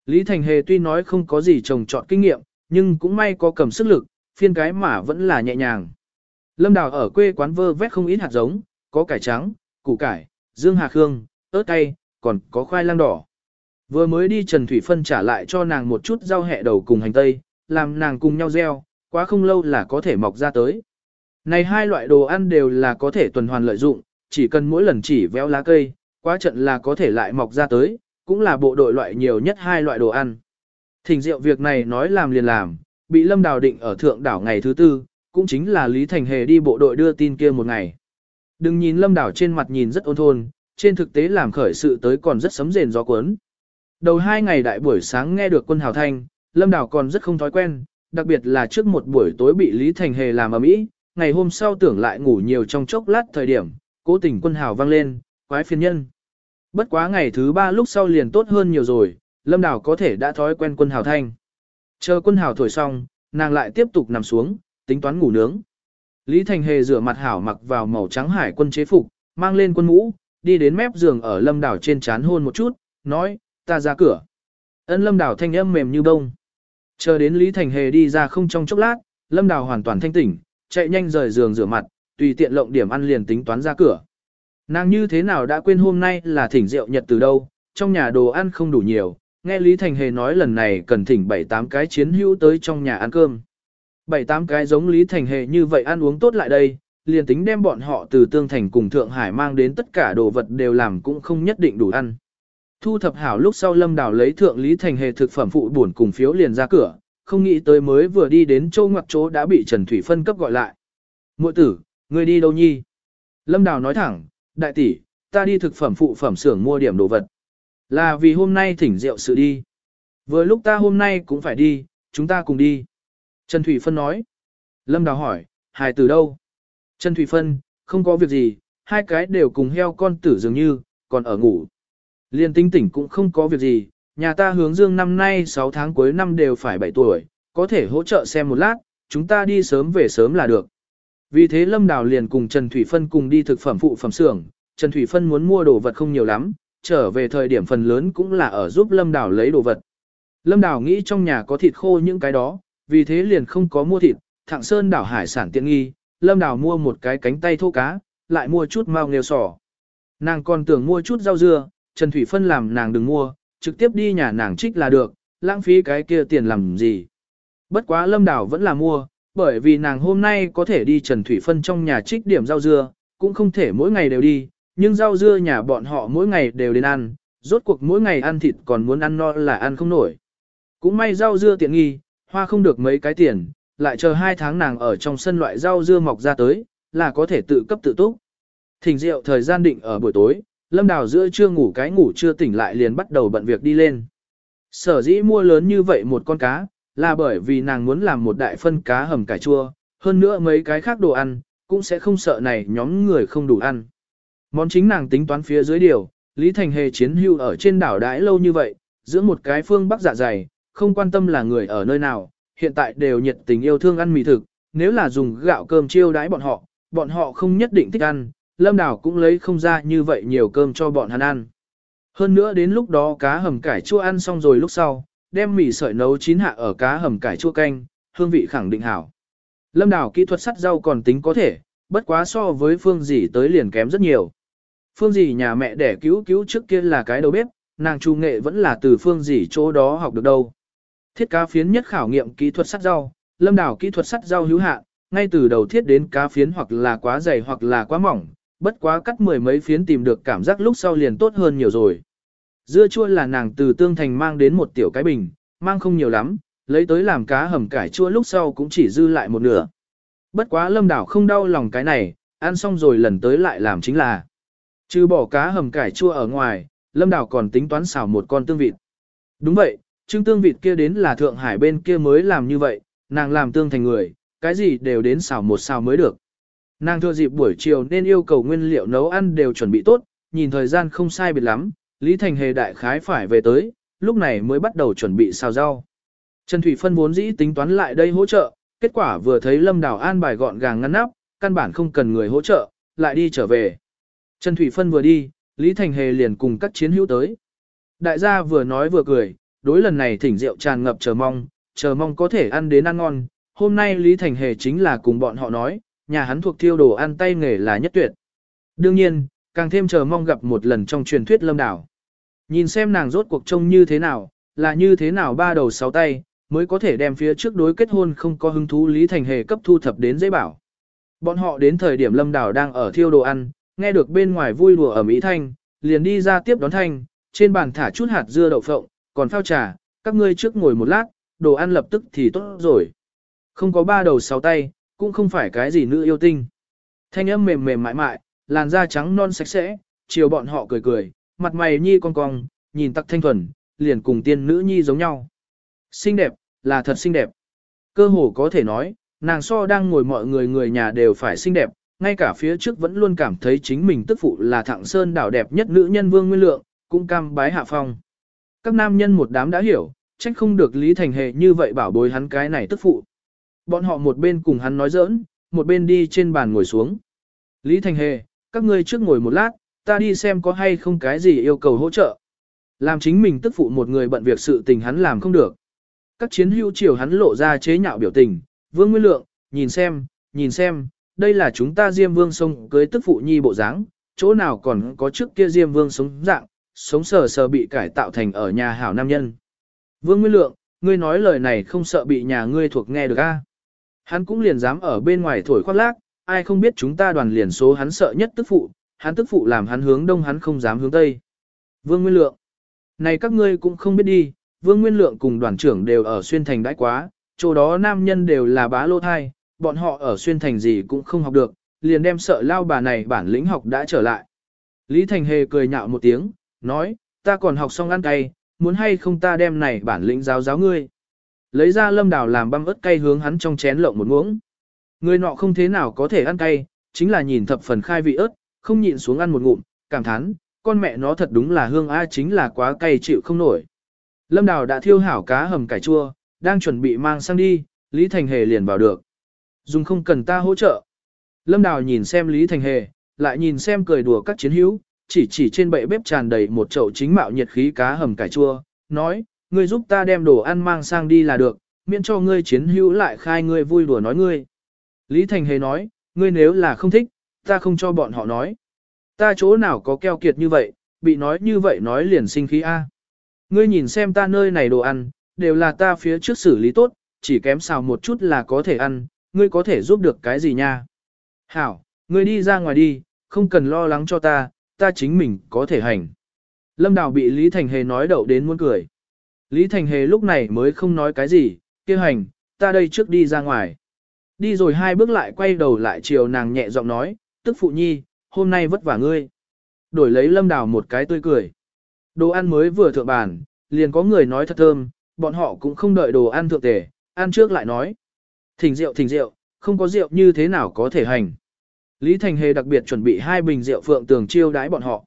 Lý Thành Hề tuy nói không có gì trồng trọt kinh nghiệm, nhưng cũng may có cầm sức lực, phiên cái mà vẫn là nhẹ nhàng. Lâm Đào ở quê quán vơ vét không ít hạt giống, có cải trắng, củ cải, dương hà khương, ớt cay, còn có khoai lang đỏ. Vừa mới đi Trần Thủy Phân trả lại cho nàng một chút rau hẹ đầu cùng hành tây, làm nàng cùng nhau gieo, quá không lâu là có thể mọc ra tới. Này hai loại đồ ăn đều là có thể tuần hoàn lợi dụng, chỉ cần mỗi lần chỉ véo lá cây, quá trận là có thể lại mọc ra tới, cũng là bộ đội loại nhiều nhất hai loại đồ ăn. Thỉnh rượu việc này nói làm liền làm, bị Lâm Đào định ở thượng đảo ngày thứ tư, cũng chính là Lý Thành Hề đi bộ đội đưa tin kia một ngày. Đừng nhìn Lâm Đào trên mặt nhìn rất ôn thôn, trên thực tế làm khởi sự tới còn rất sấm rền gió cuốn. Đầu hai ngày đại buổi sáng nghe được quân hào thanh, Lâm Đào còn rất không thói quen, đặc biệt là trước một buổi tối bị Lý Thành Hề làm ở mỹ, ngày hôm sau tưởng lại ngủ nhiều trong chốc lát thời điểm, cố tình quân hào vang lên, quái phiền nhân. Bất quá ngày thứ ba lúc sau liền tốt hơn nhiều rồi, Lâm Đào có thể đã thói quen quân hào thanh. Chờ quân hào thổi xong, nàng lại tiếp tục nằm xuống, tính toán ngủ nướng. Lý Thành Hề rửa mặt hảo mặc vào màu trắng hải quân chế phục, mang lên quân mũ, đi đến mép giường ở Lâm đảo trên chán hôn một chút, nói, ta ra cửa. Ân Lâm đảo thanh âm mềm như bông. Chờ đến Lý Thành Hề đi ra không trong chốc lát, Lâm đảo hoàn toàn thanh tỉnh, chạy nhanh rời giường rửa mặt, tùy tiện lộng điểm ăn liền tính toán ra cửa. Nàng như thế nào đã quên hôm nay là thỉnh rượu nhật từ đâu, trong nhà đồ ăn không đủ nhiều, nghe Lý Thành Hề nói lần này cần thỉnh 7-8 cái chiến hữu tới trong nhà ăn cơm. 7-8 cái giống Lý Thành Hề như vậy ăn uống tốt lại đây, liền tính đem bọn họ từ Tương Thành cùng Thượng Hải mang đến tất cả đồ vật đều làm cũng không nhất định đủ ăn. Thu thập hảo lúc sau Lâm Đào lấy Thượng Lý Thành Hề thực phẩm phụ buồn cùng phiếu liền ra cửa, không nghĩ tới mới vừa đi đến châu ngoặc chỗ đã bị Trần Thủy Phân cấp gọi lại. Muội tử, người đi đâu nhi? Lâm Đào nói thẳng, đại tỷ, ta đi thực phẩm phụ phẩm xưởng mua điểm đồ vật. Là vì hôm nay thỉnh rượu sự đi. Vừa lúc ta hôm nay cũng phải đi, chúng ta cùng đi. Trần Thủy Phân nói. Lâm Đào hỏi, hài từ đâu? Trần Thủy Phân, không có việc gì, hai cái đều cùng heo con tử dường như, còn ở ngủ. Liên tinh tỉnh cũng không có việc gì, nhà ta hướng dương năm nay 6 tháng cuối năm đều phải 7 tuổi, có thể hỗ trợ xem một lát, chúng ta đi sớm về sớm là được. Vì thế Lâm Đào liền cùng Trần Thủy Phân cùng đi thực phẩm phụ phẩm xưởng. Trần Thủy Phân muốn mua đồ vật không nhiều lắm, trở về thời điểm phần lớn cũng là ở giúp Lâm Đào lấy đồ vật. Lâm Đào nghĩ trong nhà có thịt khô những cái đó, vì thế liền không có mua thịt, thạng sơn đảo hải sản tiện nghi, Lâm Đào mua một cái cánh tay thô cá, lại mua chút mao nghêu sò. Nàng còn tưởng mua chút rau dưa, Trần Thủy Phân làm nàng đừng mua, trực tiếp đi nhà nàng trích là được, lãng phí cái kia tiền làm gì. Bất quá Lâm Đào vẫn là mua, bởi vì nàng hôm nay có thể đi Trần Thủy Phân trong nhà trích điểm rau dưa, cũng không thể mỗi ngày đều đi, nhưng rau dưa nhà bọn họ mỗi ngày đều đến ăn, rốt cuộc mỗi ngày ăn thịt còn muốn ăn no là ăn không nổi. Cũng may rau dưa tiện nghi, hoa không được mấy cái tiền, lại chờ hai tháng nàng ở trong sân loại rau dưa mọc ra tới, là có thể tự cấp tự túc. Thỉnh rượu thời gian định ở buổi tối, Lâm Đào giữa chưa ngủ cái ngủ chưa tỉnh lại liền bắt đầu bận việc đi lên. Sở dĩ mua lớn như vậy một con cá, là bởi vì nàng muốn làm một đại phân cá hầm cải chua, hơn nữa mấy cái khác đồ ăn, cũng sẽ không sợ này nhóm người không đủ ăn. Món chính nàng tính toán phía dưới điều, Lý Thành Hề chiến hưu ở trên đảo đãi lâu như vậy, giữa một cái phương bắc dạ dày, không quan tâm là người ở nơi nào, hiện tại đều nhiệt tình yêu thương ăn mì thực, nếu là dùng gạo cơm chiêu đãi bọn họ, bọn họ không nhất định thích ăn, Lâm Đảo cũng lấy không ra như vậy nhiều cơm cho bọn hắn ăn. Hơn nữa đến lúc đó cá hầm cải chua ăn xong rồi lúc sau, đem mì sợi nấu chín hạ ở cá hầm cải chua canh, hương vị khẳng định hảo. Lâm Đảo kỹ thuật sắt rau còn tính có thể, bất quá so với phương dĩ tới liền kém rất nhiều. Phương dì nhà mẹ đẻ cứu cứu trước kia là cái đầu bếp, nàng trung nghệ vẫn là từ phương dì chỗ đó học được đâu. Thiết cá phiến nhất khảo nghiệm kỹ thuật sắt rau, lâm đảo kỹ thuật sắt rau hữu hạn, ngay từ đầu thiết đến cá phiến hoặc là quá dày hoặc là quá mỏng, bất quá cắt mười mấy phiến tìm được cảm giác lúc sau liền tốt hơn nhiều rồi. Dưa chua là nàng từ tương thành mang đến một tiểu cái bình, mang không nhiều lắm, lấy tới làm cá hầm cải chua lúc sau cũng chỉ dư lại một nửa. Bất quá lâm đảo không đau lòng cái này, ăn xong rồi lần tới lại làm chính là. Trừ bỏ cá hầm cải chua ở ngoài, lâm đảo còn tính toán xào một con tương vịt. Đúng vậy, trưng tương vịt kia đến là Thượng Hải bên kia mới làm như vậy, nàng làm tương thành người, cái gì đều đến xào một xào mới được. Nàng thừa dịp buổi chiều nên yêu cầu nguyên liệu nấu ăn đều chuẩn bị tốt, nhìn thời gian không sai biệt lắm, Lý Thành Hề đại khái phải về tới, lúc này mới bắt đầu chuẩn bị xào rau. Trần Thủy Phân vốn dĩ tính toán lại đây hỗ trợ, kết quả vừa thấy Lâm Đào an bài gọn gàng ngăn nắp, căn bản không cần người hỗ trợ, lại đi trở về. Trần Thủy Phân vừa đi, Lý Thành Hề liền cùng các chiến hữu tới. Đại gia vừa nói vừa cười, đối lần này thỉnh rượu tràn ngập chờ mong, chờ mong có thể ăn đến ăn ngon. Hôm nay Lý Thành Hề chính là cùng bọn họ nói, nhà hắn thuộc thiêu đồ ăn tay nghề là nhất tuyệt. Đương nhiên, càng thêm chờ mong gặp một lần trong truyền thuyết lâm đảo. Nhìn xem nàng rốt cuộc trông như thế nào, là như thế nào ba đầu sáu tay, mới có thể đem phía trước đối kết hôn không có hứng thú Lý Thành Hề cấp thu thập đến dễ bảo. Bọn họ đến thời điểm lâm đảo đang ở thiêu đồ ăn, nghe được bên ngoài vui đùa ở Mỹ Thanh, liền đi ra tiếp đón Thanh, trên bàn thả chút hạt dưa đậu phộng, còn phao trà, các ngươi trước ngồi một lát, đồ ăn lập tức thì tốt rồi. Không có ba đầu sáu tay, cũng không phải cái gì nữ yêu tinh. Thanh âm mềm mềm mại mại, làn da trắng non sạch sẽ, chiều bọn họ cười cười, mặt mày nhi cong cong, nhìn tắc thanh thuần, liền cùng tiên nữ nhi giống nhau. Xinh đẹp, là thật xinh đẹp. Cơ hồ có thể nói, nàng so đang ngồi mọi người người nhà đều phải xinh đẹp, ngay cả phía trước vẫn luôn cảm thấy chính mình tức phụ là thẳng sơn đảo đẹp nhất nữ nhân vương nguyên lượng, cũng cam bái hạ phong. Các nam nhân một đám đã hiểu, trách không được Lý Thành Hề như vậy bảo bối hắn cái này tức phụ. Bọn họ một bên cùng hắn nói giỡn, một bên đi trên bàn ngồi xuống. Lý Thành Hề, các ngươi trước ngồi một lát, ta đi xem có hay không cái gì yêu cầu hỗ trợ. Làm chính mình tức phụ một người bận việc sự tình hắn làm không được. Các chiến hữu chiều hắn lộ ra chế nhạo biểu tình, Vương Nguyên Lượng, nhìn xem, nhìn xem, đây là chúng ta Diêm Vương sông cưới tức phụ nhi bộ dáng, chỗ nào còn có trước kia Diêm Vương sống dạng, sống sờ sờ bị cải tạo thành ở nhà hảo nam nhân. Vương Nguyên Lượng, ngươi nói lời này không sợ bị nhà ngươi thuộc nghe được a? Hắn cũng liền dám ở bên ngoài thổi khoác lác, ai không biết chúng ta đoàn liền số hắn sợ nhất tức phụ, hắn tức phụ làm hắn hướng đông hắn không dám hướng tây. Vương Nguyên Lượng, này các ngươi cũng không biết đi, Vương Nguyên Lượng cùng đoàn trưởng đều ở xuyên thành đãi quá, chỗ đó nam nhân đều là bá lô thai, bọn họ ở xuyên thành gì cũng không học được, liền đem sợ lao bà này bản lĩnh học đã trở lại. Lý Thành Hề cười nhạo một tiếng, nói, ta còn học xong ăn cay, muốn hay không ta đem này bản lĩnh giáo giáo ngươi. Lấy ra lâm đào làm băm ớt cay hướng hắn trong chén lộng một muỗng. Người nọ không thế nào có thể ăn cay, chính là nhìn thập phần khai vị ớt, không nhịn xuống ăn một ngụm, cảm thán, con mẹ nó thật đúng là hương a chính là quá cay chịu không nổi. Lâm đào đã thiêu hảo cá hầm cải chua, đang chuẩn bị mang sang đi, Lý Thành Hề liền vào được. Dùng không cần ta hỗ trợ. Lâm đào nhìn xem Lý Thành Hề, lại nhìn xem cười đùa các chiến hữu, chỉ chỉ trên bệ bếp tràn đầy một chậu chính mạo nhiệt khí cá hầm cải chua, nói, ngươi giúp ta đem đồ ăn mang sang đi là được, miễn cho ngươi chiến hữu lại khai ngươi vui đùa nói ngươi. Lý Thành Hề nói, ngươi nếu là không thích, ta không cho bọn họ nói. Ta chỗ nào có keo kiệt như vậy, bị nói như vậy nói liền sinh khí A. Ngươi nhìn xem ta nơi này đồ ăn, đều là ta phía trước xử lý tốt, chỉ kém xào một chút là có thể ăn, ngươi có thể giúp được cái gì nha. Hảo, ngươi đi ra ngoài đi, không cần lo lắng cho ta, ta chính mình có thể hành. Lâm Đào bị Lý Thành Hề nói đậu đến muốn cười. Lý Thành Hề lúc này mới không nói cái gì, kia hành, ta đây trước đi ra ngoài. Đi rồi hai bước lại quay đầu lại chiều nàng nhẹ giọng nói, tức phụ nhi, hôm nay vất vả ngươi. Đổi lấy Lâm Đào một cái tươi cười. Đồ ăn mới vừa thượng bàn, liền có người nói thật thơm, bọn họ cũng không đợi đồ ăn thượng tể, ăn trước lại nói. Thỉnh rượu thỉnh rượu, không có rượu như thế nào có thể hành. Lý Thành Hề đặc biệt chuẩn bị hai bình rượu phượng tường chiêu đãi bọn họ.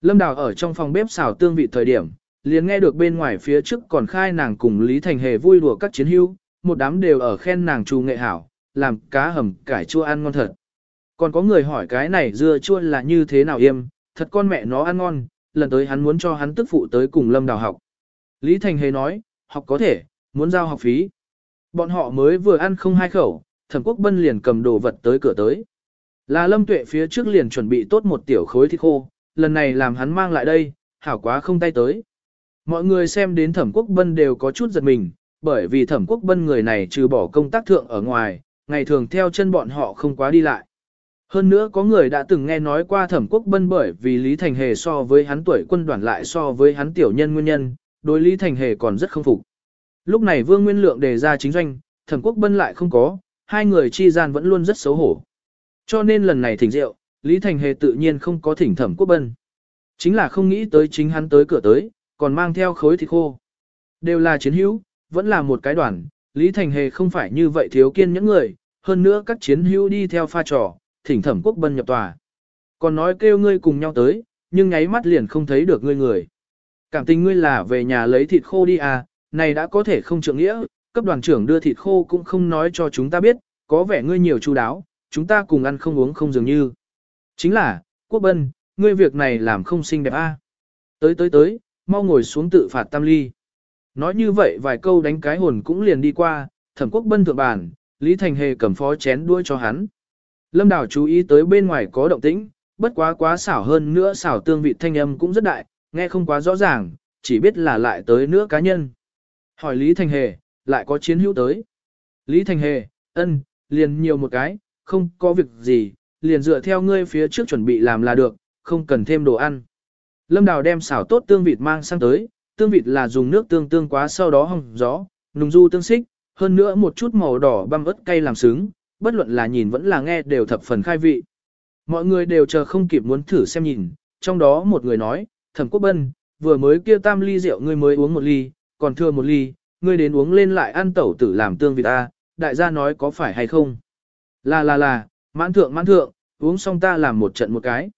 Lâm Đào ở trong phòng bếp xào tương vị thời điểm, liền nghe được bên ngoài phía trước còn khai nàng cùng Lý Thành Hề vui đùa các chiến hữu, một đám đều ở khen nàng trù nghệ hảo, làm cá hầm cải chua ăn ngon thật. Còn có người hỏi cái này dưa chua là như thế nào im, thật con mẹ nó ăn ngon, lần tới hắn muốn cho hắn tức phụ tới cùng Lâm Đào học. Lý Thành Hề nói, học có thể, muốn giao học phí. Bọn họ mới vừa ăn không hai khẩu, thẩm quốc bân liền cầm đồ vật tới cửa tới. Là lâm tuệ phía trước liền chuẩn bị tốt một tiểu khối thịt khô, lần này làm hắn mang lại đây, hảo quá không tay tới. Mọi người xem đến thẩm quốc bân đều có chút giật mình, bởi vì thẩm quốc bân người này trừ bỏ công tác thượng ở ngoài, ngày thường theo chân bọn họ không quá đi lại. Hơn nữa có người đã từng nghe nói qua thẩm quốc bân bởi vì Lý Thành Hề so với hắn tuổi quân đoàn lại so với hắn tiểu nhân nguyên nhân, đối Lý Thành Hề còn rất không phục. Lúc này Vương Nguyên Lượng đề ra chính doanh, thẩm quốc bân lại không có, hai người chi gian vẫn luôn rất xấu hổ. Cho nên lần này thỉnh rượu, Lý Thành Hề tự nhiên không có thỉnh thẩm quốc bân. Chính là không nghĩ tới chính hắn tới cửa tới, còn mang theo khối thịt khô. Đều là chiến hữu, vẫn là một cái đoàn, Lý Thành Hề không phải như vậy thiếu kiên những người, hơn nữa các chiến hữu đi theo pha trò, thỉnh thẩm quốc bân nhập tòa. Còn nói kêu ngươi cùng nhau tới, nhưng nháy mắt liền không thấy được ngươi người. Cảm tình ngươi là về nhà lấy thịt khô đi à, này đã có thể không trượng nghĩa, cấp đoàn trưởng đưa thịt khô cũng không nói cho chúng ta biết, có vẻ ngươi nhiều chu đáo, chúng ta cùng ăn không uống không dường như. Chính là, Quốc Bân, ngươi việc này làm không xinh đẹp a. À. Tới tới tới, mau ngồi xuống tự phạt tam ly. Nói như vậy vài câu đánh cái hồn cũng liền đi qua, thẩm quốc bân thượng bản, Lý Thành Hề cầm phó chén đuôi cho hắn. Lâm Đào chú ý tới bên ngoài có động tĩnh, bất quá quá xảo hơn nữa xảo tương vị thanh âm cũng rất đại, nghe không quá rõ ràng, chỉ biết là lại tới nữa cá nhân. Hỏi Lý Thành Hề, lại có chiến hữu tới. Lý Thành Hề, ân, liền nhiều một cái, không có việc gì, liền dựa theo ngươi phía trước chuẩn bị làm là được, không cần thêm đồ ăn. Lâm Đào đem xảo tốt tương vịt mang sang tới, tương vịt là dùng nước tương tương quá sau đó hồng gió, nùng du tương xích, hơn nữa một chút màu đỏ băm ớt cay làm sướng, bất luận là nhìn vẫn là nghe đều thập phần khai vị. Mọi người đều chờ không kịp muốn thử xem nhìn, trong đó một người nói, thẩm quốc bân, vừa mới kia tam ly rượu ngươi mới uống một ly, còn thừa một ly, ngươi đến uống lên lại ăn tẩu tử làm tương vị ta, đại gia nói có phải hay không? Là là là, mãn thượng mãn thượng, uống xong ta làm một trận một cái.